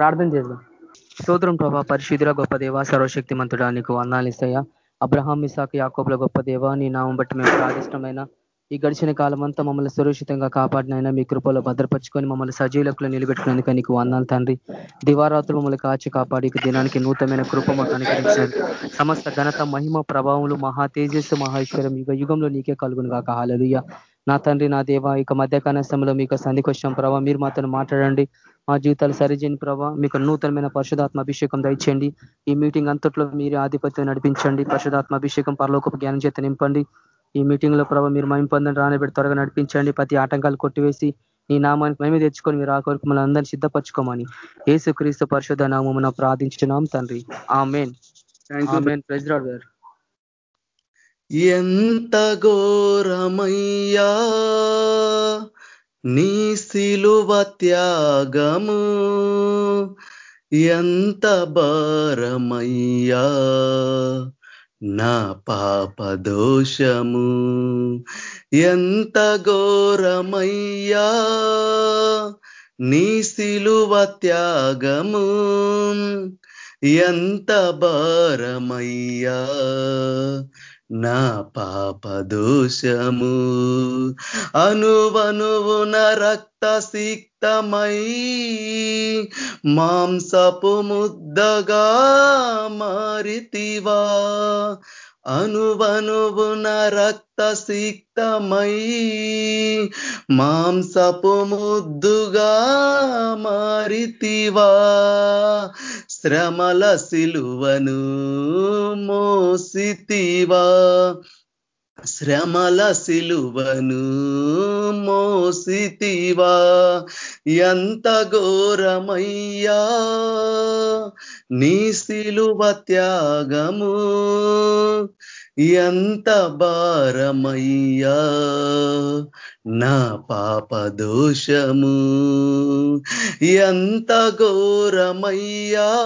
ప్రార్థన చేద్దాం. స్తోత్రం ప్రభా పరిశుద్ధుల గొప్ప దేవ సర్వశక్తి మంతుడా నీకు వందాలిస్తాయా అబ్రహాం ఇసాక్ యాకోబుల గొప్ప దేవ నీ నామం బట్టి మేము ప్రాదిష్టమైన ఈ గడిచిన కాలం అంతా మమ్మల్ని సురక్షితంగా కాపాడినైనా మీ కృపలో భద్రపరుచుకొని మమ్మల్ని సజీలకులు నిలబెట్టుకునేందుకు నీకు వందాలు తండ్రి. దివారాత్రులు మమ్మల్ని కాచి కాపాడి దినానికి నూతనమైన కృప మాకు సమస్త ఘనత మహిమ ప్రభావములు మహా తేజస్సు మహేశ్వరం యుగ యుగంలో నీకే కలుగును కాక హాలలుయ నా తండ్రి నా దేవ ఇక మధ్య కనసంలో మీకు సంధికొచ్చాం ప్రభావ మీరు మాతో మాట్లాడండి. మా జీవితాలు సరిచేయండి ప్రభావ మీకు నూతనమైన పరిశుధాత్మ అభిషేకం దయచేయండి. ఈ మీటింగ్ అంతట్లో మీరు ఆధిపత్యం నడిపించండి. పరిశుధాత్మ అభిషేకం పరలోకపు జ్ఞానం చేత నింపండి. ఈ మీటింగ్లో ప్రభావ మీరు మహిం పొందని రానబెట్టి త్వరగా నడిపించండి. ప్రతి ఆటంకాలు కొట్టివేసి ఈ నామానికి మేమే తెచ్చుకొని మీరు ఆ కొరకు మళ్ళీ అందరినీ సిద్ధపరచుకోమని ఏసు క్రీస్తు పరిశుధ నామమున ప్రార్థించున్నాం తండ్రి. ఆ మెయిన్ గారు. ఎంత ఘోరమయ్యా నీ సిలువ త్యాగము. ఎంత భారమయ్యా నా పాప దోషము. ఎంత ఘోరమయ్యా నీ సిలువ త్యాగము. ఎంత భారమయ్యా నా పాప దోషము. అనువనువున రక్త సిక్తమై మాంసపు ముద్దగా మారితివా. అనువనువున రక్త సిక్తమై మాంసపు ముద్దుగా మారితివా. శ్రమల సిలువను మోసితివా. శ్రమల సిలువను మోసితివా. ఎంత ఘోరమయ్యా. నీ సిలువ త్యాగము ఎంత భారమయ్యా నా పాప దోషము. ఎంత ఘోరమయ్యా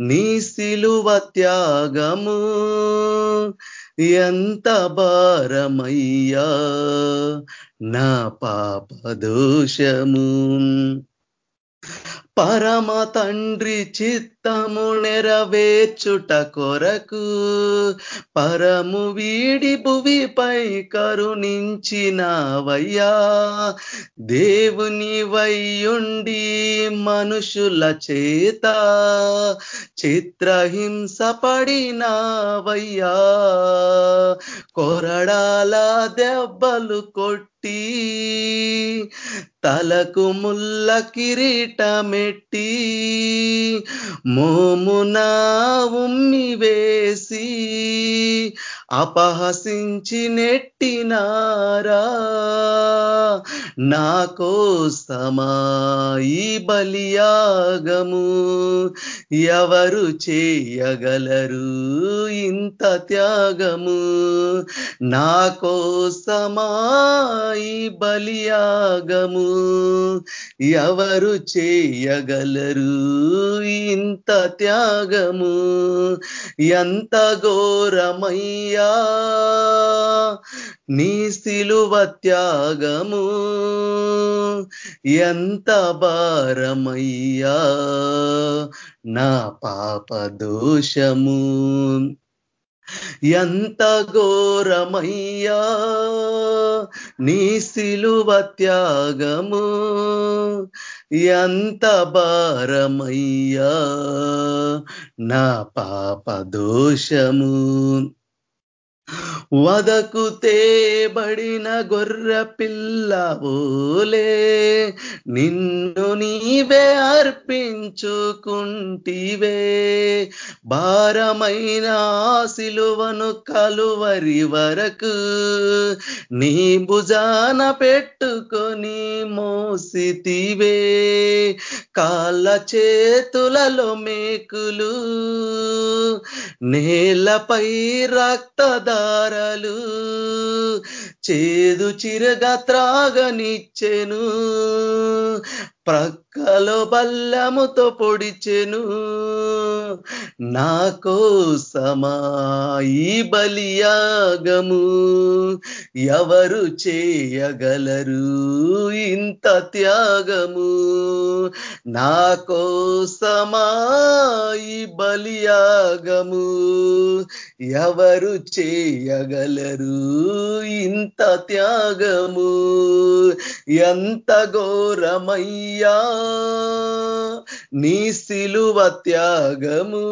నీ సిలువ త్యాగము. ఎంత భారమయ్యా నా పాప దోషము. పరమ తండ్రి చిత్తము నెరవేర్చుట కొరకు పరము వీడి భువిపై కరుణించినవయ్యా. దేవుని వయ్యుండి మనుషుల చేత చిత్రహింస పడినవయ్యా కొరడాల దెబ్బలు కొట్టి తలకు ముల్ల కిరీటమే కిరీటమెట్టి మోమున ఉమ్మి వేసి అపహసించి నెట్టినారా? నా కోసమాయి బలియాగము? ఎవరు చేయగలరు ఇంత త్యాగము? నా కోసమాయి బలియాగము? ఎవరు చేయగలరు ఇంత త్యాగము? ఎంత ఘోరమయ్య నీ సిలువ త్యాగము ఎంత భారమయ్యా నా పాప దోషము ఎంత ఘోరమయ్యా నీ సిలువ త్యాగము ఎంత భారమయ్యా నా పాప దోషము వదకు తేబడిన గొర్ర పిల్లవోలే నిన్ను నీవే అర్పించుకుంటివే. భారమైన సిలువను కలువరి వరకు నీ భుజాన పెట్టుకొని మోసితివే. కాళ్ళ చేతులలో మేకులు నేలపై రక్తదారలు చేదు చిరగా త్రాగనిచ్చెను. ప్రక్కలో బల్లముతో పొడిచెను. నా కోసమాయి బలియాగము? ఎవరు చేయగలరు ఇంత త్యాగము? నా కోసమాయి బలియాగము? ఎవరు చేయగలరు ఇంత త్యాగము? ఎంత ఘోరమయ్యా నీ సిలువ త్యాగము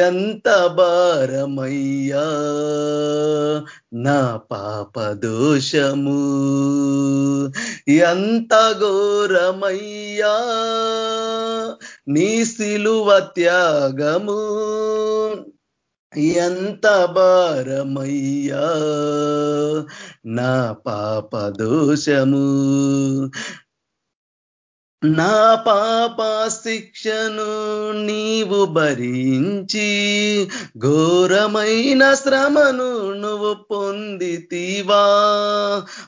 ఎంత భారమయ్యా నా పాప దోషము ఎంత ఘోరమయ్యా నీ సిలువ త్యాగము ఎంత భారమయ్యా నా పాప దోషము నా పాప శిక్షను నీవు భరించి ఘోరమైన శ్రమను నువ్వు పొందితివా.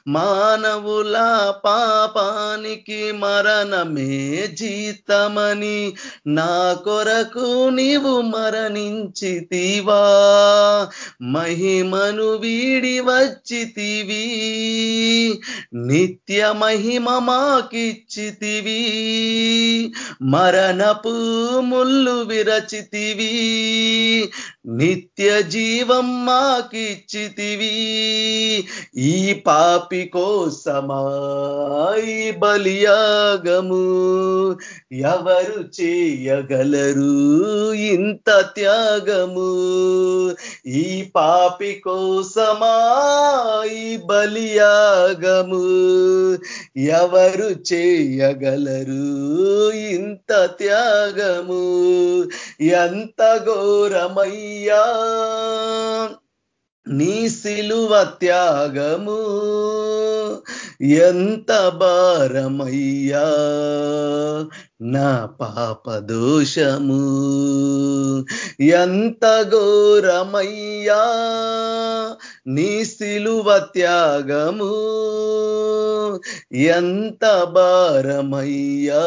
మానవుల పాపానికి మరణమే జీతమని నా కొరకు నీవు మరణించితివా. మహిమను వీడి వచ్చితివి. నిత్య మహిమ మాకిచ్చితివి. మరణపు ముళ్ళు విరచితివి నిత్య జీవం మాకిచ్చితివి. ఈ పాపి కోసమా ఈ బలియాగము ఎవరు చేయగలరు ఇంత త్యాగము. ఈ పాపి కోసమా ఈ బలియాగము ఎవరు చేయగలరు ఇంత త్యాగము? ఎంత ఘోరమయ్యా? నీ సిలువ త్యాగము? ఎంత భారమయ్యా? నా పాప దోషము ఎంత ఘోరమయ్యా నీ సిలువ త్యాగము. ఎంత భారమయ్యా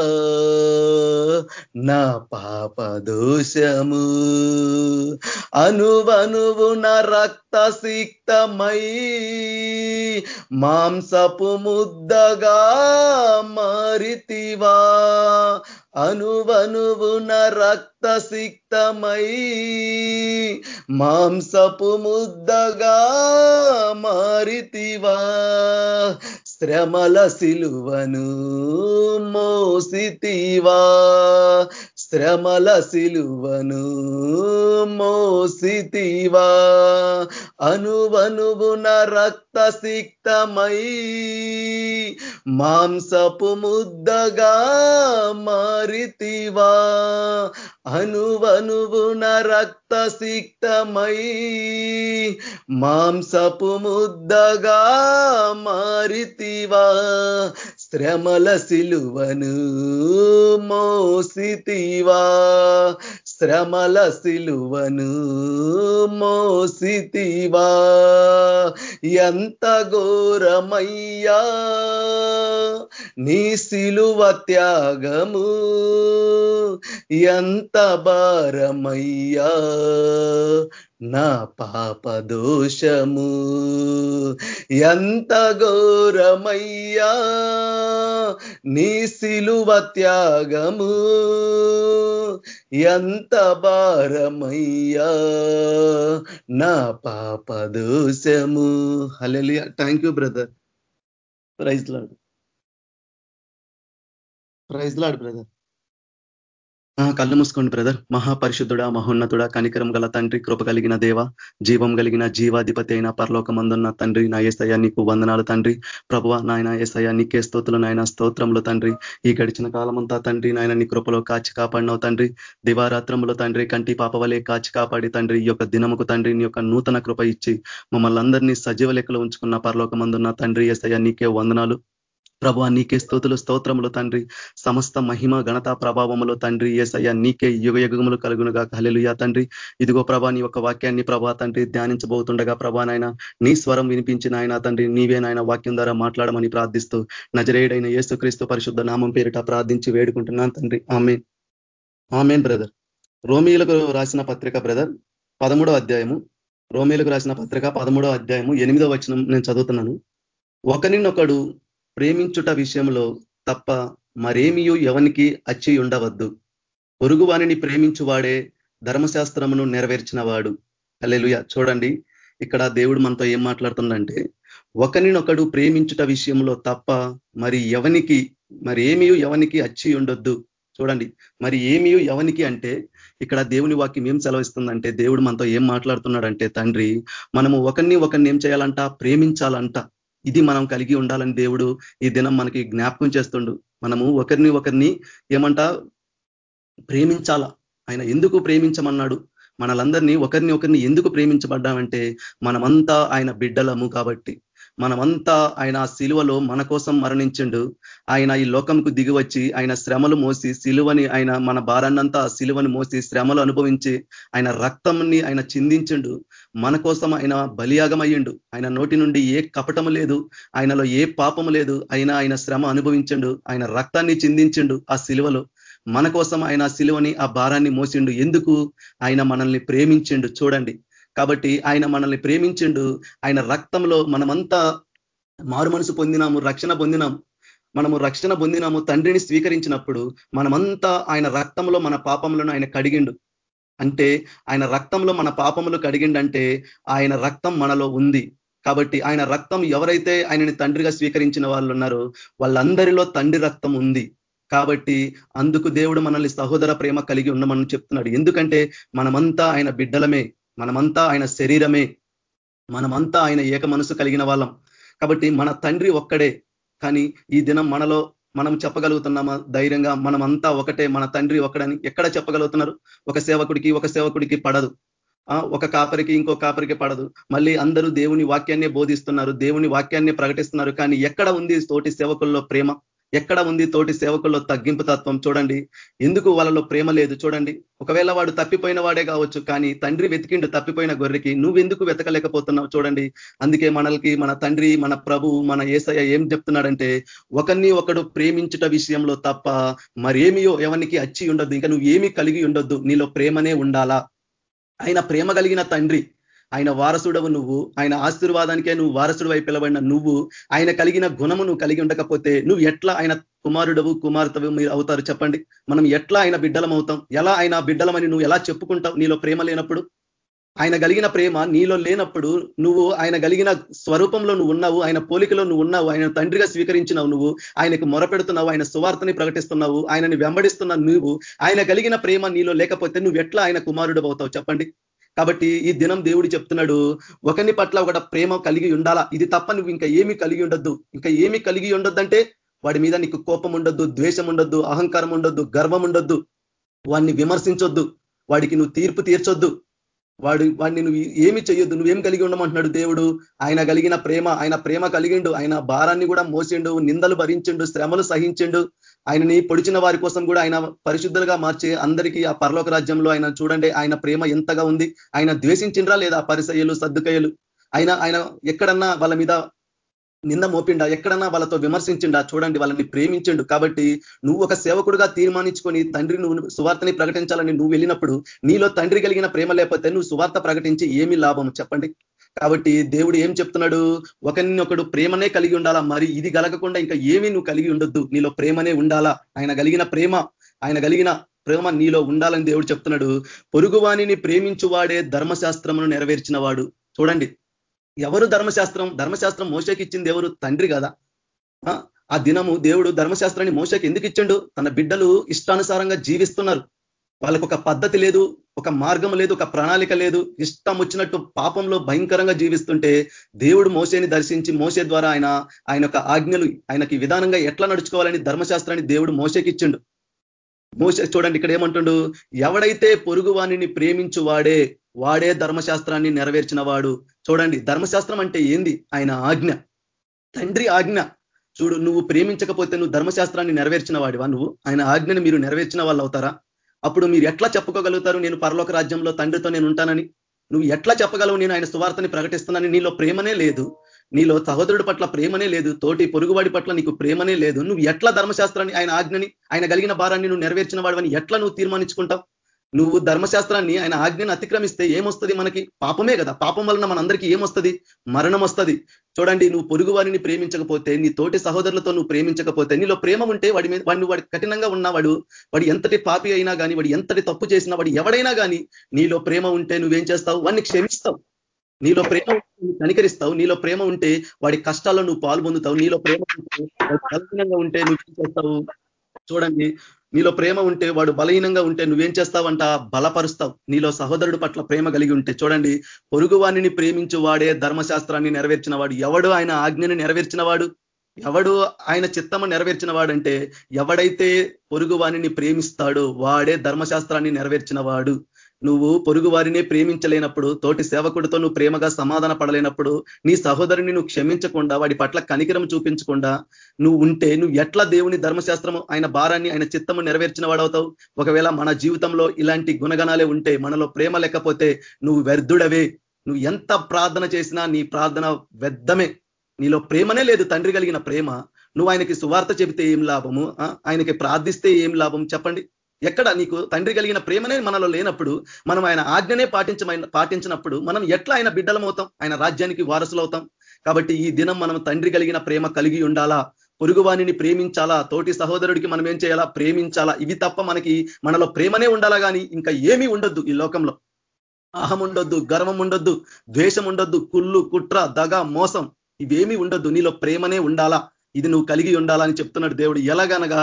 నా పాప దోషము అనువనువు నా రక్త సిక్తమై మాంసపు ముద్దగా మారితివా. అనువనువున రక్త సిక్తమై మాంసపు ముద్దగా మారితివా. శ్రమల సిలువను మోసితివా. శ్రమల సిలువను మోసితివా. అనువనువున రక్త సిక్తమై. మాంసపు ముద్దగా మారితివా. అనువనువున రక్త సిక్తమై మాంసపు ముద్దగా మారితివా శ్రమల సిలువను మోసితివా. శ్రమల సిలువను మోసితివా? ఎంత ఘోరమయ్యా నీ సిలువ త్యాగము? ఎంత భారమయ్యా నా పాప దోషము ఎంత ఘోరమయ్యా నీ సిలువ త్యాగము. ఎంత భారమయ్యా నా పాప దోషము hallelujah thank you brother praise lord praise lord brother కళ్ళు మూసుకోండి బ్రదర్. మహాపరిశుద్ధుడా మహోన్నతుడా కనికరం గల తండ్రి కృప కలిగిన దేవ జీవం కలిగిన జీవాధిపతి అయిన పరలోకమందున్న తండ్రి నా ఏసయ్య నీకు వందనాలు తండ్రి. ప్రభువ నాయన ఏసయ్య నీకే స్తోతులు నాయన స్తోత్రములు తండ్రి. ఈ గడిచిన కాలమంతా తండ్రి నాయన నీ కృపలో కాచి కాపాడినవు తండ్రి. దివారాత్రములు తండ్రి కంటి పాప వలె కాచి కాపాడి తండ్రి. ఈ యొక్క దినముకు తండ్రి నీ యొక్క నూతన కృప ఇచ్చి మమ్మల్ని అందరినీ సజీవ లెక్కలో ఉంచుకున్న పరలోకమందున్న తండ్రి ఏసయ్య నీకే వందనాలు. ప్రభా నీకే స్తోతులు స్తోత్రములు తండ్రి. సమస్త మహిమ ఘనత ప్రభావములు తండ్రి. ఏసయ్య నీకే యుగ యుగములు కలుగునుగా కలెలుయా తండ్రి. ఇదిగో ప్రభా నీ యొక్క వాక్యాన్ని ప్రభా తండ్రి ధ్యానించబోతుండగా ప్రభా నాయన నీ స్వరం వినిపించిన ఆయన తండ్రి నీవే నాయన వాక్యం ద్వారా మాట్లాడమని ప్రార్థిస్తూ నజరేయుడైన యేసుక్రీస్తు పరిశుద్ధ నామం పేరిట ప్రార్థించి వేడుకుంటున్నాను తండ్రి. ఆమె ఆమెన్ బ్రదర్. రోమిలకు రాసిన పత్రిక బ్రదర్ పదమూడో అధ్యాయము. రోమిలకు రాసిన పత్రిక పదమూడో అధ్యాయము ఎనిమిదో వచనం నేను చదువుతున్నాను. ఒకరినొకడు ప్రేమించుట విషయంలో తప్ప మరేమియూ ఎవనికి అచ్చి ఉండవద్దు. పొరుగువాణిని ప్రేమించువాడే ధర్మశాస్త్రమును నెరవేర్చిన వాడు అల్లెలుయ చూడండి ఇక్కడ దేవుడు మనతో ఏం మాట్లాడుతుందంటే ఒకరినొకడు ప్రేమించుట విషయంలో తప్ప మరి ఎవనికి మరి ఏమీ ఎవనికి అచ్చి ఉండొద్దు. చూడండి మరి ఏమీ ఎవనికి అంటే ఇక్కడ దేవుని వాక్యం ఏం సెలవిస్తుందంటే దేవుడు మనతో ఏం మాట్లాడుతున్నాడంటే తండ్రి మనము ఒకరిని ఒకరిని ఏం చేయాలంట? ప్రేమించాలంట. ఇది మనం కలిగి ఉండాలని దేవుడు ఈ దినం మనకి జ్ఞాపకం చేస్తుండు. మనము ఒకరిని ఒకరిని ఏమంట ప్రేమించాలా? ఆయన ఎందుకు ప్రేమించమన్నాడు? మనలందరినీ ఒకరిని ఒకరిని ఎందుకు ప్రేమించబడ్డామంటే మనమంతా ఆయన బిడ్డలము కాబట్టి. మనమంతా ఆయన శిలువలో మన కోసం మరణించిండు. ఆయన ఈ లోకంకు దిగివచ్చి ఆయన శ్రమలు మోసి శిలువని ఆయన మన భారాన్నంతా శిలువని మోసి శ్రమలు అనుభవించి ఆయన రక్తంని ఆయన చిందించిండు. మన కోసం ఆయన బలియాగమయ్యిండు. ఆయన నోటి నుండి ఏ కపటము లేదు. ఆయనలో ఏ పాపము లేదు. అయినా ఆయన శ్రమ అనుభవించండు. ఆయన రక్తాన్ని చిందించిండు ఆ సిలువలో. మన కోసం ఆయన సిలువని ఆ భారాన్ని మోసిండు. ఎందుకు? ఆయన మనల్ని ప్రేమించిండు. చూడండి. కాబట్టి ఆయన మనల్ని ప్రేమించిండు. ఆయన రక్తంలో మనమంతా మారు మనసు పొందినాము రక్షణ పొందినాము. మనము రక్షణ పొందినాము తండ్రిని స్వీకరించినప్పుడు మనమంతా ఆయన రక్తంలో మన పాపములను ఆయన కడిగిండు. అంటే ఆయన రక్తంలో మన పాపములు కడిగిండంటే ఆయన రక్తం మనలో ఉంది. కాబట్టి ఆయన రక్తం ఎవరైతే ఆయనని తండ్రిగా స్వీకరించిన వాళ్ళు ఉన్నారో వాళ్ళందరిలో తండ్రి రక్తం ఉంది. కాబట్టి అందుకు దేవుడు మనల్ని సహోదర ప్రేమ కలిగి ఉండమని చెప్తున్నాడు. ఎందుకంటే మనమంతా ఆయన బిడ్డలమే. మనమంతా ఆయన శరీరమే. మనమంతా ఆయన ఏక మనసు కలిగిన వాళ్ళం. కాబట్టి మన తండ్రి ఒక్కడే. కానీ ఈ దినం మనలో మనం చెప్పగలుగుతున్నామా? ధైర్యంగా మనమంతా ఒకటే మన తండ్రి ఒకడని ఎక్కడ చెప్పగలుగుతున్నారు? ఒక సేవకుడికి ఒక సేవకుడికి పడదు. ఒక కాపరికి ఇంకో కాపరికి పడదు. మళ్ళీ అందరూ దేవుని వాక్యాన్నే బోధిస్తున్నారు దేవుని వాక్యాన్నే ప్రకటిస్తున్నారు. కానీ ఎక్కడ ఉంది తోటి సేవకుల్లో ప్రేమ? ఎక్కడ ఉంది తోటి సేవకుల్లో తగ్గింపు తత్వం చూడండి. ఎందుకు వాళ్ళలో ప్రేమ లేదు చూడండి. ఒకవేళ వాడు తప్పిపోయిన వాడే కావచ్చు కానీ తండ్రి వెతికిండు తప్పిపోయిన గొర్రెకి నువ్వెందుకు వెతకలేకపోతున్నావు చూడండి. అందుకే మనల్కి మన తండ్రి మన ప్రభు మన ఏసయ్య ఏం చెప్తున్నాడంటే ఒకరిని ఒకడు ప్రేమించుట విషయంలో తప్ప మరేమియో ఎవరికి అచ్చి ఉండొద్దు ఇంకా నువ్వు ఏమీ కలిగి ఉండొద్దు నీలో ప్రేమనే ఉండాలా? ఆయన ప్రేమ కలిగిన తండ్రి ఆయన వారసుడవు నువ్వు ఆయన ఆశీర్వాదానికే నువ్వు వారసుడు అయి పిలబడిన నువ్వు ఆయన కలిగిన గుణము నువ్వు కలిగి ఉండకపోతే నువ్వు ఎట్లా ఆయన కుమారుడవు కుమార్తెవు మీరు అవుతారు చెప్పండి. మనం ఎట్లా ఆయన బిడ్డలం అవుతాం ఎలా ఆయన బిడ్డలమని నువ్వు ఎలా చెప్పుకుంటావు? నీలో ప్రేమ లేనప్పుడు? ఆయన కలిగిన ప్రేమ నీలో లేనప్పుడు నువ్వు ఆయన కలిగిన స్వరూపంలో నువ్వు ఉన్నావు ఆయన పోలికలో నువ్వు ఉన్నావు ఆయన తండ్రిగా స్వీకరించినావు నువ్వు ఆయనకు మొరపెడుతున్నావు ఆయన సువార్తని ప్రకటిస్తున్నావు ఆయనని వెంబడిస్తున్న నువ్వు ఆయన కలిగిన ప్రేమ నీలో లేకపోతే నువ్వు ఎట్లా ఆయన కుమారుడు అవుతావు చెప్పండి. కాబట్టి ఈ దినం దేవుడు చెప్తున్నాడు ఒకరిని పట్ల ఒకట ప్రేమ కలిగి ఉండాలా? ఇది తప్ప నువ్వు ఇంకా ఏమి కలిగి ఉండొద్దు. ఇంకా ఏమి కలిగి ఉండొద్దంటే వాడి మీద నీకు కోపం ఉండొద్దు ద్వేషం ఉండొద్దు అహంకారం ఉండొద్దు గర్వం ఉండొద్దు. వాడిని విమర్శించొద్దు. వాడికి నువ్వు తీర్పు తీర్చొద్దు. వాడు వాడిని నువ్వు ఏమి చెయ్యొద్దు. నువ్వేం కలిగి ఉండమంటున్నాడు దేవుడు? ఆయన కలిగిన ప్రేమ ఆయన ప్రేమ కలిగిండు. ఆయన భారాన్ని కూడా మోసిండు నిందలు భరించిండు శ్రమలు సహించిండు. ఆయనని పొడిచిన వారి కోసం కూడా ఆయన పరిశుద్ధులుగా మార్చి అందరికీ ఆ పరలోక రాజ్యంలో ఆయన చూడండి ఆయన ప్రేమ ఎంతగా ఉంది. ఆయన ద్వేషించిండ్రా లేదా పరిసయ్యలు సర్దుకయ్యలు? ఆయన ఆయన ఎక్కడన్నా వాళ్ళ మీద నింద మోపిండా? ఎక్కడన్నా వాళ్ళతో విమర్శించిండా? చూడండి వాళ్ళని ప్రేమించిండు. కాబట్టి నువ్వు ఒక సేవకుడుగా తీర్మానించుకొని తండ్రి నువ్వు సువార్తని ప్రకటించాలని నువ్వు వెళ్ళినప్పుడు నీలో తండ్రి కలిగిన ప్రేమ లేకపోతే నువ్వు సువార్త ప్రకటించి ఏమి లాభం? చెప్పండి. కాబట్టి దేవుడు ఏం చెప్తున్నాడు? ఒకరినొకడు ప్రేమనే కలిగి ఉండాలా? మరి ఇది కలగకుండా ఇంకా ఏమీ నువ్వు కలిగి ఉండొద్దు. నీలో ప్రేమనే ఉండాలా? ఆయన కలిగిన ప్రేమ ఆయన కలిగిన ప్రేమ నీలో ఉండాలని దేవుడు చెప్తున్నాడు. పొరుగువాణిని ప్రేమించువాడే ధర్మశాస్త్రమును నెరవేర్చిన వాడు చూడండి. ఎవరు ధర్మశాస్త్రం? ధర్మశాస్త్రం మోసకి ఇచ్చింది ఎవరు? తండ్రి కదా. ఆ దినము దేవుడు ధర్మశాస్త్రాన్ని మోసకి ఎందుకు ఇచ్చిండు? తన బిడ్డలు ఇష్టానుసారంగా జీవిస్తున్నారు. వాళ్ళకు ఒక పద్ధతి లేదు ఒక మార్గం లేదు ఒక ప్రణాళిక లేదు. ఇష్టం వచ్చినట్టు పాపంలో భయంకరంగా జీవిస్తుంటే దేవుడు మోసేని దర్శించి మోసే ద్వారా ఆయన ఆయన యొక్క ఆజ్ఞలు ఆయనకి విధానంగా ఎట్లా నడుచుకోవాలని ధర్మశాస్త్రాన్ని దేవుడు మోసేకి ఇచ్చిండు. మోసే చూడండి ఇక్కడ ఏమంటుండు? ఎవడైతే పొరుగువాణిని ప్రేమించు వాడే వాడే ధర్మశాస్త్రాన్ని నెరవేర్చిన వాడు చూడండి ధర్మశాస్త్రం అంటే ఏంది? ఆయన ఆజ్ఞ. తండ్రి ఆజ్ఞ. చూడు నువ్వు ప్రేమించకపోతే నువ్వు ధర్మశాస్త్రాన్ని నెరవేర్చిన వాడివా నువ్వు? ఆయన ఆజ్ఞని మీరు నెరవేర్చిన వాళ్ళు అవుతారా అప్పుడు మీరు ఎట్లా చెప్పుకోగలుగుతారు నేను పరలోక రాజ్యంలో తండ్రితో నేను ఉంటానని. నువ్వు ఎట్లా చెప్పగలవు? నేను ఆయన సువార్తని ప్రకటిస్తున్నానని. నీలో ప్రేమనే లేదు. నీలో సహోదరుడి పట్ల ప్రేమనే లేదు. తోటి పొరుగువాడి పట్ల నీకు ప్రేమనే లేదు. నువ్వు ఎట్లా ధర్మశాస్త్రాన్ని ఆయన ఆజ్ఞని ఆయన కలిగిన భారాన్ని నువ్వు నెరవేర్చిన వాడవని ఎట్లా నువ్వు తీర్మానించుకుంటావు? నువ్వు ధర్మశాస్త్రాన్ని ఆయన ఆజ్ఞను అతిక్రమిస్తే ఏమొస్తుంది మనకి? పాపమే కదా. పాపం వలన మనందరికీ ఏమొస్తుంది? మరణం వస్తుంది చూడండి నువ్వు పొరుగు వారిని ప్రేమించకపోతే నీ తోటి సహోదరులతో నువ్వు ప్రేమించకపోతే నీలో ప్రేమ ఉంటే వాడి మీద వాడిని వాడి కఠినంగా ఉన్నవాడు వాడు ఎంతటి పాపి అయినా కానీ వాడు ఎంతటి తప్పు చేసినా వాడు ఎవడైనా కానీ నీలో ప్రేమ ఉంటే నువ్వేం చేస్తావు? వాడిని క్షమిస్తావు. నీలో ప్రేమ కనికరిస్తావు. నీలో ప్రేమ ఉంటే వాడి కష్టాల్లో నువ్వు పాలు పొందుతావు నీలో ప్రేమ ఉంటే ఉంటే నువ్వేం చేస్తావు? చూడండి నీలో ప్రేమ ఉంటే వాడు బలహీనంగా ఉంటే నువ్వేం చేస్తావంట? బలపరుస్తావు. నీలో సహోదరుడు పట్ల ప్రేమ కలిగి ఉంటే. చూడండి పొరుగు వాణిని ప్రేమించు వాడే ధర్మశాస్త్రాన్ని నెరవేర్చిన వాడు ఎవడు? ఆయన ఆజ్ఞని నెరవేర్చిన వాడు? ఎవడు ఆయన చిత్తము నెరవేర్చిన వాడంటే ఎవడైతే పొరుగు వాణిని ప్రేమిస్తాడో వాడే ధర్మశాస్త్రాన్ని నెరవేర్చిన వాడు. నువ్వు పొరుగు వారినే ప్రేమించలేనప్పుడు తోటి సేవకుడితో నువ్వు ప్రేమగా సమాధాన పడలేనప్పుడు నీ సహోదరుని నువ్వు క్షమించకుండా వాడి పట్ల కనికరం చూపించకుండా నువ్వు ఉంటే నువ్వు ఎట్లా దేవుని ధర్మశాస్త్రము ఆయన భారాన్ని ఆయన చిత్తము నెరవేర్చిన వాడవుతావు? ఒకవేళ మన జీవితంలో ఇలాంటి గుణగణాలే ఉంటే మనలో ప్రేమ లేకపోతే నువ్వు వ్యర్థుడవే. నువ్వు ఎంత ప్రార్థన చేసినా నీ ప్రార్థన వ్యర్థమే. నీలో ప్రేమనే లేదు తండ్రి కలిగిన ప్రేమ. నువ్వు ఆయనకి సువార్త చెబితే ఏం లాభము? ఆయనకి ప్రార్థిస్తే ఏం లాభం? చెప్పండి. ఎక్కడ నీకు తండ్రి కలిగిన ప్రేమనే మనలో లేనప్పుడు మనం ఆయన ఆజ్ఞనే పాటించమైన పాటించినప్పుడు మనం ఎట్లా ఆయన బిడ్డలమవుతాం? ఆయన రాజ్యానికి వారసులవుతాం. కాబట్టి ఈ దినం మనం తండ్రి కలిగిన ప్రేమ కలిగి ఉండాలా? పొరుగువాణిని ప్రేమించాలా? తోటి సహోదరుడికి మనం ఏం చేయాలా? ప్రేమించాలా? ఇవి తప్ప మనకి మనలో ప్రేమనే ఉండాలా కానీ ఇంకా ఏమీ ఉండొద్దు ఈ లోకంలో. అహం ఉండొద్దు గర్వం ఉండొద్దు ద్వేషం ఉండొద్దు కుళ్ళు కుట్ర దగ మోసం ఇవేమీ ఉండొద్దు. నీలో ప్రేమనే ఉండాలా? ఇది నువ్వు కలిగి ఉండాలని చెప్తున్నాడు దేవుడు. ఎలాగనగా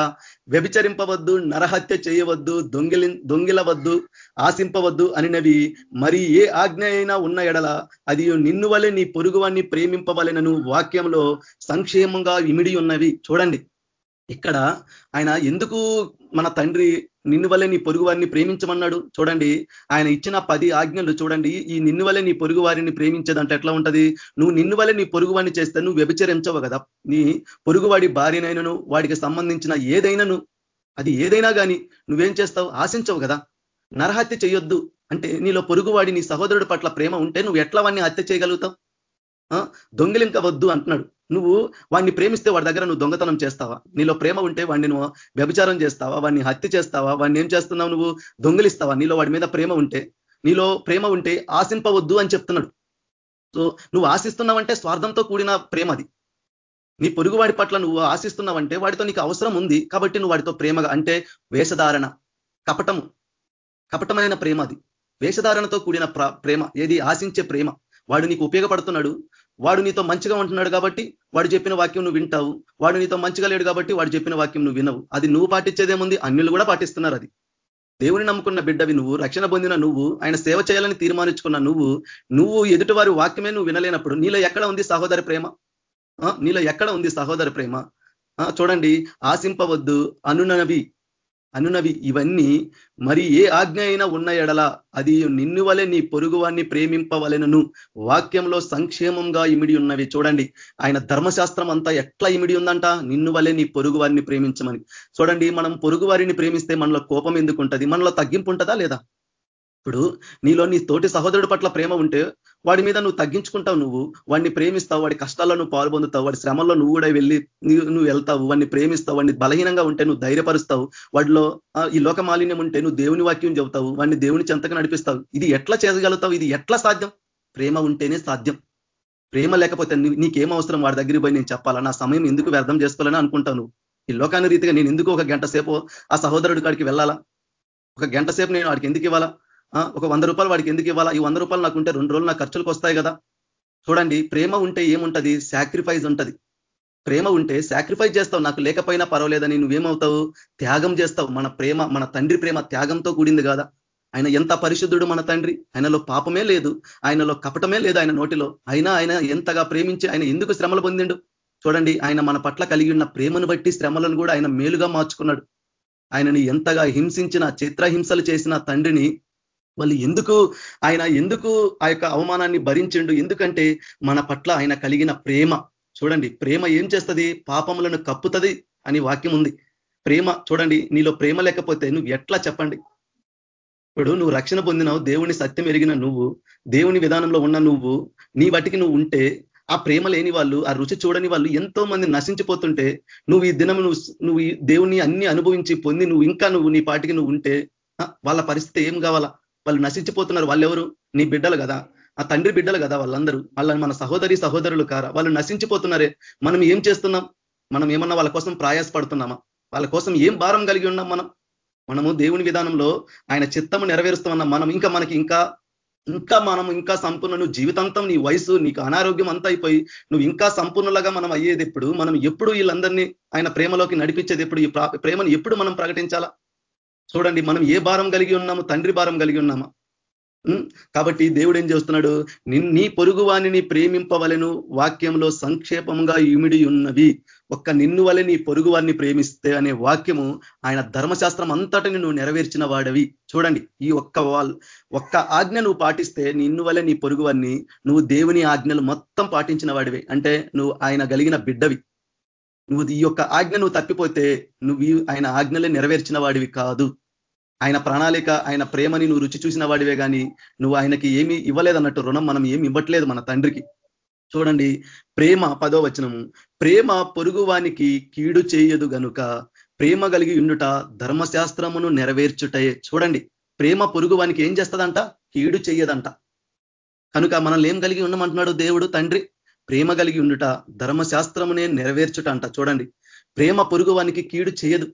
వ్యభిచరింపవద్దు నరహత్య చేయవద్దు దొంగిలి దొంగిలవద్దు ఆశింపవద్దు అనినవి మరి ఏ ఆజ్ఞ అయినా ఉన్న ఎడల అది నిన్ను వలె నీ పొరుగువాన్ని ప్రేమింపవలెనను వాక్యంలో సంక్షేమంగా ఇమిడి ఉన్నవి. చూడండి. ఇక్కడ ఆయన ఎందుకు మన తండ్రి నిన్ను వల్లే నీ పొరుగు వారిని ప్రేమించమన్నాడు? చూడండి ఆయన ఇచ్చిన పది ఆజ్ఞలు చూడండి ఈ నిన్ను వల్లే నీ పొరుగు వారిని ప్రేమించేదంటే ఎట్లా ఉంటది? నువ్వు నిన్ను వల్లే నీ పొరుగు వారిని చేస్తే నువ్వు వ్యభిచరించవు కదా? నీ పొరుగువాడి భార్యనైనను వాడికి సంబంధించిన ఏదైనాను అది ఏదైనా కానీ నువ్వేం చేస్తావు? ఆశించవు కదా? నరహత్య చేయొద్దు అంటే నీలో పొరుగువాడి నీ సహోదరుడి పట్ల ప్రేమ ఉంటే నువ్వు ఎట్లా వాడిని హత్య చేయగలుగుతావు? దొంగిలింకవద్దు అంటున్నాడు. నువ్వు వాడిని ప్రేమిస్తే వాడి దగ్గర నువ్వు దొంగతనం చేస్తావా? నీలో ప్రేమ ఉంటే వాడిని నువ్వు వ్యభిచారం చేస్తావా? వాడిని హత్య చేస్తావా? వాడిని ఏం చేస్తున్నావు నువ్వు? దొంగిలిస్తావా? నీలో వాడి మీద ప్రేమ ఉంటే నీలో ప్రేమ ఉంటే ఆశింపవద్దు అని చెప్తున్నాడు. సో నువ్వు ఆశిస్తున్నావంటే స్వార్థంతో కూడిన ప్రేమ అది. నీ పొరుగువాడి పట్ల నువ్వు ఆశిస్తున్నావంటే వాడితో నీకు అవసరం ఉంది కాబట్టి నువ్వు వాడితో ప్రేమగా అంటే వేషధారణ కపటము కపటమైన ప్రేమ అది. వేషధారణతో కూడిన ప్రేమ ఏది ఆశించే ప్రేమ. వాడు నీకు ఉపయోగపడుతున్నాడు వాడు నీతో మంచిగా ఉంటున్నాడు కాబట్టి వాడు చెప్పిన వాక్యం నువ్వు వింటావు. వాడు నీతో మంచిగా లేడు కాబట్టి వాడు చెప్పిన వాక్యం నువ్వు వినవు. అది నువ్వు పాటించేదేముంది? అన్యులు కూడా పాటిస్తున్నారు అది. దేవుని నమ్ముకున్న బిడ్డవి నువ్వు రక్షణ పొందిన నువ్వు ఆయన సేవ చేయాలని తీర్మానించుకున్న నువ్వు నువ్వు ఎదుటి వారి వాక్యమే నువ్వు వినలేనప్పుడు నీలో ఎక్కడ ఉంది సహోదర ప్రేమ? నీలో ఎక్కడ ఉంది సహోదర ప్రేమ? చూడండి ఆశింపవద్దు అనునవి. అనునవి ఇవన్నీ మరి ఏ ఆజ్ఞ అయినా ఉన్న ఎడల అది నిన్ను వలె నీ పొరుగువాన్ని ప్రేమింపవలెనను వాక్యంలో సంక్షేమంగా ఇమిడి ఉన్నవి. చూడండి ఆయన ధర్మశాస్త్రం అంతా ఎట్లా ఇమిడి ఉందంట? నిన్ను వలె నీ పొరుగువారిని ప్రేమించమని. చూడండి మనం పొరుగువారిని ప్రేమిస్తే మనలో కోపం ఎందుకు ఉంటుంది మనలో తగ్గింపు ఉంటుందా లేదా? ఇప్పుడు నీలో నీ తోటి సహోదరుడు పట్ల ప్రేమ ఉంటే వాడి మీద నువ్వు తగ్గించుకుంటావు నువ్వు. వాడిని ప్రేమిస్తావు వాడి కష్టాల్లో నువ్వు పాల్పొందుతావు వాడి శ్రమంలో నువ్వు కూడా వెళ్ళి నువ్వు వెళ్తావు వాడిని ప్రేమిస్తావు వాడిని బలహీనంగా ఉంటే నువ్వు ధైర్యపరుస్తావు. వాడిలో ఈ లోక మాలిన్యం ఉంటే నువ్వు దేవుని వాక్యం చెబుతావు వాడిని దేవుని చెంతగా నడిపిస్తావు. ఇది ఎట్లా చేయగలుగుతావు? ఇది ఎట్లా సాధ్యం? ప్రేమ ఉంటేనే సాధ్యం. ప్రేమ లేకపోతే నీకేం అవసరం? వాడి దగ్గరికి పోయి నేను చెప్పాలా? నా సమయం ఎందుకు వ్యర్థం చేసుకోవాలని అనుకుంటాను ఈ లోకాన్ని రీతిగా నేను ఎందుకు ఒక గంట సేపు ఆ సహోదరుడి కాడికి వెళ్ళాలా? ఒక గంట సేపు నేను వాడికి ఎందుకు ఇవ్వాలా? ఒక వంద రూపాయలు వాడికి ఎందుకు ఇవ్వాలా? ఈ వంద రూపాయలు నాకు ఉంటే రెండు రోజులు నా ఖర్చులకు వస్తాయి కదా. చూడండి ప్రేమ ఉంటే ఏముంటది? సాక్రిఫైస్ ఉంటది. ప్రేమ ఉంటే సాక్రిఫైస్ చేస్తావు. నాకు లేకపోయినా పర్వాలేదని నువ్వేమవుతావు? త్యాగం చేస్తావు. మన ప్రేమ మన తండ్రి ప్రేమ త్యాగంతో కూడింది కదా? ఆయన ఎంత పరిశుద్ధుడు మన తండ్రి? ఆయనలో పాపమే లేదు. ఆయనలో కపటమే లేదు ఆయన నోటిలో. అయినా ఆయన ఎంతగా ప్రేమించి ఆయన ఎందుకు శ్రమలు పొందిండు? చూడండి ఆయన మన పట్ల కలిగి ఉన్న ప్రేమను బట్టి శ్రమలను కూడా ఆయన మేలుగా మార్చుకున్నాడు. ఆయనని ఎంతగా హింసించిన చిత్రహింసలు చేసిన తండ్రిని వాళ్ళు ఎందుకు ఆయన ఎందుకు ఆ యొక్క అవమానాన్ని భరించిండు? ఎందుకంటే మన పట్ల ఆయన కలిగిన ప్రేమ. చూడండి ప్రేమ ఏం చేస్తుంది? పాపములను కప్పుతుంది అని వాక్యం ఉంది. ప్రేమ చూడండి నీలో ప్రేమ లేకపోతే నువ్వు ఎట్లా చెప్పండి? ఇప్పుడు నువ్వు రక్షణ పొందినావు దేవుని సత్యం ఎరిగిన నువ్వు దేవుని విధానంలో ఉన్న నువ్వు నీ బట్టికి నువ్వు ఉంటే ఆ ప్రేమ లేని వాళ్ళు ఆ రుచి చూడని వాళ్ళు ఎంతో మంది నశించిపోతుంటే నువ్వు ఈ దినం నువ్వు నువ్వు దేవుని అన్ని అనుభవించి పొంది నువ్వు ఇంకా నువ్వు నీ పాటికి నువ్వు ఉంటే వాళ్ళ పరిస్థితి ఏం కావాలా? వాళ్ళు నశించిపోతున్నారు. వాళ్ళెవరు? నీ బిడ్డలు కదా. ఆ తండ్రి బిడ్డలు కదా వాళ్ళందరూ. వాళ్ళని మన సహోదరి సహోదరులు కారా. వాళ్ళు నశించిపోతున్నారే. మనం ఏం చేస్తున్నాం? మనం ఏమన్నా వాళ్ళ కోసం ప్రయాసపడుతున్నామా? వాళ్ళ కోసం ఏం భారం కలిగి ఉన్నాం మనం? మనము దేవుని విధానంలో ఆయన చిత్తము నెరవేరుస్తామన్నా మనం ఇంకా మనకి ఇంకా ఇంకా మనం ఇంకా సంపూర్ణ నువ్వు జీవితాంతం నీ వయసు నీకు అనారోగ్యం అంతా అయిపోయి నువ్వు ఇంకా సంపూర్ణలాగా మనం అయ్యేది ఎప్పుడు? మనం ఎప్పుడు వీళ్ళందరినీ ఆయన ప్రేమలోకి నడిపించేది ఎప్పుడు? ఈ ప్రేమను ఎప్పుడు మనం ప్రకటించాలా? చూడండి మనం ఏ భారం కలిగి ఉన్నాము? తండ్రి భారం కలిగి ఉన్నామా? కాబట్టి దేవుడు ఏం చేస్తున్నాడు? నీ పొరుగు వాణిని ప్రేమింపవలను వాక్యంలో సంక్షేపంగా ఇమిడి ఉన్నవి ఒక్క నిన్ను వలె నీ పొరుగు వారిని ప్రేమిస్తే అనే వాక్యము ఆయన ధర్మశాస్త్రం అంతటిని నువ్వు నెరవేర్చిన వాడవి. చూడండి ఈ ఒక్క వాల్ ఒక్క ఆజ్ఞ నువ్వు పాటిస్తే నిన్ను వలె నీ పొరుగు వారిని నువ్వు దేవుని ఆజ్ఞలు మొత్తం పాటించిన వాడివి. అంటే నువ్వు ఆయన కలిగిన బిడ్డవి. నువ్వు ఈ యొక్క ఆజ్ఞ నువ్వు తప్పిపోతే నువ్వు ఆయన ఆజ్ఞలే నెరవేర్చిన వాడివి కాదు. ఆయన ప్రణాళిక ఆయన ప్రేమని నువ్వు రుచి చూసిన వాడివే కానీ నువ్వు ఆయనకి ఏమి ఇవ్వలేదన్నట్టు రుణం మనం ఏమి ఇవ్వట్లేదు మన తండ్రికి. చూడండి ప్రేమ పదో వచనము. ప్రేమ పొరుగువానికి కీడు చేయదు గనుక ప్రేమ కలిగి ఉండుట ధర్మశాస్త్రమును నెరవేర్చుటయే. చూడండి ప్రేమ పొరుగువానికి ఏం చేస్తుందంట? కీడు చేయదంట కనుక మనల్ని ఏం కలిగి ఉండమంటున్నాడు దేవుడు తండ్రి? ప్రేమ కలిగి ఉండుట ధర్మశాస్త్రమునే నెరవేర్చుట అంట. చూడండి ప్రేమ పొరుగువానికి కీడు చేయదు.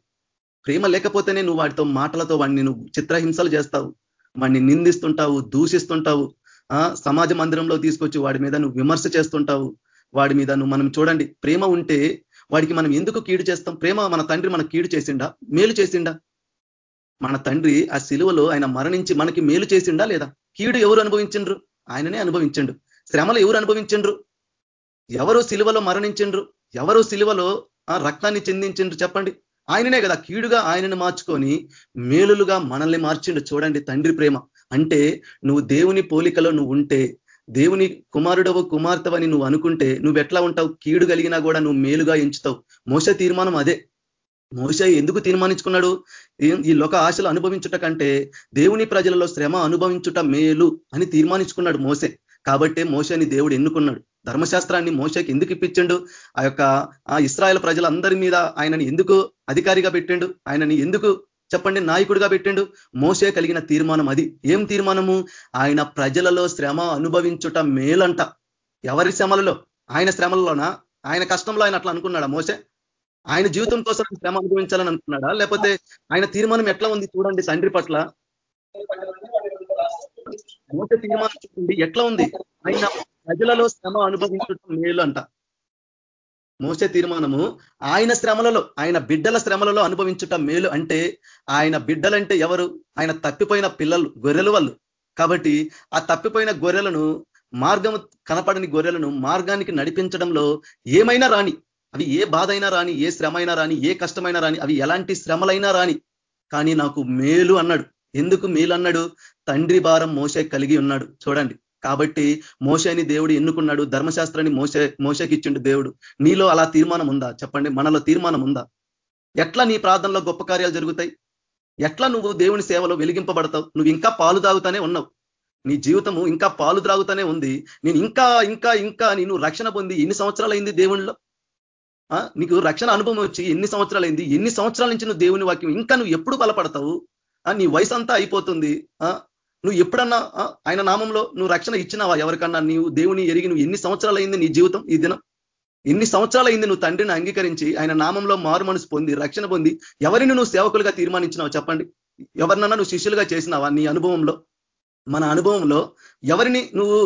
ప్రేమ లేకపోతేనే నువ్వు వాటితో మాటలతో వాడిని నువ్వు చిత్రహింసలు చేస్తావు. వాడిని నిందిస్తుంటావు దూషిస్తుంటావు. సమాజ మందిరంలో తీసుకొచ్చి వాడి మీద నువ్వు విమర్శ చేస్తుంటావు. వాడి మీద నువ్వు మనం చూడండి ప్రేమ ఉంటే వాడికి మనం ఎందుకు కీడు చేస్తాం? ప్రేమ మన తండ్రి మనకు కీడు చేసిండా? మేలు చేసిండా? మన తండ్రి ఆ సిలువలో ఆయన మరణించి మనకి మేలు చేసిండా లేదా? కీడు ఎవరు అనుభవించిండ్రు? ఆయననే అనుభవించండు. శ్రమలు ఎవరు అనుభవించండ్రు? ఎవరు సిలువలో మరణించిండ్రు? ఎవరు సిలువలో రక్తాన్ని చెందించిండ్రు? చెప్పండి. ఆయననే కదా కీడుగా ఆయనను మార్చుకొని మేలులుగా మనల్ని మార్చిండు చూడండి తండ్రి ప్రేమ. అంటే నువ్వు దేవుని పోలికలో నువ్వు ఉంటే దేవుని కుమారుడవు కుమార్తెవని నువ్వు అనుకుంటే నువ్వు ఎట్లా ఉంటావు? కీడు కలిగినా కూడా నువ్వు మేలుగా ఎంచుతావు. మోస తీర్మానం అదే. మోస ఎందుకు తీర్మానించుకున్నాడు? ఈ లోక ఆశలు అనుభవించుట కంటే దేవుని ప్రజలలో శ్రమ అనుభవించుట మేలు అని తీర్మానించుకున్నాడు మోసే కాబట్టే మోసని దేవుడు ఎన్నుకున్నాడు. ధర్మశాస్త్రాన్ని మోసకి ఎందుకు ఇప్పించండు? ఆ యొక్క ఇస్రాయల్ ప్రజలందరి మీద ఆయనని ఎందుకు అధికారిగా పెట్టిండు? ఆయనని ఎందుకు చెప్పండి నాయకుడిగా పెట్టిండు? మోసే కలిగిన తీర్మానం అది. ఏం తీర్మానము? ఆయన ప్రజలలో శ్రమ అనుభవించుట మేలంట. ఎవరి శ్రమలలో? ఆయన శ్రమలలోనా? ఆయన కష్టంలో ఆయన అట్లా అనుకున్నాడా మోసే ఆయన జీవితం కోసం శ్రమ అనుభవించాలని అనుకున్నాడా? లేకపోతే ఆయన తీర్మానం ఎట్లా ఉంది చూడండి తండ్రి పట్ల. మోస తీర్మానం చూడండి ఎట్లా ఉంది? ఆయన ప్రజలలో శ్రమ అనుభవించడం మేలు అంట మోసే తీర్మానము ఆయన శ్రమలలో ఆయన బిడ్డల శ్రమలలో అనుభవించుట మేలు అంటే ఆయన బిడ్డలంటే ఎవరు? ఆయన తప్పిపోయిన పిల్లలు గొర్రెలు వాళ్ళు. కాబట్టి ఆ తప్పిపోయిన గొర్రెలను మార్గము కనపడని గొర్రెలను మార్గానికి నడిపించడంలో ఏమైనా రాని అవి ఏ బాధ అయినా రాని ఏ శ్రమ అయినా రాని ఏ కష్టమైనా రాని అవి ఎలాంటి శ్రమలైనా రాని. కానీ నాకు మేలు అన్నాడు. ఎందుకు మేలు అన్నాడు తండ్రి భారం మోసే కలిగి ఉన్నాడు. చూడండి. కాబట్టి మోసని దేవుడు ఎన్నుకున్నాడు? ధర్మశాస్త్రాన్ని మోస మోసకి ఇచ్చిండు దేవుడు. నీలో అలా తీర్మానం ఉందా చెప్పండి. మనలో తీర్మానం ఉందా ఎట్లా నీ ప్రార్థనలో గొప్ప కార్యాలు జరుగుతాయి? ఎట్లా నువ్వు దేవుని సేవలో వెలిగింపబడతావు? నువ్వు ఇంకా పాలు తాగుతానే ఉన్నావు. నీ జీవితము ఇంకా పాలు త్రాగుతానే ఉంది. నేను ఇంకా ఇంకా ఇంకా నేను రక్షణ పొంది ఎన్ని సంవత్సరాలు అయింది దేవునిలో నీకు రక్షణ అనుభవం వచ్చి ఎన్ని సంవత్సరాలు అయింది ఎన్ని సంవత్సరాల నుంచి నువ్వు దేవుని వాక్యం ఇంకా నువ్వు ఎప్పుడు బలపడతావు? నీ వయసు అంతా అయిపోతుంది నువ్వు ఎప్పుడన్నా ఆయన నామంలో నువ్వు రక్షణ ఇచ్చినావా? ఎవరికన్నా నీవు దేవుని ఎరిగి నువ్వు ఎన్ని సంవత్సరాలు అయింది నీ జీవితం ఈ దినం? ఎన్ని సంవత్సరాలు అయింది నువ్వు తండ్రిని అంగీకరించి ఆయన నామంలో మారు మనసు పొంది రక్షణ పొంది ఎవరిని నువ్వు సేవకులుగా తీర్మానించినావు చెప్పండి. ఎవరినన్నా నువ్వు శిష్యులుగా చేసినావా నీ అనుభవంలో? మన అనుభవంలో ఎవరిని నువ్వు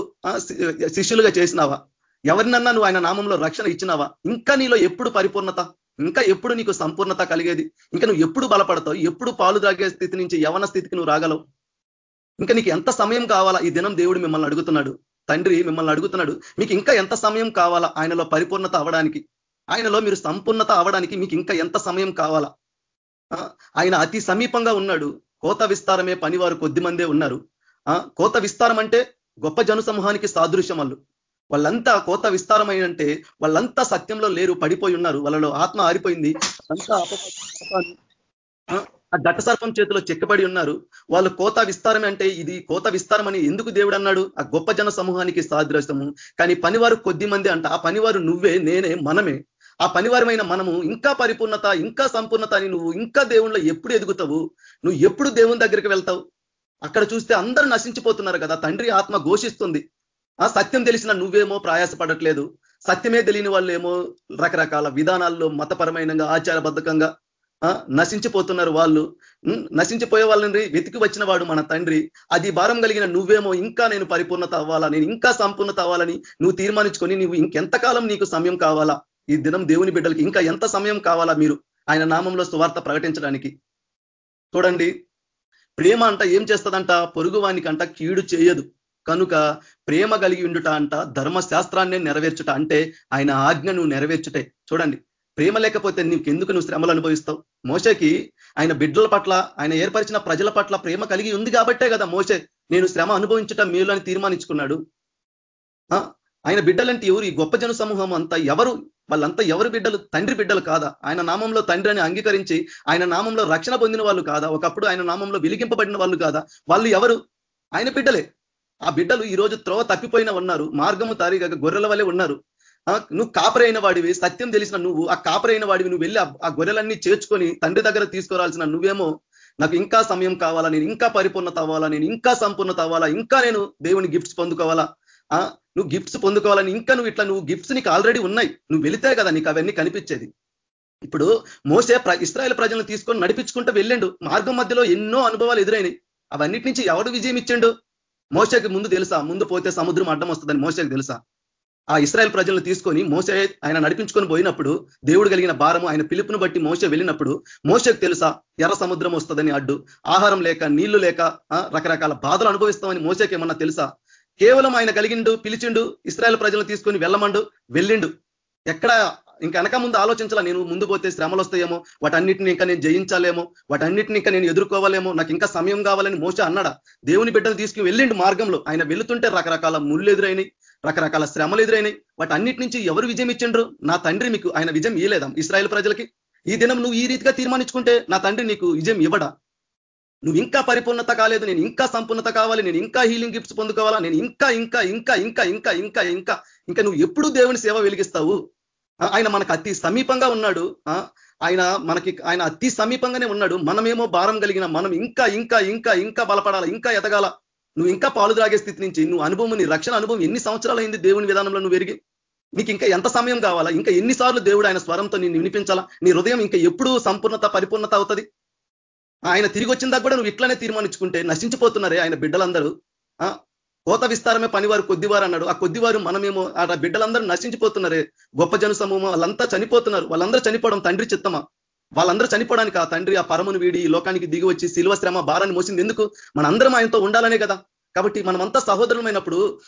శిష్యులుగా చేసినావా? ఎవరినన్నా నువ్వు ఆయన నామంలో రక్షణ ఇచ్చినావా? ఇంకా నీలో ఎప్పుడు పరిపూర్ణత? ఇంకా ఎప్పుడు నీకు సంపూర్ణత కలిగేది? ఇంకా నువ్వు ఎప్పుడు బలపడతావు? ఎప్పుడు పాలు తాగే స్థితి నుంచి యవన స్థితికి నువ్వు రాగలవు? ఇంకా నీకు ఎంత సమయం కావాలా? ఈ దినం దేవుడు మిమ్మల్ని అడుగుతున్నాడు. తండ్రి మిమ్మల్ని అడుగుతున్నాడు. మీకు ఇంకా ఎంత సమయం కావాలా ఆయనలో పరిపూర్ణత అవ్వడానికి ఆయనలో మీరు సంపూర్ణత అవ్వడానికి మీకు ఇంకా ఎంత సమయం కావాలా? ఆయన అతి సమీపంగా ఉన్నాడు. కోత విస్తారమే పనివారు కొద్ది మందే ఉన్నారు. కోత విస్తారం అంటే గొప్ప జనసమూహానికి సాదృశ్యం వాళ్ళు. వాళ్ళంతా కోత విస్తారమైనంటే వాళ్ళంతా సత్యంలో లేరు పడిపోయి ఉన్నారు. వాళ్ళలో ఆత్మ ఆరిపోయింది. అంతా ఆ ఘట సర్పం చేతిలో చెక్కబడి ఉన్నారు. వాళ్ళు కోత విస్తారం అంటే ఇది కోత విస్తారం అని ఎందుకు దేవుడు అన్నాడు? ఆ గొప్ప జన సమూహానికి సాదృశ్యము. కానీ పనివారు కొద్ది మంది అంట ఆ పనివారు నువ్వే నేనే మనమే. ఆ పనివారమైన మనము ఇంకా పరిపూర్ణత ఇంకా సంపూర్ణత అని నువ్వు ఇంకా దేవుణ్ణిలో ఎప్పుడు ఎదుగుతావు? నువ్వు ఎప్పుడు దేవుని దగ్గరికి వెళ్తావు? అక్కడ చూస్తే అందరూ నశించిపోతున్నారు కదా తండ్రి ఆత్మ ఘోషిస్తుంది. ఆ సత్యం తెలిసిన నువ్వేమో ప్రయాసపడట్లేదు. సత్యమే తెలియని వాళ్ళు ఏమో రకరకాల విధానాల్లో మతపరమైన ఆచారబద్ధకంగా నశించిపోతున్నారు వాళ్ళు. నశించిపోయే వాళ్ళని వెతికి వచ్చిన వాడు మన తండ్రి. అది భారం కలిగిన నువ్వేమో ఇంకా నేను పరిపూర్ణత అవ్వాలా? నేను ఇంకా సంపూర్ణత అవ్వాలని నువ్వు తీర్మానించుకొని నువ్వు ఇంకెంతకాలం నీకు సమయం కావాలా? ఈ దినం దేవుని బిడ్డలకి ఇంకా ఎంత సమయం కావాలా మీరు? ఆయన నామంలో సువార్త ప్రకటించడానికి. చూడండి. ప్రేమ అంట ఏం చేస్తుందంట? పొరుగువానికంట కీడు చేయదు. కనుక ప్రేమ కలిగి ఉండుట అంట ధర్మశాస్త్రాన్ని నెరవేర్చుట అంటే ఆయన ఆజ్ఞ నువ్వు నెరవేర్చుటే. చూడండి. ప్రేమ లేకపోతే నీకెందుకు నువ్వు శ్రమలు అనుభవిస్తావు? మోసకి ఆయన బిడ్డల పట్ల ఆయన ఏర్పరిచిన ప్రజల పట్ల ప్రేమ కలిగి ఉంది కాబట్టే కదా మోసే నేను శ్రమ అనుభవించటం మీలో అని తీర్మానించుకున్నాడు. ఆయన బిడ్డలంటే ఎవరు? ఈ గొప్ప జన సమూహం అంతా ఎవరు? వాళ్ళంతా ఎవరు బిడ్డలు? తండ్రి బిడ్డలు కాదా? ఆయన నామంలో తండ్రి అని అంగీకరించి ఆయన నామంలో రక్షణ పొందిన వాళ్ళు కాదా? ఒకప్పుడు ఆయన నామంలో వెలిగింపబడిన వాళ్ళు కాదా? వాళ్ళు ఎవరు? ఆయన బిడ్డలే. ఆ బిడ్డలు ఈ రోజు త్రోవ తప్పిపోయిన ఉన్నారు. మార్గము తారీగా గొర్రెల వలె ఉన్నారు. నువ్వు కాపరైన వాడివి సత్యం తెలిసిన నువ్వు ఆ కాపరైన వాడివి నువ్వు వెళ్ళి ఆ గొర్రెలన్నీ చేర్చుకొని తండ్రి దగ్గర తీసుకురావాల్సిన నువ్వేమో నాకు ఇంకా సమయం కావాలా నేను ఇంకా పరిపూర్ణత అవ్వాలా నేను ఇంకా సంపూర్ణత అవ్వాలా ఇంకా నేను దేవుని గిఫ్ట్స్ పొందుకోవాలా? నువ్వు గిఫ్ట్స్ పొందుకోవాలని ఇంకా నువ్వు ఇట్లా నువ్వు గిఫ్ట్స్ నీకు ఆల్రెడీ ఉన్నాయి. నువ్వు వెళితే కదా నీకు అవన్నీ కనిపించేది. ఇప్పుడు మోసే ఇస్రాయల్ ప్రజలను తీసుకొని నడిపించుకుంటూ వెళ్ళిండు. మార్గం మధ్యలో ఎన్నో అనుభవాలు ఎదురైనాయి. అవన్నిటి నుంచి ఎవడు విజయం ఇచ్చిండు? మోసకి ముందు తెలుసా? ముందు పోతే సముద్రం అడ్డం వస్తుందని మోసకి తెలుసా? ఆ ఇస్రాయల్ ప్రజలను తీసుకొని మోసే ఆయన నడిపించుకొని పోయినప్పుడు దేవుడు కలిగిన భారము ఆయన పిలుపును బట్టి మోస వెళ్ళినప్పుడు మోసకు తెలుసా? ఎర్ర సముద్రం వస్తుందని అడ్డు ఆహారం లేక నీళ్ళు లేక రకరకాల బాధలు అనుభవిస్తామని మోసకి ఏమన్నా తెలుసా? కేవలం ఆయన కలిగిండు పిలిచిండు ఇస్రాయల్ ప్రజలను తీసుకొని వెళ్ళమండు వెళ్ళిండు. ఎక్కడ ఇంకా వెనక ముందు ఆలోచించాలా నేను ముందు పోతే శ్రమలు వస్తాయేమో వాటన్నిటిని ఇంకా నేను జయించాలేమో వాటన్నిటిని ఇంకా నేను ఎదుర్కోవాలేమో నాకు ఇంకా సమయం కావాలని మోస అన్నాడా? దేవుని బిడ్డలు తీసుకుని వెళ్ళిండు మార్గంలో ఆయన వెళుతుంటే రకరకాల ముళ్ళు ఎదురైనాయి రకరకాల శ్రమలు ఎదురైనాయి. వాటి అన్నిటి నుంచి ఎవరు విజయం ఇచ్చిండ్రు? నా తండ్రి మీకు ఆయన విజయం ఇయలేదా ఇస్రాయల్ ప్రజలకి ఈ దినం నువ్వు ఈ రీతిగా తీర్మానించుకుంటే నా తండ్రి నీకు విజయం ఇవ్వడా? నువ్వు ఇంకా పరిపూర్ణత కాలేదు. నేను ఇంకా సంపూర్ణత కావాలి. నేను ఇంకా హీలింగ్ గిఫ్ట్స్ పొందుకోవాలా? నేను ఇంకా ఇంకా ఇంకా ఇంకా ఇంకా ఇంకా ఇంకా ఇంకా నువ్వు ఎప్పుడు దేవుని సేవ వెలిగిస్తావు? ఆయన మనకు అతి సమీపంగా ఉన్నాడు. ఆయన మనకి ఆయన అతి సమీపంగానే ఉన్నాడు. మనమేమో భారం కలిగిన మనం ఇంకా ఇంకా ఇంకా ఇంకా బలపడాల? ఇంకా ఎదగాల? నువ్వు ఇంకా పాలు త్రాగే స్థితి నుంచి నువ్వు అనుభవం నీ రక్షణ అనుభవం ఎన్ని సంవత్సరాలు అయింది దేవుని విధానంలో నువ్వు పెరిగి నీకు ఇంకా ఎంత సమయం కావాలా? ఇంకా ఎన్నిసార్లు దేవుడు ఆయన స్వరంతో నేను వినిపించాలా? నీ హృదయం ఇంకా ఎప్పుడు సంపూర్ణత పరిపూర్ణత అవుతుంది? ఆయన తిరిగి వచ్చిన కూడా నువ్వు ఇట్లానే తీర్మానించుకుంటే నశించిపోతున్నారే ఆయన బిడ్డలందరూ. కోత విస్తారమే పనివారు కొద్దివారు అన్నాడు. ఆ కొద్దివారు మనమేమో ఆ బిడ్డలందరూ నశించిపోతున్నారే. గొప్ప జన సమూహం వాళ్ళంతా చనిపోతున్నారు. వాళ్ళందరూ చనిపోవడం తండ్రి చిత్తమా? వాళ్ళందరూ చనిపోవడానికి ఆ తండ్రి ఆ పరమును వీడి లోకానికి దిగి వచ్చి శిల్వ శ్రమ భారాన్ని మోసింది. ఎందుకు? మనందరం ఆయనతో ఉండాలనే కదా. కాబట్టి మనమంతా సహోదరులమైనప్పుడు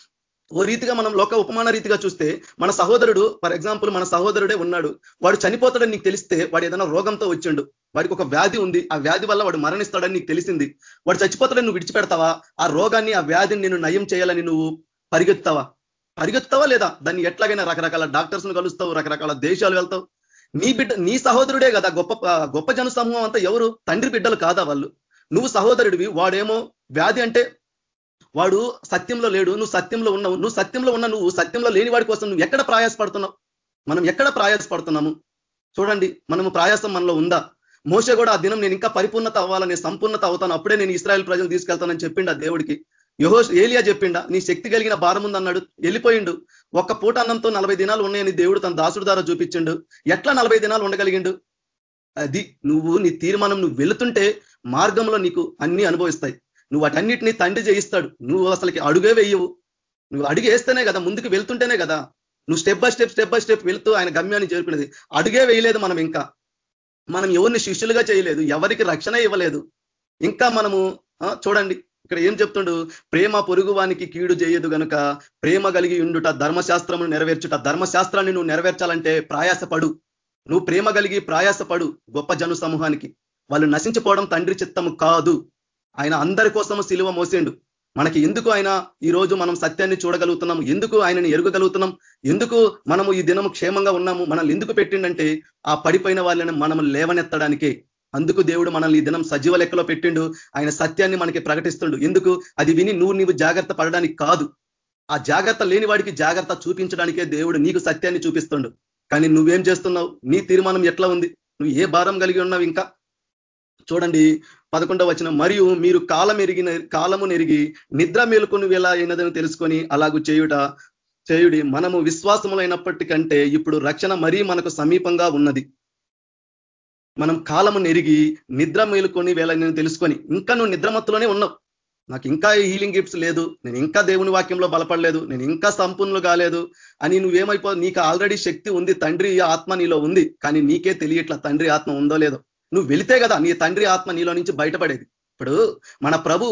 ఓ రీతిగా మనం లోక ఉపమాన రీతిగా చూస్తే మన సహోదరుడు ఫర్ ఎగ్జాంపుల్ మన సహోదరుడే ఉన్నాడు. వాడు చనిపోతాడని నీకు తెలిస్తే వాడు ఏదైనా రోగంతో వచ్చిండు. వాడికి ఒక వ్యాధి ఉంది. ఆ వ్యాధి వల్ల వాడు మరణిస్తాడని నీకు తెలిసింది. వాడు చచ్చిపోతాడని నువ్వు విడిచిపెడతావా? ఆ రోగాన్ని ఆ వ్యాధిని నేను నయం చేయాలని నువ్వు పరిగెత్తావా పరిగెత్తావా లేదా? దాన్ని ఎట్లాగైనా రకరకాల డాక్టర్స్ను కలుస్తావు రకరకాల దేశాలు వెళ్తావు. నీ బిడ్డ నీ సహోదరుడే కదా గొప్ప గొప్ప జన సమూహం అంతా ఎవరు? తండ్రి బిడ్డలు కాదా వాళ్ళు? నువ్వు సహోదరుడివి వాడేమో వ్యాధి అంటే వాడు సత్యంలో లేడు నువ్వు సత్యంలో ఉన్నావు నువ్వు సత్యంలో ఉన్న నువ్వు సత్యంలో లేని వాడి కోసం నువ్వు ఎక్కడ ప్రయాసపడుతున్నావు? మనం ఎక్కడ ప్రయాసపడుతున్నాము? చూడండి మనము ప్రయాసం మనలో ఉందా? మోస కూడా ఆ దినం నేను ఇంకా పరిపూర్ణత అవ్వాలని సంపూర్ణత అవుతాను అప్పుడే నేను ఇస్రాయల్ ప్రజలు తీసుకెళ్తానని చెప్పిండు ఆ దేవుడికి. యహో ఏలియా చెప్పిండా నీ శక్తి కలిగిన భారం ఉందన్నాడు వెళ్ళిపోయిండు. ఒక్క పూట అన్నంతో నలభై దినాలు ఉన్నాయని దేవుడు తన దాసుడు ద్వారా చూపించిండు. ఎట్లా నలభై దినాలు ఉండగలిగిండు? అది నువ్వు నీ తీర్మానం నువ్వు వెళుతుంటే మార్గంలో నీకు అన్ని అనుభవిస్తాయి. నువ్వు వాటన్నిటినీ తండ్రి చేయిస్తాడు నువ్వు అసలుకి అడుగే వేయవు. నువ్వు అడుగు వేస్తేనే కదా ముందుకు వెళ్తుంటేనే కదా. నువ్వు step by step step by step వెళ్తూ ఆయన గమ్యాన్ని చేరుకునేది. అడుగే వేయలేదు మనం ఇంకా. మనం ఎవరిని శిష్యులుగా చేయలేదు. ఎవరికి రక్షణ ఇవ్వలేదు. ఇంకా మనము చూడండి. ఇక్కడ ఏం చెప్తుండు? ప్రేమ పొరుగువానికి కీడు చేయదు గనుక ప్రేమ కలిగి ఉండుట ధర్మశాస్త్రమును నెరవేర్చుట. ధర్మశాస్త్రాన్ని నువ్వు నెరవేర్చాలంటే ప్రయాసపడు. నువ్వు ప్రేమ కలిగి ప్రయాసపడు గొప్ప జను సమూహానికి. వాళ్ళు నశించిపోవడం తండ్రి చిత్తము కాదు. ఆయన అందరి కోసము సిలువ మోసేండు. మనకి ఎందుకు ఆయన ఈ రోజు మనం సత్యాన్ని చూడగలుగుతున్నాం ఎందుకు ఆయనని ఎరుగగలుగుతున్నాం? ఎందుకు మనము ఈ దినము క్షేమంగా ఉన్నాము? మనల్ని ఎందుకు పెట్టిండంటే ఆ పడిపోయిన వాళ్ళని మనం లేవనెత్తడానికే. అందుకు దేవుడు మనల్ని ఈ దినం సజీవ లెక్కలో పెట్టిండు. ఆయన సత్యాన్ని మనకి ప్రకటిస్తుండు. ఎందుకు? అది విని నువ్వు నీవు జాగ్రత్త పడడానికి కాదు. ఆ జాగ్రత్త లేని వాడికి జాగ్రత్త చూపించడానికే దేవుడు నీకు సత్యాన్ని చూపిస్తుండు. కానీ నువ్వేం చేస్తున్నావు? నీ తీర్మానం ఎట్లా ఉంది? నువ్వు ఏ భారం కలిగి ఉన్నావు ఇంకా? చూడండి పదకొండవ వచ్చిన మరియు మీరు కాలం ఎరిగిన కాలము నెరిగి నిద్ర మేలుకొని ఎలా అయినదని తెలుసుకొని అలాగూ చేయుట చేయుడి మనము విశ్వాసములైనప్పటికంటే ఇప్పుడు రక్షణ మరీ మనకు సమీపంగా ఉన్నది. మనం కాలము నెరిగి నిద్ర మేలుకొని వేళ నేను తెలుసుకొని ఇంకా నువ్వు నిద్రమత్తులోనే ఉన్నావు. నాకు ఇంకా హీలింగ్ గిఫ్ట్స్ లేదు నేను ఇంకా దేవుని వాక్యంలో బలపడలేదు నేను ఇంకా సంపూర్ణలు కాలేదు అని నువ్వేమైపో నీకు ఆల్రెడీ శక్తి ఉంది తండ్రి ఆత్మ నీలో ఉంది కానీ నీకే తెలియట్లా తండ్రి ఆత్మ ఉందో లేదో. నువ్వు వెళితే కదా నీ తండ్రి ఆత్మ నీలో నుంచి బయటపడేది. ఇప్పుడు మన ప్రభు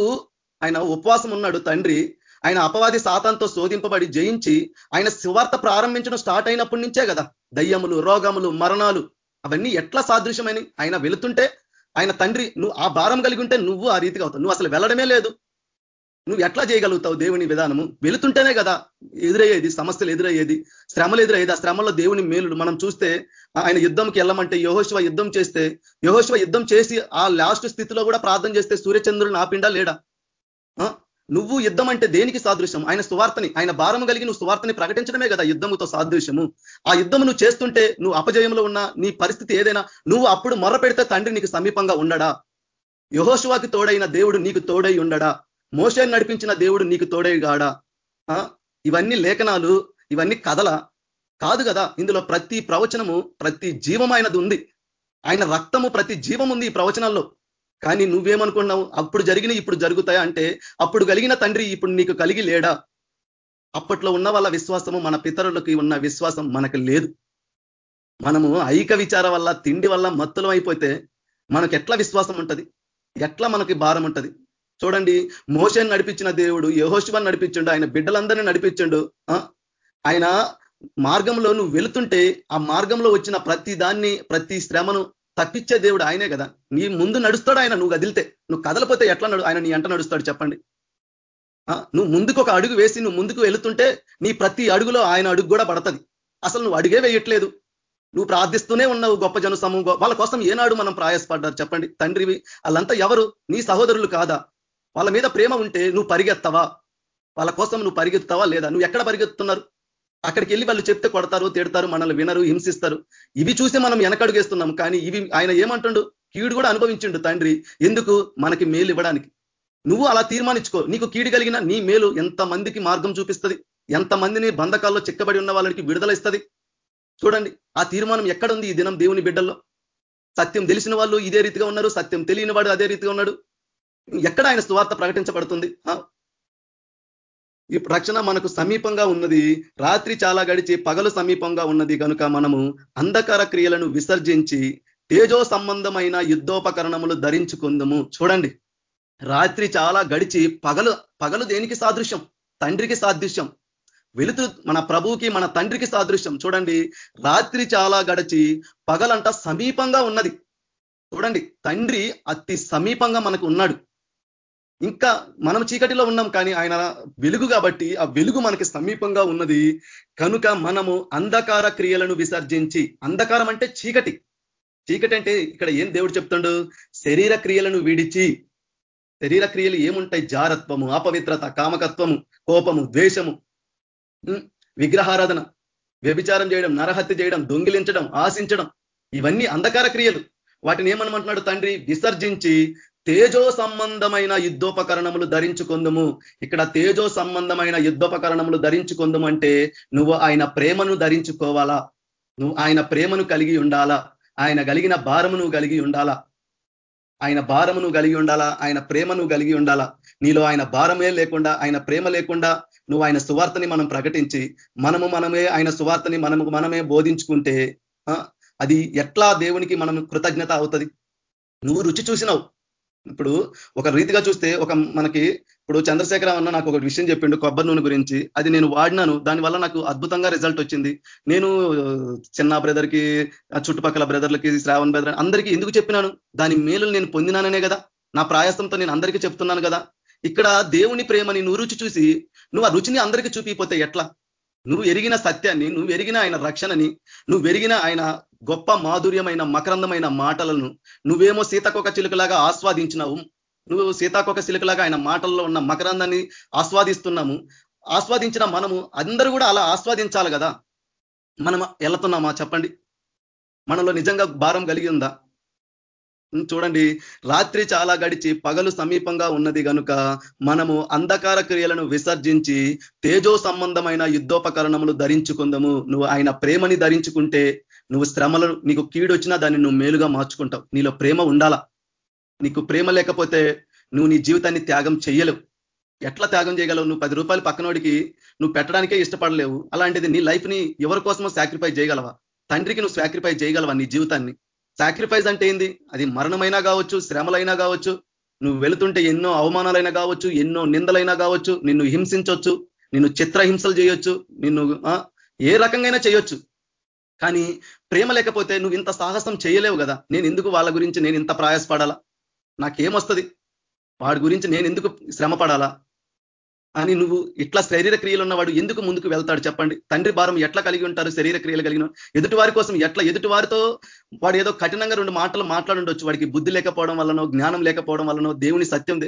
ఆయన ఉపవాసం ఉన్నాడు తండ్రి ఆయన అపవాది సాతంతో శోధింపబడి జయించి ఆయన శివార్త ప్రారంభించడం స్టార్ట్ అయినప్పటి నుంచే కదా. దయ్యములు రోగములు మరణాలు అవన్నీ ఎట్లా సాదృశ్యమని ఆయన వెళుతుంటే ఆయన తండ్రి నువ్వు ఆ భారం కలిగి ఉంటే నువ్వు ఆ రీతిగా అవుతావు. నువ్వు అసలు వెళ్ళడమే లేదు. నువ్వు ఎట్లా చేయగలుగుతావు దేవుని విధానము? వెళుతుంటేనే కదా ఎదురయ్యేది సమస్యలు ఎదురయ్యేది శ్రమలు ఎదురయ్యేది. ఆ శ్రమలో దేవుని మేలుడు మనం చూస్తే ఆయన యుద్ధంకి వెళ్ళమంటే యహోశివ యుద్ధం చేస్తే యహోశివ యుద్ధం చేసి ఆ లాస్ట్ స్థితిలో కూడా ప్రార్థన చేస్తే సూర్యచంద్రుడు ఆపిండా లేడా? నువ్వు యుద్ధం అంటే దేనికి సాదృశ్యం ఆయన సువార్తని ఆయన భారం కలిగి నువ్వు సువార్తని ప్రకటించడమే కదా యుద్ధముతో సాదృశ్యము. ఆ యుద్ధము నువ్వు చేస్తుంటే నువ్వు అపజయంలో ఉన్న నీ పరిస్థితి ఏదైనా నువ్వు అప్పుడు మొర్ర పెడితే తండ్రి నీకు సమీపంగా ఉండడా? యహోశివాకి తోడైన దేవుడు నీకు తోడై ఉండడా? మోషన్ నడిపించిన దేవుడు నీకు తోడై గాడా? ఇవన్నీ లేఖనాలు ఇవన్నీ కథల. కాదు కదా ఇందులో ప్రతి ప్రవచనము ప్రతి జీవమైనది ఉంది. ఆయన రక్తము ప్రతి జీవం ఉంది ఈ ప్రవచనాల్లో. కానీ నువ్వేమనుకున్నావు? అప్పుడు జరిగిన ఇప్పుడు జరుగుతాయా అంటే అప్పుడు కలిగిన తండ్రి ఇప్పుడు నీకు కలిగి లేడా? అప్పట్లో ఉన్న వాళ్ళ విశ్వాసము మన పితరులకి ఉన్న విశ్వాసం మనకు లేదు. మనము ఐక విచార వల్ల తిండి వల్ల మత్తులం అయిపోతే మనకు ఎట్లా విశ్వాసం ఉంటది? ఎట్లా మనకి భారం ఉంటది? చూడండి మోషన్ నడిపించిన దేవుడు యహోశివన్ నడిపించండు ఆయన బిడ్డలందరినీ నడిపించండు ఆయన మార్గంలో నువ్వు వెళుతుంటే ఆ మార్గంలో వచ్చిన ప్రతి దాన్ని ప్రతి శ్రమను తప్పించే దేవుడు ఆయనే కదా. నీ ముందు నడుస్తాడు ఆయన నువ్వు కదిలితే. నువ్వు కదలపోతే ఎట్లా నడు ఆయన నీ ఎంట నడుస్తాడు చెప్పండి. నువ్వు ముందుకు ఒక అడుగు వేసి నువ్వు ముందుకు వెళుతుంటే నీ ప్రతి అడుగులో ఆయన అడుగు కూడా పడతది. అసలు నువ్వు అడుగే వేయట్లేదు. నువ్వు ప్రార్థిస్తూనే ఉన్నావు గొప్ప జన సమూహం. వాళ్ళ కోసం ఏనాడు మనం ప్రయాసపడ్డారు చెప్పండి. తండ్రివి వాళ్ళంతా ఎవరు? నీ సహోదరులు కాదా? వాళ్ళ మీద ప్రేమ ఉంటే నువ్వు పరిగెత్తవా? వాళ్ళ కోసం నువ్వు పరిగెత్తావా లేదా? నువ్వు ఎక్కడ పరిగెత్తున్నారు అక్కడికి వెళ్ళి వాళ్ళు చెప్తే కొడతారు తిడతారు మనల్ని వినరు హింసిస్తారు. ఇవి చూసి మనం వెనకడుగేస్తున్నాం. కానీ ఇవి ఆయన ఏమంటుండు? కీడు కూడా అనుభవించిండు తండ్రి. ఎందుకు? మనకి మేలు ఇవ్వడానికి. నువ్వు అలా తీర్మానించుకో. నీకు కీడు కలిగిన నీ మేలు ఎంత మందికి మార్గం చూపిస్తుంది? ఎంత మందిని బంధకాల్లో చిక్కబడి ఉన్న వాళ్ళకి విడుదల ఇస్తుంది? చూడండి ఆ తీర్మానం ఎక్కడుంది ఈ దినం దేవుని బిడ్డల్లో? సత్యం తెలిసిన వాళ్ళు ఇదే రీతిగా ఉన్నారు సత్యం తెలియని వాడు అదే రీతిగా ఉన్నాడు. ఎక్కడ ఆయన స్వార్థ ప్రకటించబడుతుంది? ఈ రక్షణ మనకు సమీపంగా ఉన్నది. రాత్రి చాలా గడిచి పగలు సమీపంగా ఉన్నది కనుక మనము అంధకార క్రియలను విసర్జించి తేజో సంబంధమైన యుద్ధోపకరణములు ధరించుకుందము. చూడండి. రాత్రి చాలా గడిచి పగలు పగలు దేనికి సాదృశ్యం? తండ్రికి సాదృశ్యం. వెలుతురు మన ప్రభువుకి మన తండ్రికి సాదృశ్యం. చూడండి. రాత్రి చాలా గడిచి పగలంట సమీపంగా ఉన్నది. చూడండి. తండ్రి అతి సమీపంగా మనకు ఉన్నాడు. ఇంకా మనం చీకటిలో ఉన్నాం కానీ ఆయన వెలుగు కాబట్టి ఆ వెలుగు మనకి సమీపంగా ఉన్నది. కనుక మనము అంధకార క్రియలను విసర్జించి అంధకారం అంటే చీకటి. చీకటి అంటే ఇక్కడ ఏం దేవుడు చెప్తుండు? శరీర క్రియలను విడిచి శరీర క్రియలు ఏముంటాయి? జారత్వము అపవిత్రత కామకత్వము కోపము ద్వేషము విగ్రహారాధన వ్యభిచారం చేయడం నరహత్య చేయడం దొంగిలించడం ఆశించడం ఇవన్నీ అంధకార క్రియలు. వాటిని ఏమనమంటున్నాడు తండ్రి? విసర్జించి తేజో సంబంధమైన యుద్ధోపకరణములు ధరించుకుందుము. ఇక్కడ తేజో సంబంధమైన యుద్ధోపకరణములు ధరించుకుందుము అంటే నువ్వు ఆయన ప్రేమను ధరించుకోవాలా? నువ్వు ఆయన ప్రేమను కలిగి ఉండాలా? ఆయన కలిగిన భారమును కలిగి ఉండాలా? ఆయన భారమును కలిగి ఉండాలా? ఆయన ప్రేమను కలిగి ఉండాలా? నీలో ఆయన భారమే లేకుండా ఆయన ప్రేమ లేకుండా నువ్వు ఆయన సువార్తని మనం ప్రకటించి మనము మనమే ఆయన సువార్తని మనము మనమే బోధించుకుంటే అది ఎట్లా దేవునికి మనం కృతజ్ఞత అవుతుంది? నువ్వు రుచి చూసినావు. ఇప్పుడు ఒక రీతిగా చూస్తే ఒక మనకి ఇప్పుడు చంద్రశేఖర అన్న నాకు ఒక విషయం చెప్పిండు కొబ్బరి నూనె గురించి. అది నేను వాడినాను. దానివల్ల నాకు అద్భుతంగా రిజల్ట్ వచ్చింది. నేను చిన్న బ్రదర్కి చుట్టుపక్కల బ్రదర్లకి శ్రావణ్ బ్రదర్ అందరికీ ఎందుకు చెప్పినాను? దాని మేలు నేను పొందినాననే కదా. నా ప్రయాసంతో నేను అందరికీ చెప్తున్నాను కదా. ఇక్కడ దేవుని ప్రేమని నువ్వు రుచి చూసి నువ్వు ఆ రుచిని అందరికీ చూపిపోతే ఎట్లా? నువ్వు ఎరిగిన సత్యాన్ని నువ్వు ఎరిగిన ఆయన రక్షణని నువ్వు ఎరిగిన ఆయన గొప్ప మాధుర్యమైన మకరందమైన మాటలను నువ్వేమో సీతాకొక చిలుకలాగా ఆస్వాదించినావు. నువ్వు సీతాకొక చిలుకలాగా ఆయన మాటల్లో ఉన్న మకరందాన్ని ఆస్వాదిస్తున్నాము. ఆస్వాదించిన మనము అందరూ కూడా అలా ఆస్వాదించాలి కదా. మనం వెళ్తున్నామా చెప్పండి. మనలో నిజంగా భారం కలిగి ఉందా? చూడండి. రాత్రి చాలా గడిచి పగలు సమీపంగా ఉన్నది కనుక మనము అంధకార క్రియలను విసర్జించి తేజో సంబంధమైన యుద్ధోపకరణములు ధరించుకుందాము. నువ్వు ఆయన ప్రేమని ధరించుకుంటే నువ్వు శ్రమలు నీకు కీడు వచ్చినా దాన్ని నువ్వు మేలుగా మార్చుకుంటావు. నీలో ప్రేమ ఉండాలా? నీకు ప్రేమ లేకపోతే నువ్వు నీ జీవితాన్ని త్యాగం చెయ్యలేవు. ఎట్లా త్యాగం చేయగలవు? నువ్వు పది రూపాయలు పక్కనోడికి నువ్వు పెట్టడానికే ఇష్టపడలేవు. అలాంటిది నీ లైఫ్ని ఎవరి కోసమో సాక్రిఫైస్ చేయగలవా? తండ్రికి నువ్వు సాక్రిఫైస్ చేయగలవా నీ జీవితాన్ని? సాక్రిఫైస్ అంటే ఏంది? అది మరణమైనా కావచ్చు శ్రమలైనా కావచ్చు నువ్వు వెళుతుంటే ఎన్నో అవమానాలైనా కావచ్చు ఎన్నో నిందలైనా కావచ్చు నిన్ను హింసించవచ్చు నిన్ను చిత్రహింసలు చేయొచ్చు నిన్ను ఏ రకంగా చేయొచ్చు. కానీ ప్రేమ లేకపోతే నువ్వు ఇంత సాహసం చేయలేవు కదా. నేను ఎందుకు వాళ్ళ గురించి నేను ఇంత ప్రయాసపడాలా? నాకేమొస్తుంది? వాడి గురించి నేను ఎందుకు శ్రమ పడాలా అని నువ్వు ఇట్లా శరీర క్రియలు ఉన్నవాడు ఎందుకు ముందుకు వెళ్తాడు చెప్పండి? తండ్రి భారం ఎట్లా కలిగి ఉంటారు శరీర క్రియలు కలిగిన ఎదుటి వారి కోసం ఎట్లా ఎదుటి వారితో వాడు ఏదో కఠినంగా రెండు మాటలు మాట్లాడుండొచ్చు. వాడికి బుద్ధి లేకపోవడం వల్లనో జ్ఞానం లేకపోవడం వల్లనో దేవుని సత్యం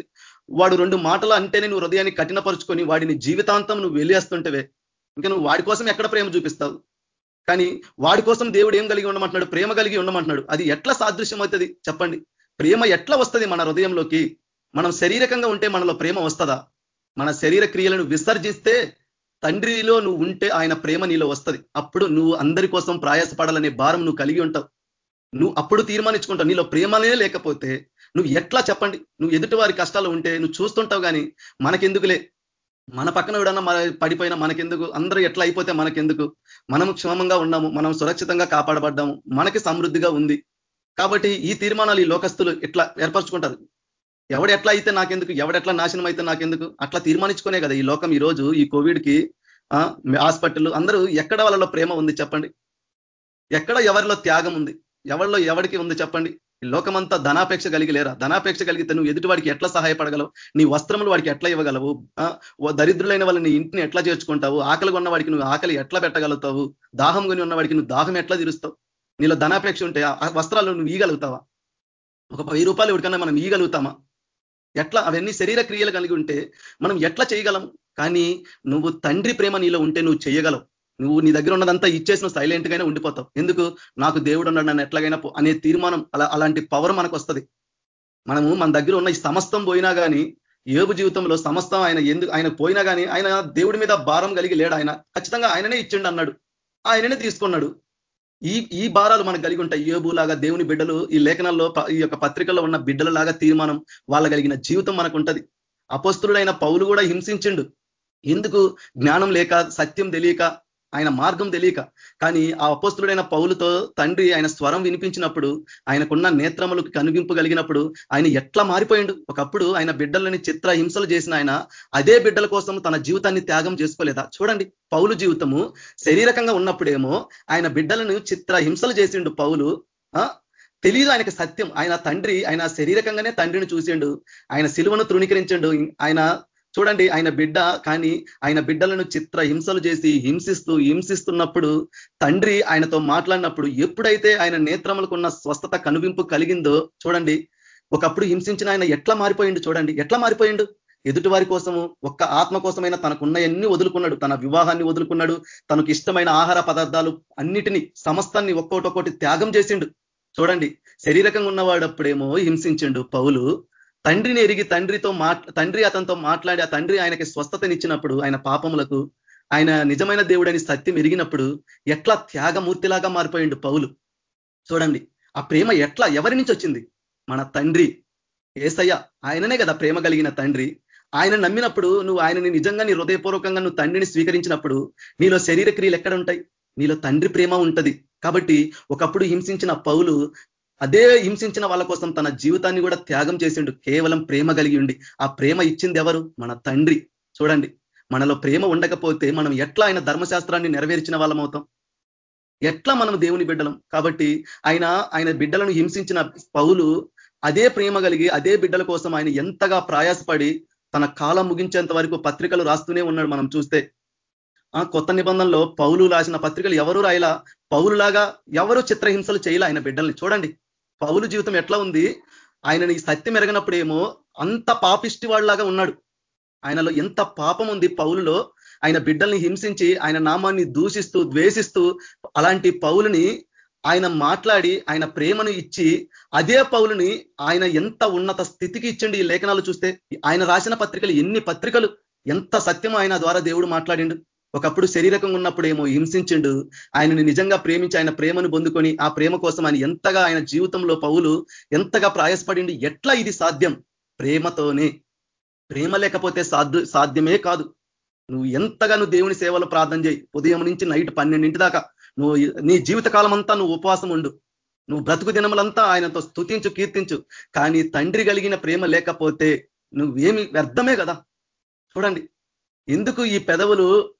వాడు రెండు మాటలు అంటేనే నువ్వు హృదయాన్ని కఠినపరుచుకొని వాడిని జీవితాంతం నువ్వు వెళ్ళేస్తుంటవే ఇంకా నువ్వు వాడి కోసం ఎక్కడ ప్రేమ చూపిస్తావు? కానీ వాడి కోసం దేవుడు ఏం కలిగి ఉండమంటున్నాడు? ప్రేమ కలిగి ఉండమంటున్నాడు. అది ఎట్లా సాదృశ్యం అవుతుంది చెప్పండి. ప్రేమ ఎట్లా వస్తుంది మన హృదయంలోకి? మనం శరీరకంగా ఉంటే మనలో ప్రేమ వస్తుందా? మన శరీర క్రియలను విసర్జిస్తే తండ్రిలో నువ్వు ఉంటే ఆయన ప్రేమ నీలో వస్తుంది. అప్పుడు నువ్వు అందరి కోసం ప్రయాసపడాలనే భారం నువ్వు కలిగి ఉంటావు. నువ్వు అప్పుడు తీర్మానించుకుంటావు. నీలో ప్రేమనే లేకపోతే నువ్వు ఎట్లా చెప్పండి? నువ్వు ఎదుటి వారి కష్టాలు ఉంటే నువ్వు చూస్తుంటావు కానీ మనకెందుకులే? మన పక్కన ఎవడన్నా పడిపోయినా మనకెందుకు? అందరూ ఎట్లా అయిపోతే మనకెందుకు? మనం క్షేమంగా ఉన్నాము మనం సురక్షితంగా కాపాడబడ్డాము మనకి సమృద్ధిగా ఉంది. కాబట్టి ఈ తీర్మానాలు ఈ లోకస్తులు ఎట్లా ఏర్పరచుకుంటారు? ఎవడు ఎట్లా అయితే నాకెందుకు ఎవడెట్లా నాశనం అయితే నాకెందుకు? అట్లా తీర్మానించుకునే కదా ఈ లోకం ఈ రోజు ఈ కోవిడ్కి హాస్పిటల్ అందరూ ఎక్కడ వాళ్ళలో ప్రేమ ఉంది చెప్పండి? ఎక్కడ ఎవరిలో త్యాగం ఉంది? ఎవరిలో ఎవరికి ఉంది చెప్పండి? లోకమంతా ధనాపేక్ష కలిగి లేరా? ధనాపేక్ష కలిగితే నువ్వు ఎదుటి వాడికి ఎట్లా సహాయపడగలవు? నీ వస్త్రములు వాడికి ఎట్లా ఇవ్వగలవు? దరిద్రులైన వాళ్ళని ఇంటిని ఎట్లా చేర్చుకుంటావు? ఆకలి ఉన్న వాడికి నువ్వు ఆకలి ఎట్లా పెట్టగలుగుతావు? దాహం కొని ఉన్న వాడికి నువ్వు దాహం ఎట్లా తీరుస్తావు? నీలో ధనాపేక్ష ఉంటే వస్త్రాలు నువ్వు ఈగలుగుతావా ఒక వెయ్యి రూపాయలు ఎవరికన్నా మనం ఈగలుగుతామా ఎట్లా? అవన్నీ శరీర క్రియలు కలిగి ఉంటే మనం ఎట్లా చేయగలం? కానీ నువ్వు తండ్రి ప్రేమ నీలో ఉంటే నువ్వు చేయగలవు. నువ్వు నీ దగ్గర ఉన్నదంతా ఇచ్చేసిన సైలెంట్ గానే ఉండిపోతావు. ఎందుకు? నాకు దేవుడు ఉన్నాడు నన్ను ఎట్లాగైనా అనే తీర్మానం అలా అలాంటి పవర్ మనకు వస్తుంది మనము మన దగ్గర ఉన్న ఈ సమస్తం పోయినా కానీ ఏబు జీవితంలో సమస్తం ఆయన ఎందుకు ఆయన పోయినా కానీ ఆయన దేవుడి మీద భారం కలిగి లేడు ఆయన. ఖచ్చితంగా ఆయననే ఇచ్చిండు అన్నాడు. ఆయననే తీసుకున్నాడు. ఈ ఈ భారాలు మనకు కలిగి ఉంటాయి. ఏబులాగా దేవుని బిడ్డలు ఈ లేఖనాల్లో ఈ యొక్క పత్రికల్లో ఉన్న బిడ్డలలాగా తీర్మానం వాళ్ళ కలిగిన జీవితం మనకు ఉంటది అపస్తుడైన పౌలు కూడా హింసించిండు. ఎందుకు? జ్ఞానం లేక సత్యం తెలియక ఆయన మార్గం తెలియక. కానీ ఆ అపస్తుడైన పౌలుతో తండ్రి ఆయన స్వరం వినిపించినప్పుడు ఆయనకున్న నేత్రములకు కనుగింపు కలిగినప్పుడు ఆయన ఎట్లా మారిపోయిండు? ఒకప్పుడు ఆయన బిడ్డలని చిత్ర హింసలు చేసిన ఆయన అదే బిడ్డల కోసం తన జీవితాన్ని త్యాగం చేసుకోలేదా? చూడండి పౌలు జీవితము శరీరకంగా ఉన్నప్పుడేమో ఆయన బిడ్డలను చిత్ర హింసలు చేసిండు పౌలు తెలియదు ఆయనకు సత్యం. ఆయన తండ్రి ఆయన శరీరకంగానే తండ్రిని చూసిండు. ఆయన సిలువను తృణీకరించండు. ఆయన చూడండి ఆయన బిడ్డ కానీ ఆయన బిడ్డలను చిత్ర హింసలు చేసి హింసిస్తూ హింసిస్తున్నప్పుడు తండ్రి ఆయనతో మాట్లాడినప్పుడు ఎప్పుడైతే ఆయన నేత్రములకు ఉన్న స్వస్థత కనువింపు కలిగిందో చూడండి ఒకప్పుడు హింసించిన ఆయన ఎట్లా మారిపోయిండు చూడండి ఎట్లా మారిపోయిండు? ఎదుటి వారి కోసము ఒక్క ఆత్మ కోసమైనా తనకున్నయన్నీ వదులుకున్నాడు తన వివాహాన్ని వదులుకున్నాడు తనకు ఇష్టమైన ఆహార పదార్థాలు అన్నిటినీ సమస్తాన్ని ఒక్కోటొక్కటి త్యాగం చేసిండు. చూడండి శరీరకంగా ఉన్నవాడప్పుడేమో హింసించిండు పౌలు తండ్రిని ఎరిగి తండ్రితో తండ్రి అతనితో మాట్లాడి ఆ తండ్రి ఆయనకి స్వస్థతనిచ్చినప్పుడు ఆయన పాపములకు ఆయన నిజమైన దేవుడని సత్యం ఎరిగినప్పుడు ఎట్లా త్యాగమూర్తిలాగా మారిపోయిండు పౌలు. చూడండి ఆ ప్రేమ ఎట్లా ఎవరి నుంచి వచ్చింది? మన తండ్రి ఏసయ్య ఆయననే కదా ప్రేమ కలిగిన తండ్రి. ఆయన నమ్మినప్పుడు నువ్వు ఆయనని నిజంగా నీ హృదయపూర్వకంగా నువ్వు తండ్రిని స్వీకరించినప్పుడు నీలో శరీర క్రియలు ఎక్కడ ఉంటాయి నీలో తండ్రి ప్రేమ ఉంటది. కాబట్టి ఒకప్పుడు హింసించిన పౌలు అదే హింసించిన వాళ్ళ కోసం తన జీవితాన్ని కూడా త్యాగం చేసిండు. కేవలం ప్రేమ కలిగి ఉండి. ఆ ప్రేమ ఇచ్చింది ఎవరు? మన తండ్రి. చూడండి. మనలో ప్రేమ ఉండకపోతే మనం ఎట్లా ఆయన ధర్మశాస్త్రాన్ని నెరవేర్చిన వాళ్ళం అవుతాం? ఎట్లా మనం దేవుని బిడ్డలం? కాబట్టి ఆయన ఆయన బిడ్డలను హింసించిన పౌలు అదే ప్రేమ కలిగి అదే బిడ్డల కోసం ఆయన ఎంతగా ప్రయాసపడి తన కాలం ముగించేంత వరకు పత్రికలు రాస్తూనే ఉన్నాడు మనం చూస్తే. ఆ కొత్త నిబంధనలో పౌలు రాసిన పత్రికలు ఎవరు రాయలా? పౌలులాగా ఎవరు చిత్రహింసలు చేయలే ఆయన బిడ్డల్ని? చూడండి. పౌలు జీవితం ఎట్లా ఉంది? ఆయనని సత్యం ఎరగనప్పుడేమో అంత పాపిష్టి వాళ్ళలాగా ఉన్నాడు. ఆయనలో ఎంత పాపం ఉంది పౌలులో? ఆయన బిడ్డల్ని హింసించి ఆయన నామాన్ని దూషిస్తూ ద్వేషిస్తూ అలాంటి పౌలుని ఆయన మాట్లాడి ఆయన ప్రేమను ఇచ్చి అదే పౌలుని ఆయన ఎంత ఉన్నత స్థితికి ఇచ్చండి ఈ లేఖనాలు చూస్తే? ఆయన రాసిన పత్రికలు ఎన్ని పత్రికలు? ఎంత సత్యం ఆయన ద్వారా దేవుడు మాట్లాడిండు. ఒకప్పుడు శరీరకంగా ఉన్నప్పుడు ఏమో హింసించిండు. ఆయనని నిజంగా ప్రేమించి ఆయన ప్రేమను పొందుకొని ఆ ప్రేమ కోసం ఆయన ఎంతగా ఆయన జీవితంలో పౌలు ఎంతగా ప్రయాసపడిండు. ఎట్లా ఇది సాధ్యం? ప్రేమతోనే. ప్రేమ లేకపోతే సాధ్య సాధ్యమే కాదు. నువ్వు ఎంతగా నువ్వు దేవుని సేవలో ప్రార్థన చేయి. ఉదయం నుంచి నైట్ పన్నెండింటి దాకా నువ్వు నీ జీవితకాలం అంతా నువ్వు ఉపవాసం ఉండు. నువ్వు బ్రతుకు దినములంతా ఆయనతో స్థుతించు కీర్తించు. కానీ తండ్రి కలిగిన ప్రేమ లేకపోతే నువ్వేమి వ్యర్థమే కదా? చూడండి. ఎందుకు ఈ పెదవులు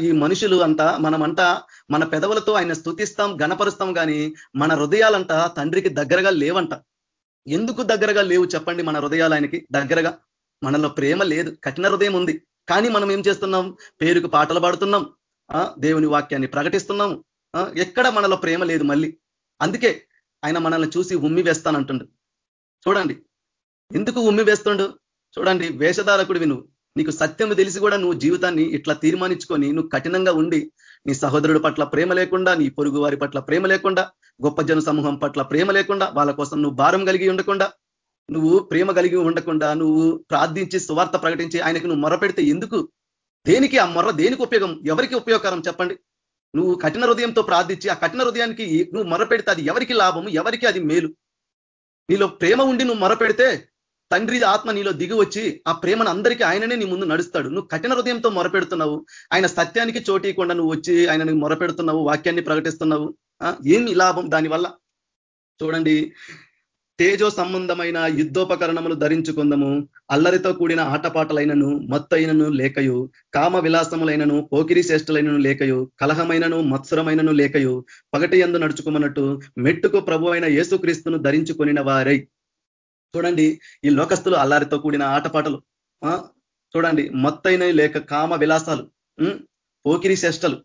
ఈ మనుషులు అంతా మనమంతా మన పెదవులతో ఆయన స్థుతిస్తాం గణపరుస్తాం కానీ మన హృదయాలంట తండ్రికి దగ్గరగా లేవంట. ఎందుకు దగ్గరగా లేవు చెప్పండి మన హృదయాలు ఆయనకి దగ్గరగా? మనలో ప్రేమ లేదు కఠిన హృదయం ఉంది. కానీ మనం ఏం చేస్తున్నాం? పేరుకు పాటలు పాడుతున్నాం. దేవుని వాక్యాన్ని ప్రకటిస్తున్నాము ఎక్కడ మనలో ప్రేమ లేదు మళ్ళీ. అందుకే ఆయన మనల్ని చూసి ఉమ్మి వేస్తానంటుండు. చూడండి. ఎందుకు ఉమ్మి వేస్తుండు? చూడండి వేషధారకుడివి నువ్వు. నీకు సత్యం తెలిసి కూడా నువ్వు జీవితాన్ని ఇట్లా తీర్మానించుకొని నువ్వు కఠినంగా ఉండి నీ సహోదరుడు పట్ల ప్రేమ లేకుండా నీ పొరుగు వారి పట్ల ప్రేమ లేకుండా గొప్ప జన సమూహం పట్ల ప్రేమ లేకుండా వాళ్ళ కోసం నువ్వు భారం కలిగి ఉండకుండా నువ్వు ప్రేమ కలిగి ఉండకుండా నువ్వు ప్రార్థించి సువార్త ప్రకటించి ఆయనకు నువ్వు మొరపెడితే ఎందుకు? దేనికి ఆ మొర్ర దేనికి ఉపయోగం? ఎవరికి ఉపయోగకరం చెప్పండి? నువ్వు కఠిన హృదయంతో ప్రార్థించి ఆ కఠిన హృదయానికి నువ్వు మొరపెడితే అది ఎవరికి లాభము? ఎవరికి అది మేలు? నీలో ప్రేమ ఉండి నువ్వు మొరపెడితే తండ్రి ఆత్మ నీలో దిగి వచ్చి ఆ ప్రేమను అందరికీ ఆయననే నీ ముందు నడుస్తాడు. నువ్వు కఠిన హృదయంతో మొరపెడుతున్నావు. ఆయన సత్యానికి చోటీయకుండా నువ్వు వచ్చి ఆయనను మొరపెడుతున్నావు వాక్యాన్ని ప్రకటిస్తున్నావు. ఏమి లాభం దానివల్ల? చూడండి తేజో సంబంధమైన యుద్ధోపకరణములు ధరించుకుందము. అల్లరితో కూడిన ఆటపాటలైనను మత్తైనను లేకయు. కామ విలాసములైనను పోకిరి శ్రేష్ఠులైనను లేకయు. కలహమైనను మత్సరమైనను లేకయు. పగటి ఎందు నడుచుకోమన్నట్టు మెట్టుకు ప్రభు అయిన యేసుక్రీస్తును ధరించుకొనిన వారై. చూడండి ఈ లోకస్తులు అల్లారితో కూడిన ఆటపాటలు చూడండి మత్తైన లేక కామ విలాసాలు పోకిరి చేష్టలు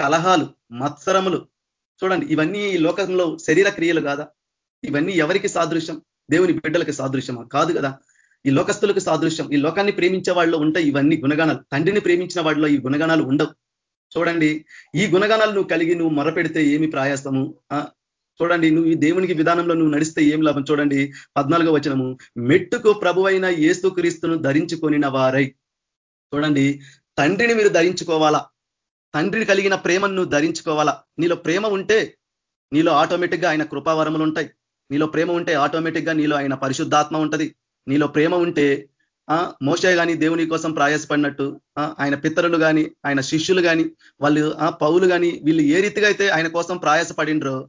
కలహాలు మత్సరములు. చూడండి ఇవన్నీ ఈ లోకంలో శరీర క్రియలు కాదా? ఇవన్నీ ఎవరికి సాదృశ్యం? దేవుని బిడ్డలకి సాదృశ్యమా? కాదు కదా. ఈ లోకస్తులకు సాదృశ్యం. ఈ లోకాన్ని ప్రేమించే వాళ్ళు ఉంటాయి ఇవన్నీ గుణగానాలు తండ్రిని ప్రేమించిన వాడిలో ఈ గుణగానాలు ఉండవు. చూడండి ఈ గుణగానాలు నువ్వు కలిగి నువ్వు మొరపెడితే ఏమి ప్రయాసము? చూడండి నువ్వు ఈ దేవునికి విధానంలో నువ్వు నడిస్తే ఏం లాభం? చూడండి పద్నాలుగో వచనము. మెట్టుకు ప్రభు అయిన ఏసు ధరించుకొనిన వారై. చూడండి తండ్రిని మీరు ధరించుకోవాలా? తండ్రిని కలిగిన ప్రేమను నువ్వు ధరించుకోవాలా? నీలో ప్రేమ ఉంటే నీలో ఆటోమేటిక్గా ఆయన కృపావరములు ఉంటాయి. నీలో ప్రేమ ఉంటే ఆటోమేటిక్గా నీలో ఆయన పరిశుద్ధాత్మ ఉంటది. నీలో ప్రేమ ఉంటే మోసే కానీ దేవుని కోసం ప్రయాసపడినట్టు ఆయన పితరులు కానీ ఆయన శిష్యులు కానీ వాళ్ళు పౌలు కానీ వీళ్ళు ఏ రీతిగా అయితే ఆయన కోసం ప్రయాసపడిండ్రో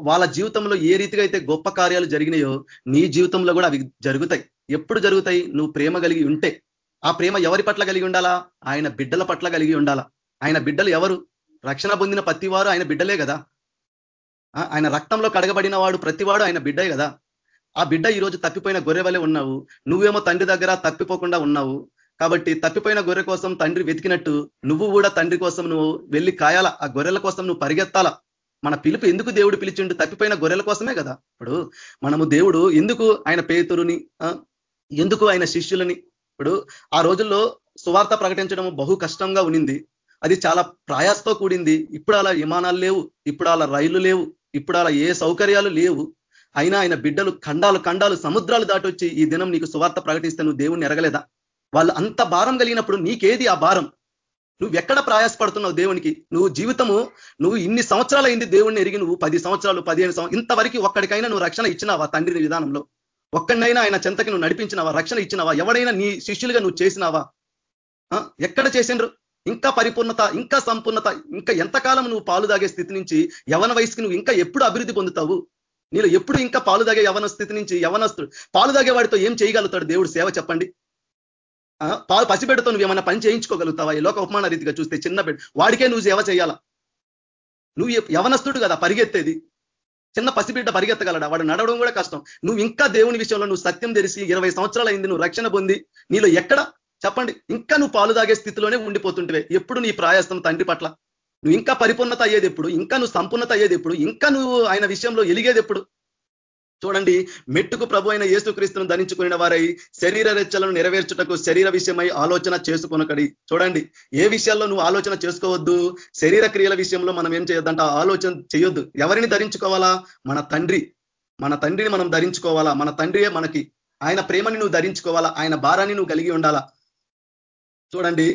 వాళ్ళ జీవితంలో ఏ రీతిగా అయితే గొప్ప కార్యాలు జరిగినాయో నీ జీవితంలో కూడా అవి జరుగుతాయి. ఎప్పుడు జరుగుతాయి? నువ్వు ప్రేమ కలిగి ఉంటే. ఆ ప్రేమ ఎవరి పట్ల కలిగి ఉండాలా? ఆయన బిడ్డల పట్ల కలిగి ఉండాలా? ఆయన బిడ్డలు ఎవరు? రక్షణ పొందిన ప్రతివారు ఆయన బిడ్డలే కదా. ఆయన రక్తంలో కడగబడిన వాడు ప్రతివాడు ఆయన బిడ్డే కదా. ఆ బిడ్డ ఈరోజు తప్పిపోయిన గొర్రె వలె ఉన్నావు. నువ్వేమో తండ్రి దగ్గర తప్పిపోకుండా ఉన్నావు. కాబట్టి తప్పిపోయిన గొర్రె కోసం తండ్రి వెతికినట్టు నువ్వు కూడా తండ్రి కోసం నువ్వు వెళ్ళి కాయాలా? ఆ గొర్రెల కోసం నువ్వు పరిగెత్తాలా? మన పిలుపు ఎందుకు దేవుడు పిలిచిండు? తప్పిపోయిన గొర్రెల కోసమే కదా. ఇప్పుడు మనము దేవుడు ఎందుకు ఆయన పేతురుని ఎందుకు ఆయన శిష్యులని? ఇప్పుడు ఆ రోజుల్లో సువార్త ప్రకటించడం బహు కష్టంగా ఉనింది అది చాలా ప్రయాసతో కూడింది. ఇప్పుడు అలా విమానాలు లేవు ఇప్పుడు అలా రైళ్ళు లేవు ఇప్పుడు అలా ఏ సౌకర్యాలు లేవు. అయినా ఆయన బిడ్డలు ఖండాలు ఖండాలు సముద్రాలు దాటొచ్చి ఈ దినం నీకు సువార్త ప్రకటిస్తే నువ్వు దేవుణ్ణి ఎరగలేదా? వాళ్ళు అంత భారం కలిగినప్పుడు నీకేది ఆ భారం? నువ్వు ఎక్కడ ప్రయాసపడుతున్నావు దేవునికి? నువ్వు జీవితము నువ్వు ఇన్ని సంవత్సరాలు అయింది దేవుణ్ణి ఎరిగి నువ్వు పది సంవత్సరాలు పదిహేను సంవత్సరాలు ఇంతవరకు ఒక్కడికైనా నువ్వు రక్షణ ఇచ్చినావా తండ్రి విధానంలో? ఒక్కడినైనా ఆయన చెంతకి నువ్వు నడిపించినావా రక్షణ ఇచ్చినావా? ఎవడైనా నీ శిష్యులుగా నువ్వు చేసినావా? ఎక్కడ చేసిండ్రు? ఇంకా పరిపూర్ణత ఇంకా సంపూర్ణత ఇంకా ఎంతకాలం నువ్వు పాలు తాగే స్థితి నుంచి యవన వయసుకి నువ్వు ఇంకా ఎప్పుడు అభివృద్ధి పొందుతావు? నీలో ఎప్పుడు ఇంకా పాలు తాగే యవన స్థితి నుంచి యవనస్తుడు పాలు తాగేవాడితో ఏం చేయగలుగుతాడు దేవుడు? సేవ చెప్పండి. పసిబిడ్డతో నువ్వు ఏమైనా పని చేయించుకోగలుగుతావా? ఈ లోక ఉపమాన రీతిగా చూస్తే చిన్న బిడ్డ. వాడికే నువ్వు సేవ చేయాలా? నువ్వు యవనస్తుడు కదా పరిగెత్తేది. చిన్న పసిబిడ్డ పరిగెత్తగలడా? వాడు నడవడం కూడా కష్టం. నువ్వు ఇంకా దేవుని విషయంలో నువ్వు సత్యం తెలిసి ఇరవై సంవత్సరాలు అయింది నువ్వు రక్షణ పొంది నీలో ఎక్కడ? చెప్పండి. ఇంకా నువ్వు పాలు తాగే స్థితిలోనే ఉండిపోతుంటే ఎప్పుడు నీ ప్రాయస్తం తండ్రి పట్ల? నువ్వు ఇంకా పరిపూర్ణత అయ్యేది ఎప్పుడు? ఇంకా నువ్వు సంపూర్ణత అయ్యేది ఎప్పుడు? ఇంకా నువ్వు ఆయన విషయంలో ఎలిగేది ఎప్పుడు? చూడండి మెట్టుకు ప్రభు అయిన యేసుక్రీస్తును ధరించుకున్న వారై శరీర రెచ్చలను నెరవేర్చుటకు శరీర విషయమై ఆలోచన చేసుకొనకడి. చూడండి ఏ విషయాల్లో నువ్వు ఆలోచన చేసుకోవద్దు శరీర క్రియల విషయంలో మనం ఏం చేయొద్దంట? ఆలోచన చేయొద్దు. ఎవరిని ధరించుకోవాలా? మన తండ్రి. మన తండ్రిని మనం ధరించుకోవాలా? మన తండ్రియే మనకి. ఆయన ప్రేమని నువ్వు ధరించుకోవాలా? ఆయన భారాన్ని నువ్వు కలిగి ఉండాలా? చూడండి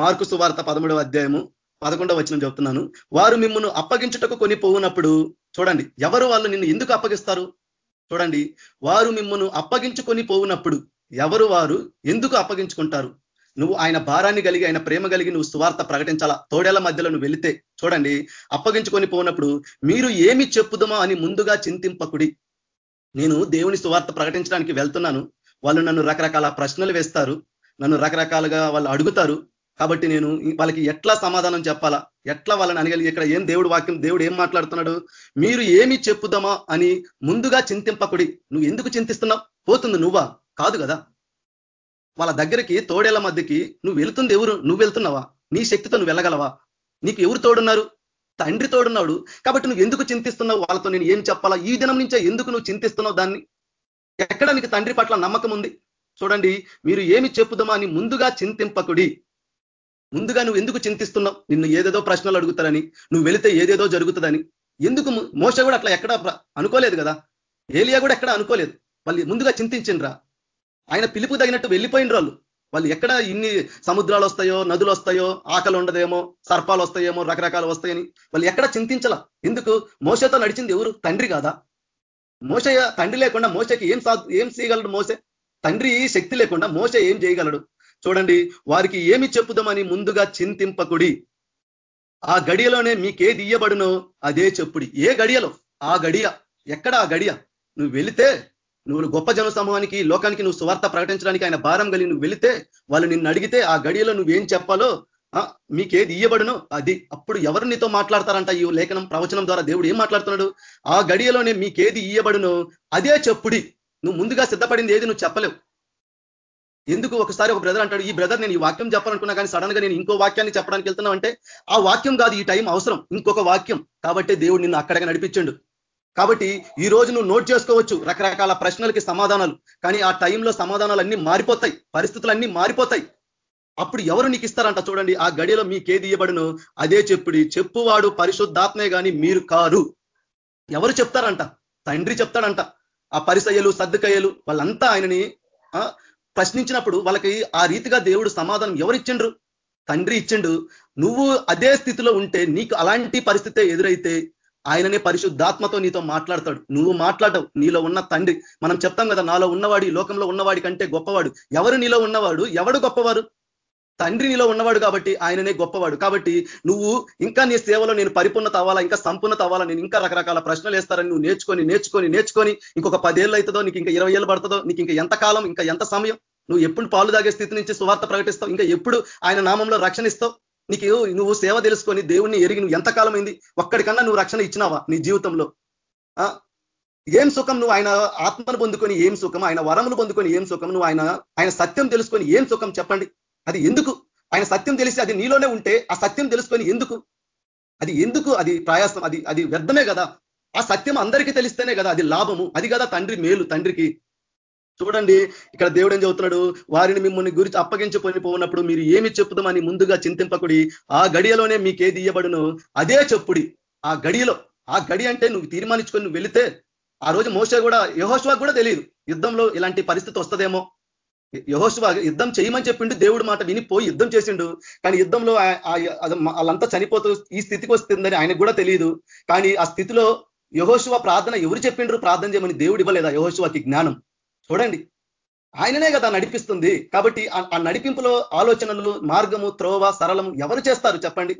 మార్కు సువార్త పదమూడవ అధ్యాయము పదకొండవ వచ్చిన చెప్తున్నాను. వారు మిమ్మల్ని అప్పగించుటకు కొని పోవునప్పుడు చూడండి ఎవరు వాళ్ళు నిన్ను ఎందుకు అప్పగిస్తారు? చూడండి వారు మిమ్మల్ని అప్పగించుకొని పోవునప్పుడు ఎవరు వారు? ఎందుకు అప్పగించుకుంటారు? నువ్వు ఆయన భారాన్ని కలిగి ఆయన ప్రేమ కలిగి నువ్వు సువార్త ప్రకటించాలా? తోడేళ్ళ మధ్యలో నువ్వు వెళితే చూడండి అప్పగించుకొని పోనప్పుడు మీరు ఏమి చెప్పుదమో అని ముందుగా చింతింపకుడి. నేను దేవుని సువార్త ప్రకటించడానికి వెళ్తున్నాను. వాళ్ళు నన్ను రకరకాల ప్రశ్నలు వేస్తారు. నన్ను రకరకాలుగా వాళ్ళు అడుగుతారు. కాబట్టి నేను వాళ్ళకి ఎట్లా సమాధానం చెప్పాలా? ఎట్లా వాళ్ళని అనగలిగి ఇక్కడ ఏం దేవుడు వాక్యం దేవుడు ఏం మాట్లాడుతున్నాడు? మీరు ఏమి చెప్పుదామా అని ముందుగా చింతింపకుడి. నువ్వు ఎందుకు చింతిస్తున్నావు? పోతుంది నువ్వా? కాదు కదా. వాళ్ళ దగ్గరికి తోడేళ్ళ మధ్యకి నువ్వు వెళుతుంది ఎవరు? నువ్వు వెళ్తున్నావా? నీ శక్తితో నువ్వు వెళ్ళగలవా? నీకు ఎవరు తోడున్నారు? తండ్రి తోడున్నాడు. కాబట్టి నువ్వు ఎందుకు చింతిస్తున్నావు? వాళ్ళతో నేను ఏం చెప్పాలా? ఈ దినం నుంచే ఎందుకు నువ్వు చింతిస్తున్నావు దాన్ని? ఎక్కడ నీకు తండ్రి పట్ల నమ్మకం ఉంది? చూడండి మీరు ఏమి చెప్పుదామా అని ముందుగా చింతింపకుడి. ముందుగా నువ్వు ఎందుకు చింతిస్తున్నావు? నిన్ను ఏదేదో ప్రశ్నలు అడుగుతారని నువ్వు వెళితే ఏదేదో జరుగుతుందని. ఎందుకు మోస కూడా అట్లా ఎక్కడ అనుకోలేదు కదా? ఏలియా కూడా ఎక్కడ అనుకోలేదు. వాళ్ళు ముందుగా చింతించిండ్రా. ఆయన పిలుపు తగినట్టు వెళ్ళిపోయిన వాళ్ళు. వాళ్ళు ఎక్కడ ఇన్ని సముద్రాలు వస్తాయో నదులు వస్తాయో ఆకలి ఉండదేమో సర్పాలు వస్తాయేమో రకరకాలు వస్తాయని వాళ్ళు ఎక్కడ చింతించాల. ఎందుకు? మోసతో నడిచింది ఎవరు? తండ్రి కాదా? మోస తండ్రి లేకుండా మోసకి ఏం సా ఏం చేయగలడు మోసే తండ్రి శక్తి లేకుండా మోస ఏం చేయగలడు? చూడండి వారికి ఏమి చెప్పుదామని ముందుగా చింతింపకుడి. ఆ గడియలోనే మీకేది ఇయ్యబడునో అదే చెప్పుడి. ఏ గడియలో? ఆ గడియ. ఎక్కడ ఆ గడియ? నువ్వు వెళితే నువ్వు గొప్ప జన సమూహానికి లోకానికి నువ్వు సువార్త ప్రకటించడానికి ఆయన భారం కలిగి నువ్వు వెళితే వాళ్ళు నిన్ను అడిగితే ఆ గడియలో నువ్వేం చెప్పాలో మీకేది ఇయ్యబడునో అది. అప్పుడు ఎవరు నీతో మాట్లాడతారంట ఈ లేఖనం ప్రవచనం ద్వారా? దేవుడు ఏం మాట్లాడుతున్నాడు? ఆ గడియలోనే మీకేది ఇయ్యబడునో అదే చెప్పుడి. నువ్వు ముందుగా సిద్ధపడింది ఏది? నువ్వు చెప్పలేవు. ఎందుకు ఒకసారి ఒక బ్రదర్ అంటాడు ఈ బ్రదర్ నేను ఈ వాక్యం చెప్పాలనుకున్నా కానీ సడన్గా నేను ఇంకో వాక్యాన్ని చెప్పడానికి వెళ్తున్నావు అంటే ఆ వాక్యం కాదు ఈ టైం అవసరం ఇంకొక వాక్యం. కాబట్టి దేవుడు నిన్ను అక్కడగా నడిపించండు. కాబట్టి ఈ రోజు నువ్వు నోట్ చేసుకోవచ్చు రకరకాల ప్రశ్నలకి సమాధానాలు. కానీ ఆ టైంలో సమాధానాలు అన్ని మారిపోతాయి పరిస్థితులన్నీ మారిపోతాయి. అప్పుడు ఎవరు నీకు ఇస్తారంట చూడండి ఆ గడిలో మీకేది ఇవ్వబడును? అదే చెప్పుడి చెప్పువాడు పరిశుద్ధాత్మే కానీ మీరు కారు. ఎవరు చెప్తారంట? తండ్రి చెప్తాడంట. ఆ పరిసయ్యలు సర్దుకయ్యలు వాళ్ళంతా ఆయనని ప్రశ్నించినప్పుడు వాళ్ళకి ఆ రీతిగా దేవుడు సమాధానం ఎవరిచ్చిండ్రు? తండ్రి ఇచ్చిండు. నువ్వు అదే స్థితిలో ఉంటే నీకు అలాంటి పరిస్థితే ఎదురైతే ఆయననే పరిశుద్ధాత్మతో నీతో మాట్లాడతాడు. నువ్వు మాట్లాడవు. నీలో ఉన్న తండ్రి. మనం చెప్తాం కదా నాలో ఉన్నవాడి లోకంలో ఉన్నవాడి కంటే గొప్పవాడు. ఎవరు నీలో ఉన్నవాడు? ఎవడు గొప్పవారు? తండ్రి నీలో ఉన్నవాడు కాబట్టి ఆయననే గొప్పవాడు. కాబట్టి నువ్వు ఇంకా నీ సేవలో నేను పరిపూర్ణత అవ్వాలా ఇంకా సంపూర్ణత అవ్వాలా నేను ఇంకా రకరకాల ప్రశ్నలు వేస్తారని నువ్వు నేర్చుకొని నేర్చుకొని నేర్చుకొని ఇంకొక పదేళ్ళు అవుతుందో నీకు ఇంకా ఇరవై ఏళ్ళు పడుతుందో నీకు ఇంకా ఎంత కాలం ఇంకా ఎంత సమయం నువ్వు ఎప్పుడు పాలు తాగే స్థితి నుంచి సువార్త ప్రకటిస్తావు ఇంకా ఎప్పుడు ఆయన నామంలో రక్షణ ఇస్తావు? నీకు నువ్వు సేవ తెలుసుకొని దేవుణ్ణి ఎరిగి నువ్వు ఎంతకాలం అయింది ఒక్కడికన్నా నువ్వు రక్షణ ఇచ్చినావా నీ జీవితంలో? ఏం సుఖం? నువ్వు ఆయన ఆత్మను పొందుకొని ఏం సుఖం? ఆయన వరములు పొందుకొని ఏం సుఖం? నువ్వు ఆయన ఆయన సత్యం తెలుసుకొని ఏం సుఖం? చెప్పండి. అది ఎందుకు? ఆయన సత్యం తెలిసి అది నీలోనే ఉంటే ఆ సత్యం తెలుసుకొని ఎందుకు? అది ఎందుకు? అది ప్రయాసం అది అది వ్యర్థమే కదా. ఆ సత్యం అందరికీ తెలిస్తేనే కదా అది లాభము. అది కదా తండ్రి మేలు తండ్రికి. చూడండి ఇక్కడ దేవుడు ఏం చెబుతున్నాడు? వారిని మిమ్మల్ని గురించి అప్పగించుకొని పోనప్పుడు మీరు ఏమి చెప్పుదామని ముందుగా చింతింపకుడి ఆ గడియలోనే మీకేది ఇయ్యబడును? అదే చెప్పుడి. ఆ గడియలో ఆ గడి అంటే నువ్వు తీర్మానించుకొని నువ్వు వెళితే ఆ రోజు మోస కూడా యహోష్వా కూడా తెలియదు. యుద్ధంలో ఇలాంటి పరిస్థితి వస్తుందేమో? యహోశివ యుద్ధం చేయమని చెప్పిండు దేవుడు మాట విని పోయి యుద్ధం చేసిండు. కానీ యుద్ధంలో వాళ్ళంతా చనిపోతూ ఈ స్థితికి వస్తుందని ఆయనకు కూడా తెలియదు. కానీ ఆ స్థితిలో యహోశివ ప్రార్థన ఎవరు చెప్పిండ్రు? ప్రార్థన చేయమని దేవుడు ఇవ్వలేదా యహోశివకి జ్ఞానం? చూడండి. ఆయననే కదా నడిపిస్తుంది. కాబట్టి ఆ నడిపింపులో ఆలోచనలు మార్గము త్రోవ సరళము ఎవరు చేస్తారు చెప్పండి?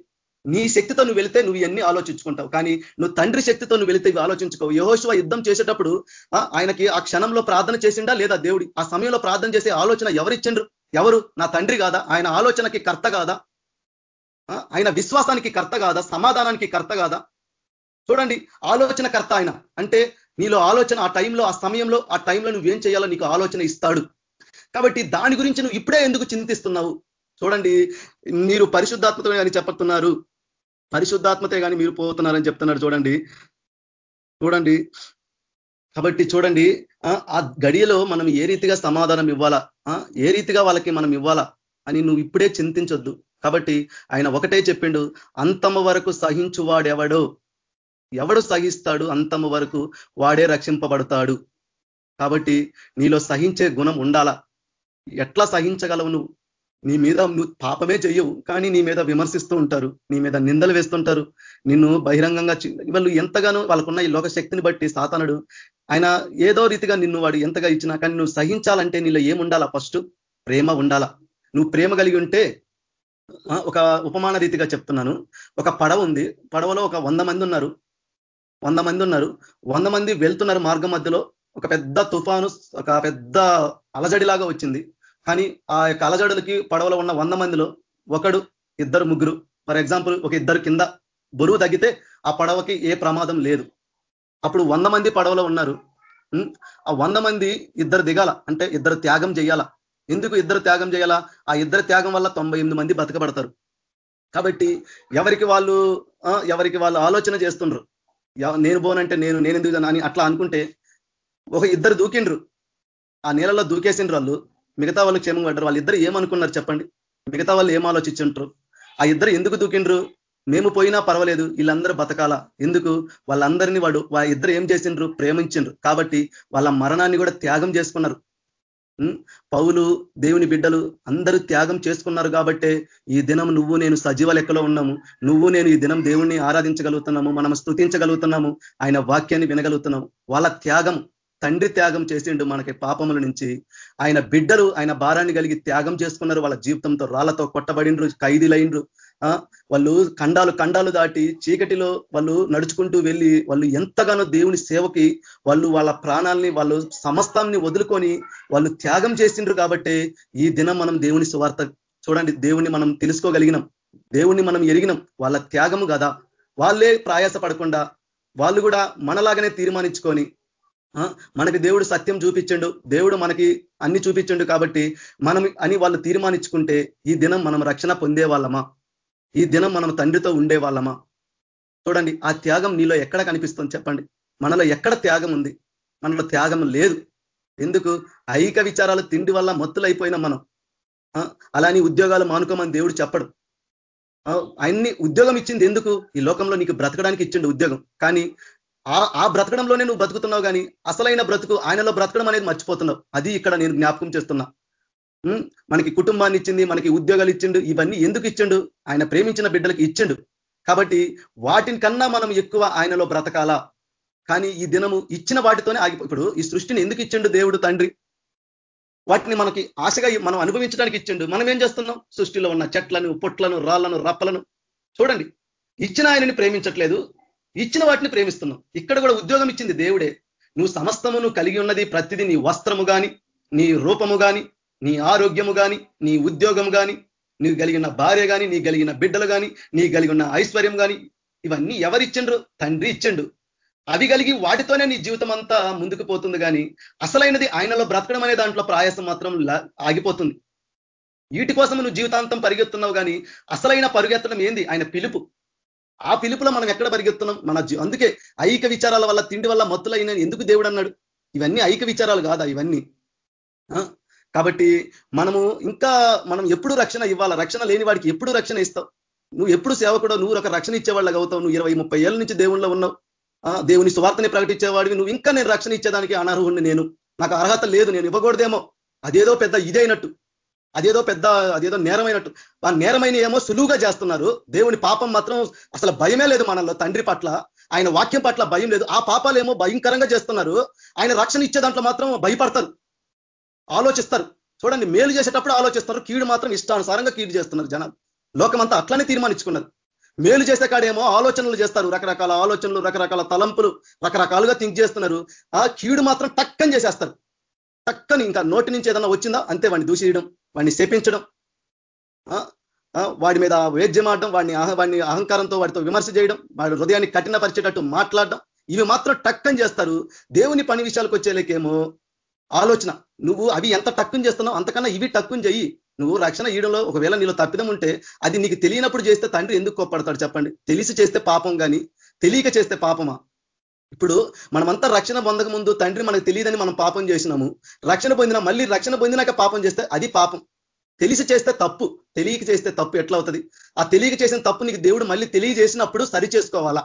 నీ శక్తితో నువ్వు వెళితే నువ్వు ఇవన్నీ ఆలోచించుకుంటావు. కానీ నువ్వు తండ్రి శక్తితో నువ్వు వెళితే ఇవి ఆలోచించుకోవు. యహోశివ యుద్ధం చేసేటప్పుడు ఆయనకి ఆ క్షణంలో ప్రార్థన చేసిండా లేదా దేవుడి? ఆ సమయంలో ప్రార్థన చేసే ఆలోచన ఎవరిచ్చిండ్రు? ఎవరు? నా తండ్రి కాదా? ఆయన ఆలోచనకి కర్త కాదా? ఆయన విశ్వాసానికి కర్త కాదా? సమాధానానికి కర్త కాదా? చూడండి ఆలోచన కర్త ఆయన. అంటే నీలో ఆలోచన ఆ టైంలో ఆ సమయంలో ఆ టైంలో నువ్వేం చేయాలో నీకు ఆలోచన ఇస్తాడు. కాబట్టి దాని గురించి నువ్వు ఇప్పుడే ఎందుకు చింతిస్తున్నావు? చూడండి మీరు పరిశుద్ధాత్మతమే అని చెప్తున్నారు పరిశుద్ధాత్మతే కానీ మీరు పోతున్నారని చెప్తున్నారు చూడండి. చూడండి. కాబట్టి చూడండి ఆ గడియలో మనం ఏ రీతిగా సమాధానం ఇవ్వాలా? ఏ రీతిగా వాళ్ళకి మనం ఇవ్వాలా? అని నువ్వు ఇప్పుడే చింతించొద్దు. కాబట్టి ఆయన ఒకటే చెప్పిండు అంతమ్మ వరకు సహించువాడెవడో? ఎవడు సహిస్తాడు అంతమ్మ వరకు వాడే రక్షింపబడతాడు. కాబట్టి నీలో సహించే గుణం ఉండాలా? ఎట్లా సహించగలవు నువ్వు? నీ మీద నువ్వు పాపమే చెయ్యవు. కానీ నీ మీద విమర్శిస్తూ ఉంటారు. నీ మీద నిందలు వేస్తుంటారు. నిన్ను బహిరంగంగా వాళ్ళు ఎంతగానో వాళ్ళకున్న ఈ లోక శక్తిని బట్టి సాతానుడు ఆయన ఏదో రీతిగా నిన్ను వాడు ఎంతగా ఇచ్చినా కానీ నువ్వు సహించాలంటే నీలో ఏముండాలా ఫస్ట్? ప్రేమ ఉండాలా? నువ్వు ప్రేమ కలిగి ఉంటే ఒక ఉపమాన రీతిగా చెప్తున్నాను. ఒక పడవ ఉంది. పడవలో ఒక వంద మంది ఉన్నారు. వంద మంది ఉన్నారు. వంద మంది వెళ్తున్నారు మార్గం మధ్యలో. ఒక పెద్ద తుఫాను ఒక పెద్ద అలజడిలాగా వచ్చింది. కానీ ఆ యొక్క అలజడులకి పడవలో ఉన్న వంద మందిలో ఒకడు ఇద్దరు ముగ్గురు ఫర్ ఎగ్జాంపుల్ ఒక ఇద్దరు కింద బరువు తగ్గితే ఆ పడవకి ఏ ప్రమాదం లేదు. అప్పుడు వంద మంది పడవలో ఉన్నారు. ఆ వంద మంది ఇద్దరు దిగాల అంటే ఇద్దరు త్యాగం చేయాలా. ఎందుకు ఇద్దరు త్యాగం చేయాలా? ఆ ఇద్దరు త్యాగం వల్ల తొంభై మంది బతకబడతారు కాబట్టి ఎవరికి వాళ్ళు ఎవరికి వాళ్ళు ఆలోచన చేస్తుండ్రు? నేను పోనంటే నేను నేను ఎందుకు అని అట్లా అనుకుంటే ఒక ఇద్దరు దూకిండ్రు. ఆ నీళ్ళలో దూకేసిండ్రు వాళ్ళు. మిగతా వాళ్ళు క్షేమం పడ్డారు వాళ్ళిద్దరు ఏమనుకున్నారు చెప్పండి? మిగతా వాళ్ళు ఏం ఆలోచించుంటారు ఆ ఇద్దరు ఎందుకు దూకిండ్రు? మేము పోయినా పర్వాలేదు. వీళ్ళందరూ బతకాల? ఎందుకు? వాళ్ళందరినీ వాడు వాళ్ళ ఇద్దరు ఏం చేసిండ్రు? ప్రేమించిండ్రు. కాబట్టి వాళ్ళ మరణాన్ని కూడా త్యాగం చేసుకున్నారు. పౌలు దేవుని బిడ్డలు అందరూ త్యాగం చేసుకున్నారు కాబట్టే ఈ దినం నువ్వు నేను సజీవ లెక్కలో ఉన్నాము. నువ్వు నేను ఈ దినం దేవుణ్ణి ఆరాధించగలుగుతున్నాము. మనం స్థుతించగలుగుతున్నాము ఆయన వాక్యాన్ని వినగలుగుతున్నాము. వాళ్ళ త్యాగం తండ్రి త్యాగం చేసిండు మనకి పాపముల నుంచి. ఆయన బిడ్డలు ఆయన భారాన్ని కలిగి త్యాగం చేసుకున్నారు. వాళ్ళ జీవితంతో రాళ్ళతో కొట్టబడిండ్రు ఖైదీలైండ్రు వాళ్ళు ఖండాలు ఖండాలు దాటి చీకటిలో వాళ్ళు నడుచుకుంటూ వెళ్ళి వాళ్ళు ఎంతగానో దేవుని సేవకి వాళ్ళు వాళ్ళ ప్రాణాలని వాళ్ళు సమస్తాన్ని వదులుకొని వాళ్ళు త్యాగం చేసిండ్రు కాబట్టి ఈ దినం మనం దేవుని సువార్త చూడండి. దేవుణ్ణి మనం తెలుసుకోగలిగినాం. దేవుణ్ణి మనం ఎరిగినాం. వాళ్ళ త్యాగము కదా వాళ్ళే ప్రయాస పడకుండా వాళ్ళు కూడా మనలాగానే తీర్మానించుకొని మనకి దేవుడు సత్యం చూపించండు. దేవుడు మనకి అన్ని చూపించండు కాబట్టి మనం అని వాళ్ళు తీర్మానించుకుంటే ఈ దినం మనం రక్షణ పొందే వాళ్ళమా ఈ దినం మనం తండ్రితో ఉండే వాళ్ళమా చూడండి ఆ త్యాగం నీలో ఎక్కడ కనిపిస్తుంది చెప్పండి? మనలో ఎక్కడ త్యాగం ఉంది? మనలో త్యాగం లేదు. ఎందుకు? ఐక విచారాలు తిండి వల్ల మత్తులైపోయినాం మనం. అలాని ఉద్యోగాలు మానుకోమని దేవుడు చెప్పడు. అన్ని ఉద్యోగం ఇచ్చింది ఎందుకు? ఈ లోకంలో నీకు బ్రతకడానికి ఇచ్చిండు ఉద్యోగం. కానీ ఆ బ్రతకడంలోనే నువ్వు బ్రతుకుతున్నావు కానీ అసలైన బ్రతుకు ఆయనలో బ్రతకడం అనేది మర్చిపోతున్నావు. అది ఇక్కడ నేను జ్ఞాపకం చేస్తున్నా. మనకి కుటుంబాన్ని ఇచ్చింది మనకి ఉద్యోగాలు ఇచ్చిండు ఇవన్నీ ఎందుకు ఇచ్చిండు? ఆయన ప్రేమించిన బిడ్డలకి ఇచ్చిండు. కాబట్టి వాటిని కన్నా మనం ఎక్కువ ఆయనలో బ్రతకాలా? కానీ ఈ దినము ఇచ్చిన వాటితోనే ఆగి ఇప్పుడు ఈ సృష్టిని ఎందుకు ఇచ్చిండు దేవుడు తండ్రి? వాటిని మనకి ఆశగా మనం అనుభవించడానికి ఇచ్చిండు. మనం ఏం చేస్తున్నాం? సృష్టిలో ఉన్న చెట్లను పొట్లను రాళ్ళను రప్పలను. చూడండి ఇచ్చిన ఆయనని ప్రేమించట్లేదు. ఇచ్చిన వాటిని ప్రేమిస్తున్నాం. ఇక్కడ కూడా ఉద్యోగం ఇచ్చింది దేవుడే. నువ్వు సమస్తము కలిగి ఉన్నది ప్రతిదీ నీ వస్త్రము కానీ నీ రూపము కానీ నీ ఆరోగ్యము కానీ నీ ఉద్యోగం కానీ నీకు కలిగిన భార్య కానీ నీ కలిగిన బిడ్డలు కానీ నీ కలిగిన ఐశ్వర్యం కానీ ఇవన్నీ ఎవరిచ్చిండ్రు? తండ్రి ఇచ్చిండు. అవి కలిగి వాటితోనే నీ జీవితం అంతా ముందుకు పోతుంది కానీ అసలైనది ఆయనలో బ్రతకడం అనే దాంట్లో ప్రయాసం మాత్రం ఆగిపోతుంది. వీటి కోసం నువ్వు జీవితాంతం పరిగెత్తున్నావు కానీ అసలైన పరుగెత్తడం ఏంది? ఆయన పిలుపు. ఆ పిలుపులో మనం ఎక్కడ పరిగెత్తున్నాం? మన అందుకే ఐక విచారాల వల్ల తిండి వల్ల మత్తులైన ఎందుకు దేవుడు అన్నాడు? ఇవన్నీ ఐక విచారాలు కాదా ఇవన్నీ? కాబట్టి మనము ఇంకా మనం ఎప్పుడు రక్షణ ఇవ్వాలా? రక్షణ లేని వాడికి ఎప్పుడు రక్షణ ఇస్తావు? నువ్వు ఎప్పుడు సేవకుడో నువ్వు ఒక రక్షణ ఇచ్చేవాళ్ళగా అవుతావు? నువ్వు ఇరవై ముప్పై ఏళ్ళ నుంచి దేవుళ్ళలో ఉన్నావు. దేవుని స్వార్థని ప్రకటించేవాడివి. నువ్వు ఇంకా నేను రక్షణ ఇచ్చేదానికి అనర్హుణ్ణి నేను. నాకు అర్హత లేదు. నేను ఇవ్వకూడదేమో. అదేదో పెద్ద ఇదైనట్టు. అదేదో పెద్ద అదేదో నేరమైనట్టు. ఆ నేరమైన ఏమో సులువుగా చేస్తున్నారు. దేవుని పాపం మాత్రం అసలు భయమే లేదు మనలో తండ్రి పట్ల. ఆయన వాక్యం పట్ల భయం లేదు. ఆ పాపాలు ఏమో భయంకరంగా చేస్తున్నారు. ఆయన రక్షణ ఇచ్చే దాంట్లో మాత్రం భయపడతారు. ఆలోచిస్తారు. చూడండి మేలు చేసేటప్పుడు ఆలోచిస్తారు. కీడు మాత్రం ఇష్టానుసారంగా కీడు చేస్తున్నారు జనాలు. లోకమంతా అట్లనే తీర్మానించుకున్నారు. మేలు చేసే కాడేమో ఆలోచనలు చేస్తారు. రకరకాల ఆలోచనలు రకరకాల తలంపులు రకరకాలుగా థింక్ చేస్తున్నారు. ఆ కీడు మాత్రం టక్కని చేసేస్తారు. టక్కని ఇంకా నోటి నుంచి ఏదన్నా వచ్చిందా? అంతే వాడిని దూషియడం వాడిని శపించడం వాడి మీద వేద్యమాడడం వాడిని వాడిని అహంకారంతో వాడితో విమర్శ చేయడం వాడి హృదయాన్ని కఠినపరిచేటట్టు మాట్లాడడం ఇవి మాత్రం టక్కని చేస్తారు. దేవుని పని విషయాలకు వచ్చేలేకేమో ఆలోచన. నువ్వు అవి ఎంత టక్కుని చేస్తున్నావు అంతకన్నా ఇవి టక్కుని చెయ్యి నువ్వు రక్షణ ఈడంలో ఒకవేళ నీలో తప్పిదం ఉంటే అది నీకు తెలియనప్పుడు చేస్తే తండ్రి ఎందుకు కోప్పడతాడు చెప్పండి? తెలిసి చేస్తే పాపం కానీ తెలియక చేస్తే పాపమా? ఇప్పుడు మనమంతా రక్షణ పొందక ముందు తండ్రి మనకు తెలియదని మనం పాపం చేసినాము. రక్షణ పొందిన మళ్ళీ రక్షణ పొందినాక పాపం చేస్తే అది పాపం. తెలిసి చేస్తే తప్పు తెలియక చేస్తే తప్పు ఎట్లా అవుతుంది? ఆ తెలియక చేసిన తప్పు నీకు దేవుడు మళ్ళీ తెలియజేసినప్పుడు సరి చేసుకోవాలా?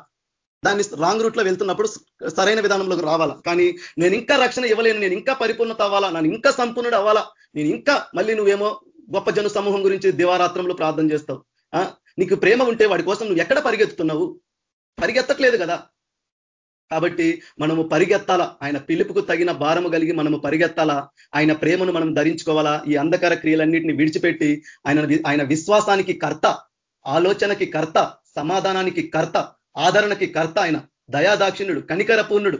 దాన్ని రాంగ్ రూట్లో వెళ్తున్నప్పుడు సరైన విధానంలోకి రావాలా? కానీ నేను ఇంకా రక్షణ ఇవ్వలేను నేను ఇంకా పరిపూర్ణత అవ్వాలా నేను ఇంకా సంపూర్ణుడు అవ్వాలా నేను ఇంకా మళ్ళీ నువ్వేమో గొప్ప జన సమూహం గురించి దివారాత్రంలో ప్రార్థన చేస్తావు. నీకు ప్రేమ ఉంటే వాడి కోసం నువ్వు ఎక్కడ పరిగెత్తుతున్నావు? పరిగెత్తట్లేదు కదా? కాబట్టి మనము పరిగెత్తాలా? ఆయన పిలుపుకు తగిన భారము కలిగి మనము పరిగెత్తాలా? ఆయన ప్రేమను మనం ధరించుకోవాలా? ఈ అంధకార క్రియలన్నింటినీ విడిచిపెట్టి ఆయన ఆయన విశ్వాసానికి కర్త ఆలోచనకి కర్త సమాధానానికి కర్త ఆదరణకి కర్త ఆయన. దయాదాక్షిణ్యుడు కనికర పూర్ణుడు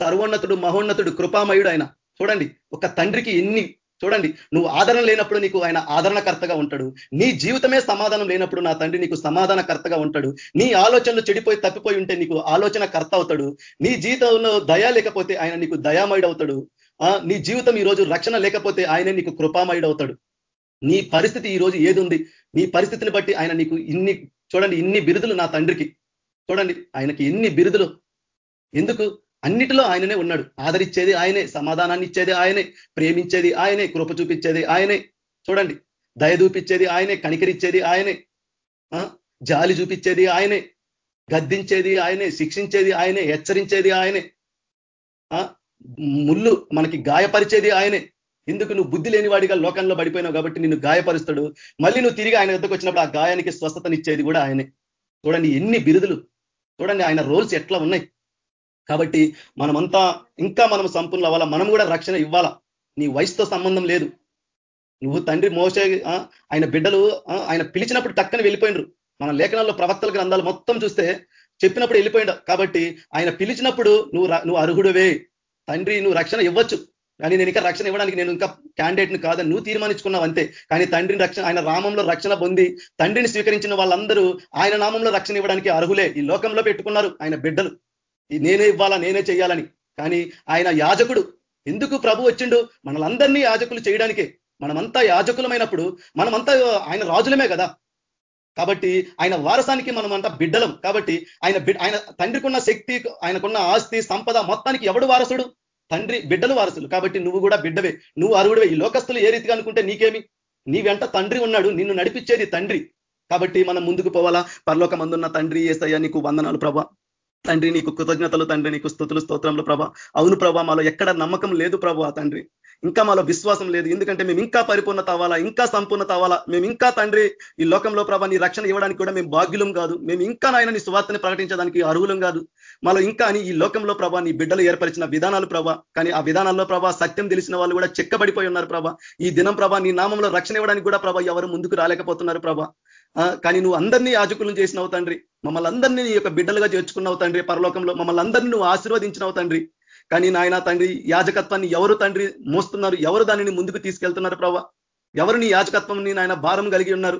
సర్వోన్నతుడు మహోన్నతుడు కృపామయుడు ఆయన. చూడండి ఒక తండ్రికి ఎన్ని చూడండి నువ్వు ఆదరణ లేనప్పుడు నీకు ఆయన ఆదరణకర్తగా ఉంటాడు. నీ జీవితమే సమాధానం లేనప్పుడు నా తండ్రి నీకు సమాధానకర్తగా ఉంటాడు. నీ ఆలోచనలు చెడిపోయి తప్పిపోయి ఉంటే నీకు ఆలోచన కర్త అవుతాడు. నీ జీవితంలో దయా లేకపోతే ఆయన నీకు దయామయుడు అవుతాడు నీ జీవితం ఈ రోజు రక్షణ లేకపోతే ఆయన నీకు కృపామయుడు అవుతాడు నీ పరిస్థితి ఈ రోజు ఏది ఉంది నీ పరిస్థితిని బట్టి ఆయన నీకు ఇన్ని చూడండి ఇన్ని బిరుదులు నా తండ్రికి. చూడండి ఆయనకి ఎన్ని బిరుదులు? ఎందుకు? అన్నిటిలో ఆయననే ఉన్నాడు. ఆదరిచ్చేది ఆయనే సమాధానాన్ని ఇచ్చేది ఆయనే ప్రేమించేది ఆయనే కృప చూపించేది ఆయనే. చూడండి. దయ చూపించేది ఆయనే కనికరిచ్చేది ఆయనే. జాలి చూపించేది ఆయనే. గద్దించేది ఆయనే శిక్షించేది ఆయనే హెచ్చరించేది ఆయనే. ముళ్ళు మనకి గాయపరిచేది ఆయనే. ఎందుకు నువ్వు బుద్ధి లేనివాడిగా లోకంలో పడిపోయినావు కాబట్టి నిన్ను గాయపరుస్తాడు. మళ్ళీ నువ్వు తిరిగి ఆయన వద్దకు వచ్చినప్పుడు ఆ గాయానికి స్వస్థతనిచ్చేది కూడా ఆయనే. చూడండి ఎన్ని బిరుదులు. చూడండి ఆయన రోల్స్ ఎట్లా ఉన్నాయి. కాబట్టి మనమంతా ఇంకా మనం సంపూర్ణ అవ్వాలా? మనం కూడా రక్షణ ఇవ్వాలా? నీ వయసుతో సంబంధం లేదు. నువ్వు తండ్రి మోసే ఆయన బిడ్డలు ఆయన పిలిచినప్పుడు టక్కన వెళ్ళిపోయినరు. మన లేఖనాల్లో ప్రవక్తల గ్రంథాలు మొత్తం చూస్తే చెప్పినప్పుడు వెళ్ళిపోయిండు. కాబట్టి ఆయన పిలిచినప్పుడు నువ్వు నువ్వు అర్హుడవే. తండ్రి నువ్వు రక్షణ ఇవ్వచ్చు. కానీ నేను ఇంకా రక్షణ ఇవ్వడానికి నేను ఇంకా క్యాండిడేట్ని కాదని నువ్వు తీర్మానించుకున్నావు అంతే. కానీ తండ్రిని రక్షణ ఆయన రామంలో రక్షణ పొంది తండ్రిని స్వీకరించిన వాళ్ళందరూ ఆయన నామంలో రక్షణ ఇవ్వడానికి అర్హులే. ఈ లోకంలో పెట్టుకున్నారు ఆయన బిడ్డలు. నేనే ఇవ్వాలా నేనే చేయాలని కానీ ఆయన యాజకుడు. ఎందుకు ప్రభు వచ్చిండు? మనలందరినీ యాజకులు చేయడానికే. మనమంతా యాజకులమైనప్పుడు మనమంతా ఆయన రాజులమే కదా. కాబట్టి ఆయన వారసానికి మనమంతా బిడ్డలం. కాబట్టి ఆయన ఆయన తండ్రికున్న శక్తి ఆయనకున్న ఆస్తి సంపద మొత్తానికి ఎవడు వారసుడు? తండ్రి బిడ్డలు వారసులు. కాబట్టి నువ్వు కూడా బిడ్డవే. నువ్వు అరుగుడివే ఈ లోకస్తులు ఏ రీతిగా అనుకుంటే నీకేమి? నీ వెంట తండ్రి ఉన్నాడు. నిన్ను నడిపించేది తండ్రి. కాబట్టి మనం ముందుకు పోవాలా? పరలోక మందున్న తండ్రి ఏసయ్యా నీకు వందనాలు ప్రభా. తండ్రి నీకు కృతజ్ఞతలు తండ్రి నీకు స్థుతులు స్తోత్రంలో ప్రభా. అవును ప్రభా మాలో ఎక్కడ నమ్మకం లేదు ప్రభు తండ్రి. ఇంకా మాలో విశ్వాసం లేదు. ఎందుకంటే మేము ఇంకా పరిపూర్ణత అవ్వాలా ఇంకా సంపూర్ణత అవ్వాలా. మేము ఇంకా తండ్రి ఈ లోకంలో ప్రభా నీ రక్షణ ఇవ్వడానికి కూడా మేము భాగ్యులం కాదు. మేము ఇంకా నాయన నీ సువార్తని ప్రకటించడానికి అర్హులం కాదు. మాలో ఇంకా అని ఈ లోకంలో ప్రభా నీ బిడ్డలు ఏర్పరిచిన విధానాలు ప్రభా కానీ ఆ విధానాల్లో ప్రభా సత్యం తెలిసిన వాళ్ళు కూడా చెక్కబడిపోయి ఉన్నారు ప్రభా. ఈ దినం ప్రభా నీ నామంలో రక్షణ ఇవ్వడానికి కూడా ప్రభా ఎవరు ముందుకు రాలేకపోతున్నారు ప్రభా. కానీ నువ్వు అందరినీ యాజకులను చేసినావు తండ్రి. మమ్మల్ని అందరినీ నీ యొక్క బిడ్డలుగా చేర్చుకున్నావు తండ్రి. పరలోకంలో మమ్మల్ని అందరినీ నువ్వు ఆశీర్వదించినావు తండ్రి. కానీ నాయన తండ్రి యాజకత్వాన్ని ఎవరు తండ్రి మోస్తున్నారు? ఎవరు దానిని ముందుకు తీసుకెళ్తున్నారు ప్రభా? ఎవరు నీ యాజకత్వం నాయన భారం కలిగి ఉన్నారు?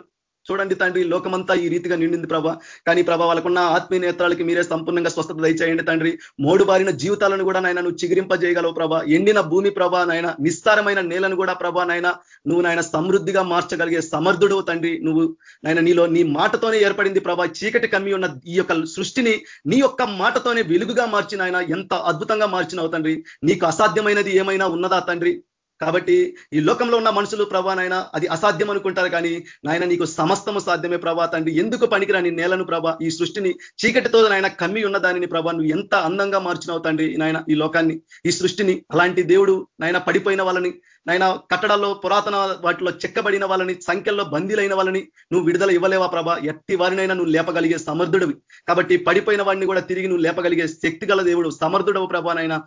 చూడండి తండ్రి లోకమంతా ఈ రీతిగా నిండింది ప్రభా. కానీ ప్రభా వాళ్ళకున్న ఆత్మీయ నేత్రాలకి మీరే సంపూర్ణంగా స్వస్థత దయచేయండి తండ్రి. మోడు బారిన జీవితాలను కూడా నాయన నువ్వు చిగిరింపజేయగలవు ప్రభా. ఎండిన భూమి ప్రభా నాయన నిస్సారమైన నేలను కూడా ప్రభా నాయన నువ్వు నాయన సమృద్ధిగా మార్చగలిగే సమర్థుడు తండ్రి. నువ్వు నాయన నీలో నీ మాటతోనే ఏర్పడింది ప్రభా. చీకటి కమ్మి ఉన్న ఈ యొక్క సృష్టిని నీ యొక్క మాటతోనే వెలుగుగా మార్చిన ఆయన ఎంత అద్భుతంగా మార్చినవు తండ్రి. నీకు అసాధ్యమైనది ఏమైనా ఉన్నదా తండ్రి? కాబట్టి ఈ లోకంలో ఉన్న మనుషులు ప్రభా నాయన అది అసాధ్యం అనుకుంటారు కానీ నాయన నీకు సమస్తము సాధ్యమే ప్రభా తండ్రి. ఎందుకు పనికిరాని నేలను ప్రభా? ఈ సృష్టిని చీకటితో నాయన కమ్మి ఉన్న దానిని ప్రభా నువ్వు ఎంత అందంగా మార్చినావు తండ్రి నాయన ఈ లోకాన్ని. ఈ సృష్టిని అలాంటి దేవుడు నాయన పడిపోయిన వాళ్ళని నాయన కట్టడాల్లో పురాతన వాటిలో చెక్కబడిన వాళ్ళని సంఖ్యల్లో బందీలైన వాళ్ళని నువ్వు విడుదల ఇవ్వలేవా ప్రభా? ఎట్టి వారినైనా నువ్వు లేపగలిగే సమర్థుడివి. కాబట్టి పడిపోయిన వాడిని కూడా తిరిగి నువ్వు లేపగలిగే శక్తి దేవుడు సమర్థుడవు ప్రభానైనా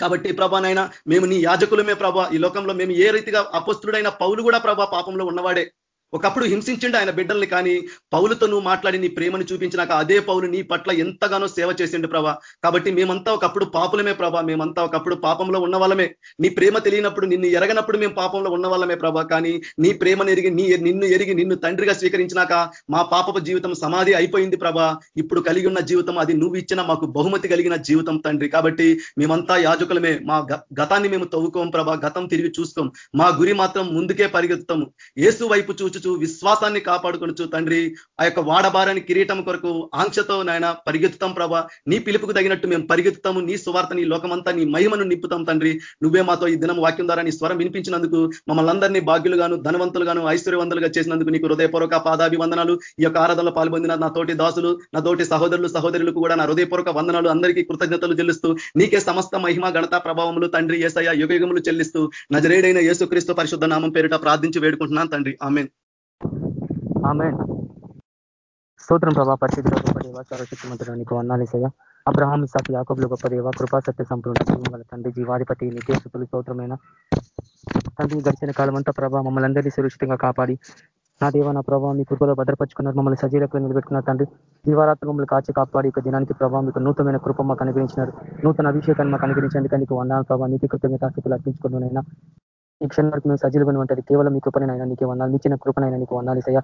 కాబట్టి ప్రభానైనా మేము నీ యాజకులమే ప్రభా. ఈ లోకంలో మేము ఏ రీతిగా అపస్తుడైన పౌలు కూడా ప్రభా పాపంలో ఉన్నవాడే. ఒకప్పుడు హింసించిండు ఆయన బిడ్డల్ని కానీ పౌలతో నువ్వు మాట్లాడి నీ ప్రేమను చూపించినాక అదే పౌలు నీ పట్ల ఎంతగానో సేవ చేసిండు ప్రభా. కాబట్టి మేమంతా ఒకప్పుడు పాపులమే ప్రభా. మేమంతా ఒకప్పుడు పాపంలో ఉన్న వాళ్ళమే నీ ప్రేమ తెలియనప్పుడు నిన్ను ఎరగనప్పుడు మేము పాపంలో ఉన్న వాళ్ళమే ప్రభా. కానీ నీ ప్రేమను ఎరిగి నీ నిన్ను ఎరిగి నిన్ను తండ్రిగా స్వీకరించినాక మా పాపపు జీవితం సమాధి అయిపోయింది ప్రభా. ఇప్పుడు కలిగి ఉన్న జీవితం అది నువ్వు ఇచ్చిన మాకు బహుమతి కలిగిన జీవితం తండ్రి. కాబట్టి మేమంతా యాజకులమే. మా గతాన్ని మేము తవ్వుకోం ప్రభా. గతం తిరిగి చూసుకోం. మా గురి మాత్రం ముందుకే పరిగెత్తుతాము. ఏసు వైపు చూచు ఉంచుచు విశ్వాసాన్ని కాపాడుకొనుచు తండ్రి ఆ యొక్క వాడబారని కిరీటం కొరకు ఆంక్షతో నాయన పరిగెత్తుతాం ప్రభా. నీ పిలుపుకు తగినట్టు మేము పరిగెత్తుతాము నీ సువార్త నీ లోకమంతా నీ మహిమను నింపుతాం తండ్రి. నువ్వే మాతో ఈ దినం వాక్యం ద్వారా నీ స్వరం వినిపించినందుకు మమ్మల్ని అందరినీ భాగ్యులుగాను ధనవంతులుగాను ఐశ్వర్యవంతులుగా చేసినందుకు నీకు హృదయపూర్వక పాదాభివందనాలు. ఈ యొక్క ఆరాధనలో పాల్పొందిన నా తోటి దాసులు నా తోటి సహోదరులు సహోదరులకు కూడా నా హృదయపూర్వక వందనాలు. అందరికీ కృతజ్ఞతలు చెల్లిస్తూ నీకే సమస్త మహిమ గణత ప్రభావములు తండ్రి ఏసయ యుగయుగములు చెల్లిస్తూ నజరేడైన యేసుక్రీస్తు పరిశుద్ధ నామం పేరిట ప్రార్థించి వేడుకుంటున్నాను తండ్రి. ఆమె ఆమె స్తోత్రం ప్రభా పరిశుద్ధ గొప్ప దేవ సర్వశక్తిమంతుడు నీకు వందాలేసయ్య అబ్రహాం సాకి యాకబులు గొప్ప దేవ కృపా సత్య సంపూర్ణ గల తండ్రి జీవాధిపతి నిత్యసుతులు స్తోత్రమైన తండ్రి గడిచిన కాలం అంతా ప్రభా మమ్మల్ని అందరినీ సురక్షితంగా కాపాడి. నా దేవ నా ప్రభావం మీ కృపలో భద్రపరుచుకున్నారు మమ్మల్ని సజీలకు నిలబెట్టుకున్నారు తండ్రి. జీవారాత్రి మమ్మల్ని కాచి కాపాడి ఇక దినానికి ప్రభావం మీకు నూతనమైన కృప మాకు అనుగ్రహించినారు. నూతన అభిషేకాన్ని మాకు అనుగ్రహించేందుకు నీకు వందాలు ప్రభావ నీతి కృతజ్ఞతాస్థితులు అర్పించుకున్నానైనా ఈ క్షణం వరకు మేము సజీలుగా ఉంటుంది కేవలం మీ కృపనైనా నీకు వందాలు. ఇచ్చిన కృపనైనా నీకు వందాలు సయ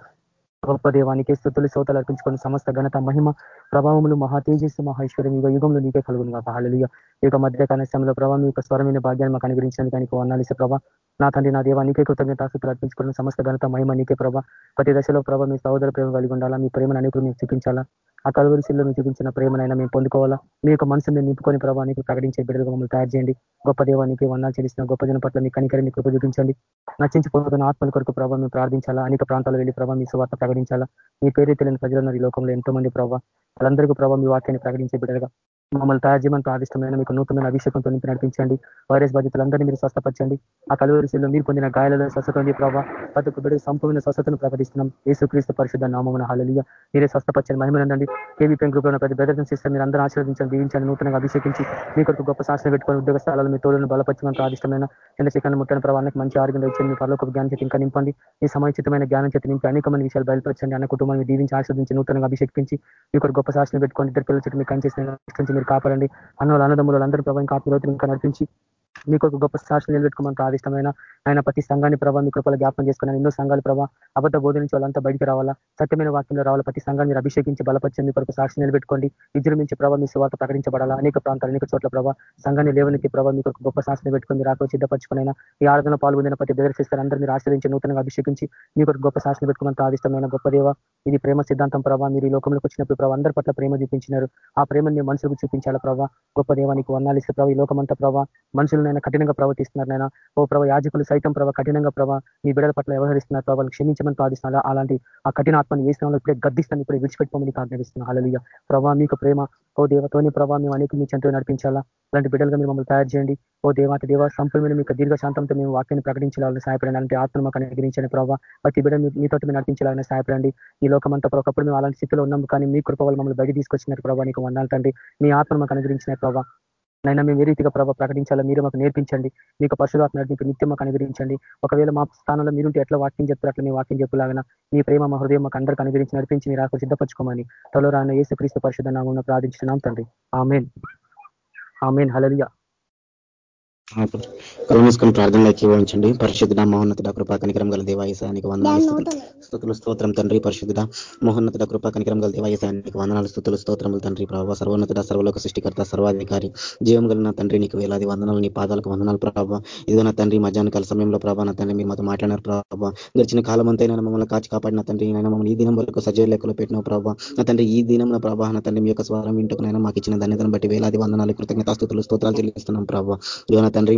గొప్ప దేవానికి స్థుతులు శ్రోతలు అర్పించుకున్న సమస్త ఘనత మహిమ ప్రభావములు మహా తేజస్సు మహేశ్వరం యుగ యుగంలో నీకే కలుగును కాక హళలియ ఈ యొక్క మధ్య సమయంలో ప్రభావం మీ యొక్క స్వరమైన భాగ్యాన్ని మాకు అనుగ్రహించడానికి నీకు వందాలిసే ప్రభా. నా తండ్రి నా దేవా నీకే కృతజ్ఞతాస్తులు అర్పించుకున్న సమస్త ఘనత మహిమ నీకే ప్రభా. ప్రతి దశలో ప్రభావ మీ సహోదర ప్రేమ కలిగి ఉండాలా? మీ ప్రేమను అనేకులు మీకు చూపించాలా? ఆ కలువరిశిల్లో మీరు చూపించిన ప్రేమనైనా మేము పొందుకోవాలా? మీ యొక్క మనసు మేము నింపుకొని ప్రభావానికి ప్రకటించే బిడ్డలుగా మమ్మల్ని తయారు చేయండి. గొప్ప దేవానికి వందాలు చేసిన గొప్ప జన పట్ల మీ కనికరిని కృప చూపించండి. నచ్చించిపోతున్న ఆత్మల కొరకు ప్రభావ మేము ప్రార్థించాలా? అనేక ప్రాంతాలు వెళ్ళి ప్రభావ మీ సువార్త ప్రకటించాలా? మీ పేరు తెలియని ప్రజలు ఈ లోకంలో ఎంతో మంది ప్రభావ వాళ్ళందరికీ ప్రభావ మీ వాక్యాన్ని ప్రకటించే బిడ్డలుగా మమ్మల్ని తయారు చేయమని ప్రార్థిష్టమైన మీకు నూతనమైన అభిషేకంతో నింపి నడిపించండి. వైరస్ బాధితులందరినీ మీరు స్వస్థపరచండి. ఆ కలువరిశీల్లో మీరు పొందిన గాయాలలో స్వస్థత ఉంది ప్రభావ ప్రతి బిడ్డ సంపూర్ణ స్వస్థతను ప్రకటిస్తున్నాం. ఏసుక్రీస్తు పరిశుద్ధ నామమున హలలియ మీరే స్వస్థపరచండి మహిమనందండి. కేవీపీ గ్రూప్లో ప్రతి బ్రదర్స్ సిస్టర్ మీరు అందరూ ఆశీర్వదించండి దీవించండి నూతనంగా అభిషేకించి మీ కొరకు గొప్ప శాసన పెట్టుకొని ఉద్యోగ స్థలాలు మీ తోడును బలపరచమని ప్రార్థిష్టమైన చంద్రశేఖరణ ముట్టని ప్రభావానికి మంచి ఆరోగ్యం ఇచ్చి మీ పర్లోక జ్ఞానం చేతి ఇంకా నింపండి. మీ సమయచితమైన జ్ఞానం చేతి నింపి అనేక మంది విషయాలు బయలుపరచండి. అన్న కుటుంబాన్ని దీవించి ఆశ్రదించి నూతనంగా అభిషేకించి మీ కొరకు గొప్ప శాసన పెట్టుకొని ఇద్దరు పిల్లల చుట్టూ మీకు కంచేసిన మీరు కాపాడండి. అన్న అన్నదమ్ములు అందరూ ప్రభావం ఆత్మలోతులు ఇంకా నడిపించి మీకు ఒక గొప్ప సాక్షి నిలబెట్టుకోమని ప్రాదిష్టమైన ఆయన ప్రతి సంఘాన్ని ప్రభావ మీ కృపల జ్ఞాపం చేసుకున్నాను. ఎన్నో సంఘాలు ప్రభావ అబద్ధ బోధించి వాళ్ళంతా బయటికి రావాలా? సత్యమైన వాక్యంలో రావాలా? ప్రతి సంఘాన్ని అభిషేకించి బలపరిచి మీ కొరకు సాక్షి నిలబెట్టుకోండి. విజృంభించి ప్రభావ మీ సువార్త ప్రకటించబడాలా? అనేక ప్రాంతాలు అనేక చోట్ల ప్రభావ సంఘాన్ని లేవనికి ప్రభావ మీ కొరకు గొప్ప సాక్షిని పెట్టుకుని రాక సిద్ధపరచుకునైనా ఈ ఆరాధన పాల్గొందిన ప్రతి బెదర్శిస్తారు అందరూ మీరు ఆశ్రయించి నూతనంగా అభిషేకించి మీ కొరకు గొప్ప సాక్షిని పెట్టుకోమని ప్రాదిష్టమైన గొప్ప దేవ ఇది ప్రేమ సిద్ధాంతం ప్రభావ మీరు ఈ లోకంలోకి వచ్చినప్పుడు ప్రభావ అందరి పట్ల ప్రేమ చూపించినారు. ఆ ప్రేమని మనుషులకు చూపించాల చూపించాలా ప్రభావ గొప్ప దేవానికి వర్ణాలిస్తే ప్రభావ ఈ లోకమంతా ప్రభావ మనుషులనైనా కఠినంగా ప్రవర్తిస్తున్నారు నైనా ఓ ప్రభావ యాజకులు సైతం ప్రభావ కఠినంగా ప్రభావ మీ బిడ్డల పట్ల వ్యవహరిస్తున్నారు ప్రభావం క్షమించమని ప్రార్థిస్తున్నారు. అలాంటి ఆ కఠిన ఆత్మని వేసిన ఇప్పుడే గద్దిస్తాను ఇప్పుడే విడిచిపెట్టుకోమని ఆజ్ఞాపిస్తున్నాను అలలియ ప్రభావ మీకు ప్రేమ ఓ దేవతోని ప్రభావ మేము అనేక మీ చెంతో నడిపించాలా? అలాంటి బిడ్డలుగా మీరు మమ్మల్ని తయారు చేయండి. ఓ దేవాత దేవ సంపూర్ణమైన మీకు దీర్ఘశాంతంతో మేము వాక్యాన్ని ప్రకటించాలని సహాయపడండి. అలాంటి ఆత్మ మాకు అనుగ్రహించండి ప్రభావ ప్రతి బిడ్డ మీతో మీరు నడిపించాలని సహాయపడండి. ఈ లోకమంతా ఒకప్పుడు మేము అలాంటి స్థితిలో ఉన్నాము కానీ మీ కృప వల్ల మమ్మల్ని బయట తీసుకొచ్చినారు ప్రభావ నీకు వందాలు మీ ఆత్మ మాకు అనుగ్రహించిన ప్రభావ నైనా మేము ఏ రీతిగా ప్రభావ ప్రకటించాలో మీరు మాకు నేర్పించండి. మీకు పశురాత్మ నడిపి నిత్యం మాకు అనుగ్రహించండి. ఒకవేళ మా స్థానంలో మీరుంటే ఎట్లా వాక్యం చెప్తారు? అట్లా మీ వాక్యం చెప్పులాగిన మీ ప్రేమ మా హృదయం మాకు అందరికీ అనుగ్రహించి నడిపించి మీరు ఆకు సిద్ధపరచుకోమని త్వరలో రాన్న ఏసు క్రీస్తు పరిషత్ నామం ప్రార్థించినాం తండ్రి. ఆమెన్. ఆమెన్. హలలియా కళ్ళు మూసుకొని ప్రార్థనలోకి ఇవ్వండి పరిశుద్ధ మహోన్నత కృపా కనికరం గల దేవాయసానికి వందనాలు స్థుతులు స్తోత్రం. తండ్రి పరిశుద్ధ మహోన్నత కృపా కనికరం గల దేవాయసానికి వందనాలు స్థుతులు స్తోత్రములు తండ్రి ప్రభావ. సర్వోన్నత సర్వలోక సృష్టికర్త సర్వాధికారి జీవం కలిగిన తండ్రి నీకు వేలాది వందనాలు నీ పాదాలకు వందనాలు ప్రభావ. ఇదిగో నా తండ్రి మధ్యాహ్న కాల సమయంలో ప్రభావ నా తండ్రి మీరు మాతో ప్రభావ. గడిచిన కాలం అంతా నేను మమ్మల్ని కాచి కాపాడిన తండ్రి నేను మమ్మల్ని ఈ దినం వరకు సజీవ లెక్కలో పెట్టిన ప్రభావ. నా తండ్రి ఈ దినం నా ప్రభావ నా తండ్రి మీ యొక్క స్వరం వింటుకునైనా మాకు ఇచ్చిన ధన్యతను బట్టి వేలాది వందనాలు కృతజ్ఞత స్థుతులు స్తోత్రాలు చెల్లిస్తున్నాం ప్రభావ. నా తండ్రి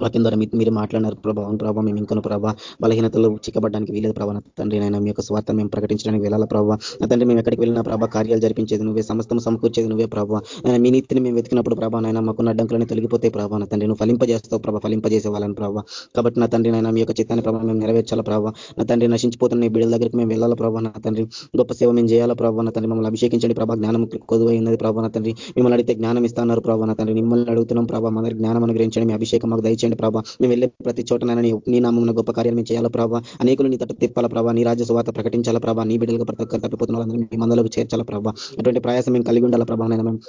వాక్యం ద్వారా మీరు మాట్లాడినారు. ప్రభావం ప్రభావ మేము ఇంకను ప్రభావ బలహీనతలు చిక్కబడడానికి వీలేదు ప్రభావ తండ్రి నైనా మీ యొక్క స్వార్థ మేము ప్రకటించడానికి వెళ్ళాల ప్రభావ తండ్రి మేము ఎక్కడికి వెళ్ళిన ప్రభావ కార్యాలు జరిపించేది నువ్వే సమస్తం సమకూర్చేది నువ్వే ప్రభావ మీ నీతిని మేము వెతికినప్పుడు ప్రభావ నైనా మాకు అడ్డంకులని తొలగిపోతే ప్రభావ నా తండ్రి నువ్వు ఫలింపజేస్తావు ప్రభావ ఫలింపజేసే వాళ్ళని ప్రభావ కాబట్టి నా తండ్రి నైనా మీ యొక్క చిత్తాన్ని ప్రభావ మేము నెరవేర్చాల ప్రభావ నా తండ్రి నశించిపోతున్న నీ బిడ్డల దగ్గరికి మేము వెళ్ళాల ప్రభావ నా తండ్రి గొప్ప సేవ మేము చేయాలా ప్రభావ నా తండ్రి మమ్మల్ని అభిషేకించండి ప్రభావ జ్ఞానం కొదువై ప్రభావ నా తండ్రి మిమ్మల్ని అడిగితే జ్ఞానం ఇస్తున్నారు ప్రభావ నా తండ్రి మిమ్మల్ని అడుగుతున్నాం ప్రభావ మన జ్ఞానం అనుగ్రహించండి. మీ అభిషేకం మాకు దయచేయండి ప్రభావ మేము వెళ్ళే ప్రతి చోటనైనా నీ నామం గొప్ప కార్యాలు మేము చేయాలా ప్రభావ అనేకులు నీ తట్టు తిప్పాల ప్రభావ నీ రాజ్య సువాత ప్రభావ నీ బిడ్డలుగా ప్రతి ఒక్కరు తప్పిపోతున్న వాళ్ళందరూ మీ మందలకు చేర్చాలా ప్రభావ అటువంటి ప్రయాసం మేము కలిగి ఉండాల ప్రభావ మేము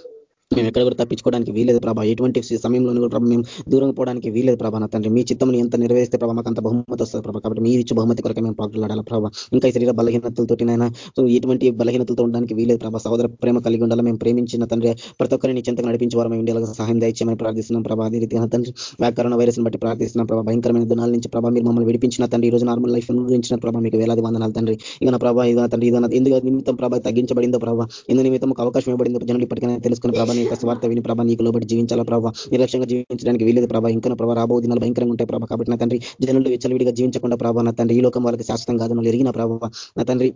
మేము ఎక్కడ కూడా తప్పించుకోవడానికి వీలేదు ప్రభా. ఎటువంటి సమయంలో కూడా మేము దూరం పోవడానికి వీలేదు ప్రభా నా తండ్రి. మీ చిత్తం ఎంత నెరవేరిస్తే ప్రభా మాకు అంత బహుమతి వస్తుంది ప్రభా. కాబట్టి మీరు ఇచ్చే బహుమతి కొరకు మేము పాకులాడాలి ప్రభా. ఇంకా ఈ శరీర బలహీనతలతోటినైనా సో ఎటువంటి బలహీనతలతో ఉండడానికి వీలేదు ప్రభా. సోదర ప్రేమ కలిగి ఉండాలి మేము ప్రేమించిన తండ్రి. ప్రతి ఒక్కరిని చెంతకు నడిపించే వారు మేము ఇండియాలో సహాయం దయచేయమని ప్రార్థిస్తున్నాం ప్రభా. అదే రీతిగా తండ్రి వ్యాకరణ వైరస్ బట్టి ప్రార్థిస్తున్నాం ప్రభా. భయంకరమైన దినాల నుంచి ప్రభా మీరు మమ్మల్ని విడిపించిన తండ్రి. ఈ రోజు నార్మల్ లైఫ్ గురించిన ప్రభా మీకు వేలాది వందనాలు తండ్రి. ఇక నా ప్రభా ఇదో తండ్రి. ఇదో ఎందుకు నిమిత్తం ప్రభా తగ్గించబడిందో ప్రభా. ఎందు నిమిత్తం ఒక అవకాశం ఇవ్వబడిందో జనులు ఇప్పటికైనా తెలుసుకున్న ప్రభా నీ యొక్క స్వార్థ విని ప్రభా నీకు లోబడి జీవించాలా ప్రభావ నిర్లక్ష్యంగా జీవించడానికి వీలేదు ప్రభా. ఇంకా ప్రభా రాబో దినాలు భయంకరంగా ఉంటాయి ప్రభా. కాబట్టి నా తండ్రి జనులు విచ్చలవిడిగా జీవించకుండా ప్రభా నా తండ్రి ఈ లోకం వాళ్ళకి శాశ్వతం కాదు మళ్ళీ ఎరిగిన ప్రభావ నా తండ్రి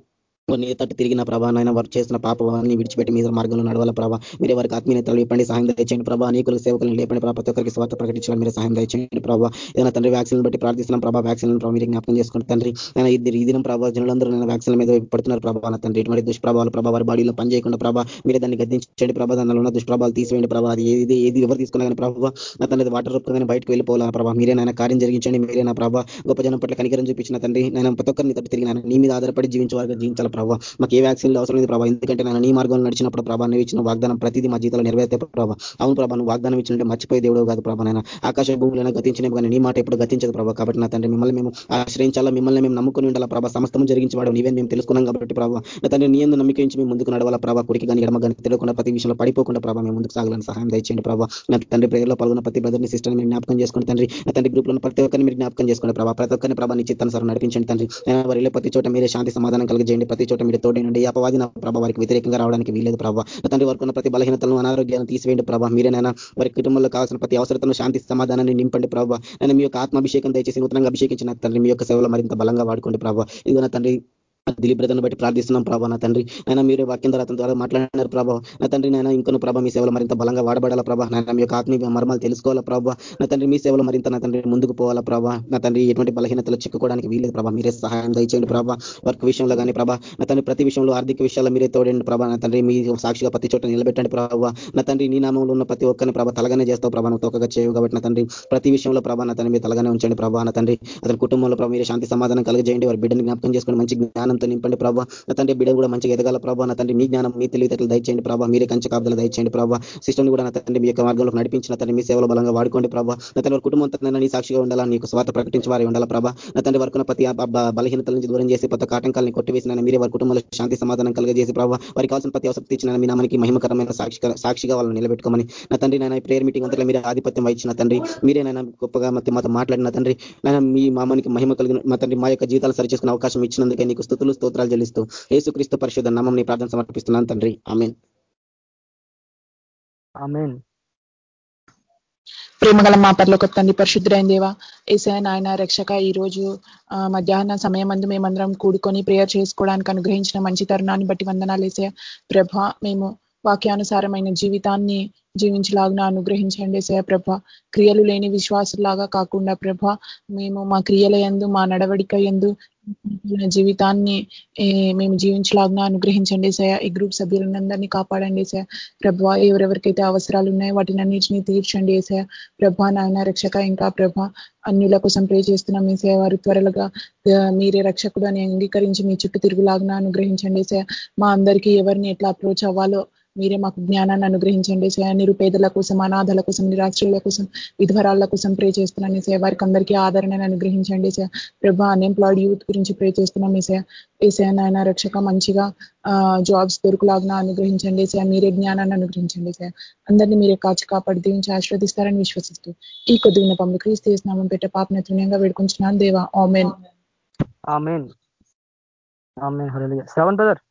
నీ తట్టు తిరిగిన ప్రభా నాయన వారు చేసిన పాపవాన్ని విడిచిపెట్టి మీద మార్గంలో నడవాల ప్రభా. మీరే వారికి ఆత్మీయతలు ఇప్పండి సహాయం దయచేయండి ప్రభా. అనేకులకు సేవకులను లేపండి ప్రభా. ప్రతి ఒక్కరికి స్వార్థ ప్రకటించాలని మీరు సహాయం దయచేయండి ప్రభా. ఏదైనా తండ్రి వ్యాక్సిన్ బట్టి ప్రార్థిస్తున్నాం ప్రభా. వ్యాక్సిన్ ప్రభావ మీరు జ్ఞాపకం చేసుకుని తండ్రి నేను ఈ దినం ప్రభావ జనులందరూ నేను వ్యాక్సిన్ మీద పడుతున్నారు ప్రభావ తండ్రి ఇటువంటి దుష్ప్రభావాలు ప్రభావ వారి బాడీలో పనిచేయకుండా ప్రభా మీరే దాన్ని గద్దించండి ప్రభా. దానిలో ఉన్న దుష్ప్రభావాలు తీసివేయండి ప్రభా. అది ఏది ఏది ఎవరు తీసుకున్నా కానీ ప్రభావ నా తండ్రి వాటర్ రూపంగా బయటకు వెళ్ళిపోవాలా ప్రభా. మీరే నాయన కార్యం జరిగించండి మీరే నా ప్రభావ గొప్ప జనం పట్ల కనికరం చూపించిన తండ్రి నేను ప్రతి ఒక్కరిని తట్టు తిరిగి నీ మీద ఆధారపడి జీవించే వారికి జీవించాల ప్రభావ మాకు ఏ వ్యాక్సిన్లు అవసరం లేదు ప్రభావ ఎందుకంటే నేను నీ మార్గంలో నడిచినప్పుడు ప్రభా నువ్వు ఇచ్చిన వాగ్దానం ప్రతిదీ మా జీవితంలో నెరవేర్తే ప్రభావ అవును ప్రభా నువ్వు వాగ్దానం ఇచ్చినట్టే మర్చిపోయే దేవుడు కాదు ప్రభా నేను ఆకాశ భూములను గతించిన కానీ నీ మాట ఎప్పుడు గతించదు ప్రభావ కాబట్టి నా తండ్రి మిమ్మల్ని మేము ఆశ్రయించాలా? మిమ్మల్ని మేము నమ్ముకుని ఉండాలా ప్రభా? సమస్తం జరిగించేవాడు నీవే మేము తెలుసుకున్నాం కాబట్టి ప్రభావ నా తండ్రి నీ ఎందు నమ్మిక మేము ముందుకు నడవాలా ప్రభా? కుడికి కానీ ఎడమ కానీ తెలియకుండా ప్రతి విషయంలో పడిపోకుండా ప్రభావ మేము ముందుకు సాగాలని సహాయం దయచేయండి ప్రభావ నా తండ్రి ప్రేయర్లో పాల్గొన్న ప్రతి బ్రదర్ని సిస్టర్ని మీరు జ్ఞాపకం చేసుకోండి తండ్రి నా తండ్రి గ్రూప్ ప్రతి ఒక్కరిని మీరు జ్ఞాపకం చేసుకోండి ప్రభావ ప్రతి ఒక్కరిని ప్రభావ నీ సార్ నడిపించండి తండ్రి. వారిలో ప్రతి చోట మీరే శాంతి సమాధానం కలిగజేయండి. ప్రతి చోట మీరు తోడేనండి అపవాది నా ప్రభావ వారికి వ్యతిరేకంగా రావడానికి వీలేదు ప్రభావ తండ్రి వరకు ఉన్న ప్రతి బలహీనతలను అనారోగ్యాలను తీసివేయండి ప్రభావ మీరేనైనా వారి కుటుంబంలో కావాల్సిన ప్రతి అవసరతను శాంతి సమాధానాన్ని నింపండి ప్రభావ నేను మీ యొక్క ఆత్మాభిషేకం దయచేసి నూతనంగా అభిషేకించిన తండ్రి మీ యొక్క సేవలో మరింత బలంగా వాడుకోండి ప్రభావ ఇదిగో తండ్రి దిలీప్ బ్రదర్ని బట్టి ప్రార్థిస్తున్నాం ప్రభా నా తండ్రి. ఆయన మీరు వాక్యం ద్వారా ద్వారా మాట్లాడినారు ప్రభావ నా తండ్రి నేను ఇంకొన ప్రభా మీ సేవలు మరింత బలంగా వాడబడాల ప్రభా. నేను మీ యొక్క ఆత్మీయ మర్మాలు తెలుసుకోవాలా ప్రభా. నా తండ్రి మీ సేవలు మరింత నా తండ్రి ముందుకు పోవాలా ప్రభా. నా తండ్రి ఎటువంటి బలహీనతలు చిక్కుకోవడానికి వీలేదు ప్రభా. మీరే సహాయం దయచేయండి ప్రభా. వర్క్ విషయంలో కానీ ప్రభా. నా తండ్రి ప్రతి విషయంలో ఆర్థిక విషయాల్లో మీరే తోడండి ప్రభా. నా తండ్రి మీ సాక్షిగా ప్రతి చోట నిలబెట్టండి ప్రభావ నా తండ్రి నీ నామంలో ఉన్న ప్రతి ఒక్కరిని ప్రభా తలగానే చేస్తావు ప్రభా. నువ్వు తొక్కగా చేయవు కాబట్టి నా తండ్రి ప్రతి విషయంలో ప్రభా నా తండ్రి మీ తలగానే ఉంచండి ప్రభా. నా తండ్రి అతని కుటుంబంలో ప్రభా మీరే శాంతి సమాధానం కలగజేయండి. వారి బిడ్డని జ్ఞాపకం చేసుకుని మంచి జ్ఞానంతో నింపండి ప్రభావ నా తండ్రి బిడ్డ కూడా మంచిగా ఎదగాల ప్రభావ నా తండ్రి మీ జ్ఞానం మీ తెలివితేటలు దయచేయండి ప్రభావ మీరే కంచె కాపుదలు దయచేయండి ప్రభావ సిస్టమ్ కూడా నా తండ్రి మీ యొక్క మార్గంలో నడిపించిన తండ్రి మీ సేవలో బలంగా వాడుకోండి ప్రభావ నా తండ్రి కుటుంబం నీ సాక్షిగా ఉండాలా నీకు స్వార్థ ప్రకటించి వారి ఉండాలా ప్రభావ నా తండ్రి వరకున్న ప్రతి బలహీనతల నుంచి దూరం చేసి ప్రతి ఆటంకాలను కొట్టివేసిన మీరే వారి కుటుంబంలో శాంతి సమాధానం కలగజేసి ప్రభావ వారికి కావాల్సిన ప్రతి అవసరం తెచ్చిన మీ నామానికి మహిమకరమైన సాక్షి సాక్షిగా వాళ్ళని నిలబెట్టుకోమని. నా తండ్రి నాయన ప్రేయర్ మీటింగ్ అంతా మీరు ఆధిపత్యం వహించిన తండ్రి. మీరే నాయన గొప్పగా మాతో మాట్లాడిన తండ్రి. నాయన మీ మామానికి మహిమ కలిగిన మా తండ్రి మా యొక్క జీవితాలు సరిచేసుకునే అవకాశం ఇచ్చినందుకే నీకు స్థుతులు స్తోత్రాలు చెల్లిస్తూ యేసుక్రీస్తు పరిశుద్ధ నామం నీ ప్రార్థన సమర్పిస్తున్నాను తండ్రి. ఆమెన్. ఆమెన్. ప్రేమగల మా పర్లోక తండ్రి పరిశుద్ధుడైన దేవా ఏసా నాయన రక్షక ఈ రోజు మధ్యాహ్న సమయం అందు మేమందరం కూడుకొని ప్రేయర్ చేసుకోవడానికి అనుగ్రహించిన మంచి తరుణాన్ని బట్టి వందనాలు వేసే ప్రభ మేము వాక్యానుసారమైన జీవితాన్ని జీవించలాగా అనుగ్రహించండి సే ప్రభ. క్రియలు లేని విశ్వాసులాగా కాకుండా ప్రభ మేము మా క్రియల ఎందు మా నడవడిక ఎందు జీవితాన్ని మేము జీవించలాగా అనుగ్రహించండి సయ ఈ గ్రూప్ సభ్యులందరినీ కాపాడండి సయ ప్రభ ఎవరెవరికైతే అవసరాలు ఉన్నాయో వాటిని అన్నింటినీ తీర్చండి సయ ప్రభ నాయన రక్షక ఇంకా ప్రభ అన్యుల కోసం ప్రే చేస్తున్నాం మీ సేవ వారు త్వరలుగా మీరే రక్షకుడు అని అంగీకరించి మీ చుట్టూ తిరుగులాగా అనుగ్రహించండి సయ మా అందరికీ ఎవరిని ఎట్లా అప్రోచ్ అవ్వాలో మీరే మాకు జ్ఞానాన్ని అనుగ్రహించండి. నిరుపేదల కోసం అనాథల కోసం నిరాశ్రుల కోసం విధ్వరాళ్ళ కోసం ప్రే చేస్తున్నాం ఈసే వారికి అందరికీ ఆదరణను అనుగ్రహించండి సే. ప్రభా అన్ఎంప్లాయిడ్ యూత్ గురించి ప్రే చేస్తున్నాం ఈసే ఈసే నాయన రక్షక మంచిగా జాబ్స్ దొరుకులాగా అనుగ్రహించండి సార్ మీరే జ్ఞానాన్ని అనుగ్రహించండి సార్ అందరినీ మీరే కాచి కాపాడి దీవించి ఆశ్రవదిస్తారని విశ్వసిస్తూ ఈ కొద్ది పంపి క్రీస్తు చేసినామని పెట్టే పాపన తుణ్యంగా వేడుకుంటున్నాను దేవా ఆమెన్. ఆమెన్. శ్రవణ్ బ్రదర్.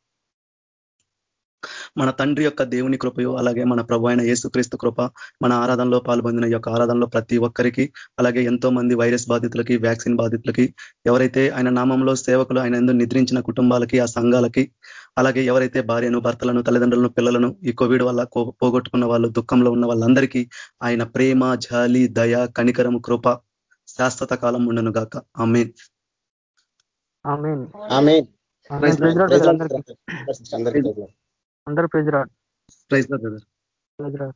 మన తండ్రి యొక్క దేవుని కృపయు అలాగే మన ప్రభు అయిన యేసుక్రీస్తు కృప మన ఆరాధనలో పాల్పొందిన యొక్క ఆరాధనలో ప్రతి ఒక్కరికి అలాగే ఎంతో మంది వైరస్ బాధితులకి వ్యాక్సిన్ బాధితులకి ఎవరైతే ఆయన నామంలో సేవకులు ఆయన ఎందు నిద్రించిన కుటుంబాలకి ఆ సంఘాలకి అలాగే ఎవరైతే భార్యను భర్తలను తల్లిదండ్రులను పిల్లలను ఈ కోవిడ్ వల్ల పోగొట్టుకున్న వాళ్ళు దుఃఖంలో ఉన్న వాళ్ళందరికీ ఆయన ప్రేమ జాలి దయ కనికరం కృప శాశ్వత కాలం ఉండను గాక. ఆమె అందరూ praise lord praise lord praise lord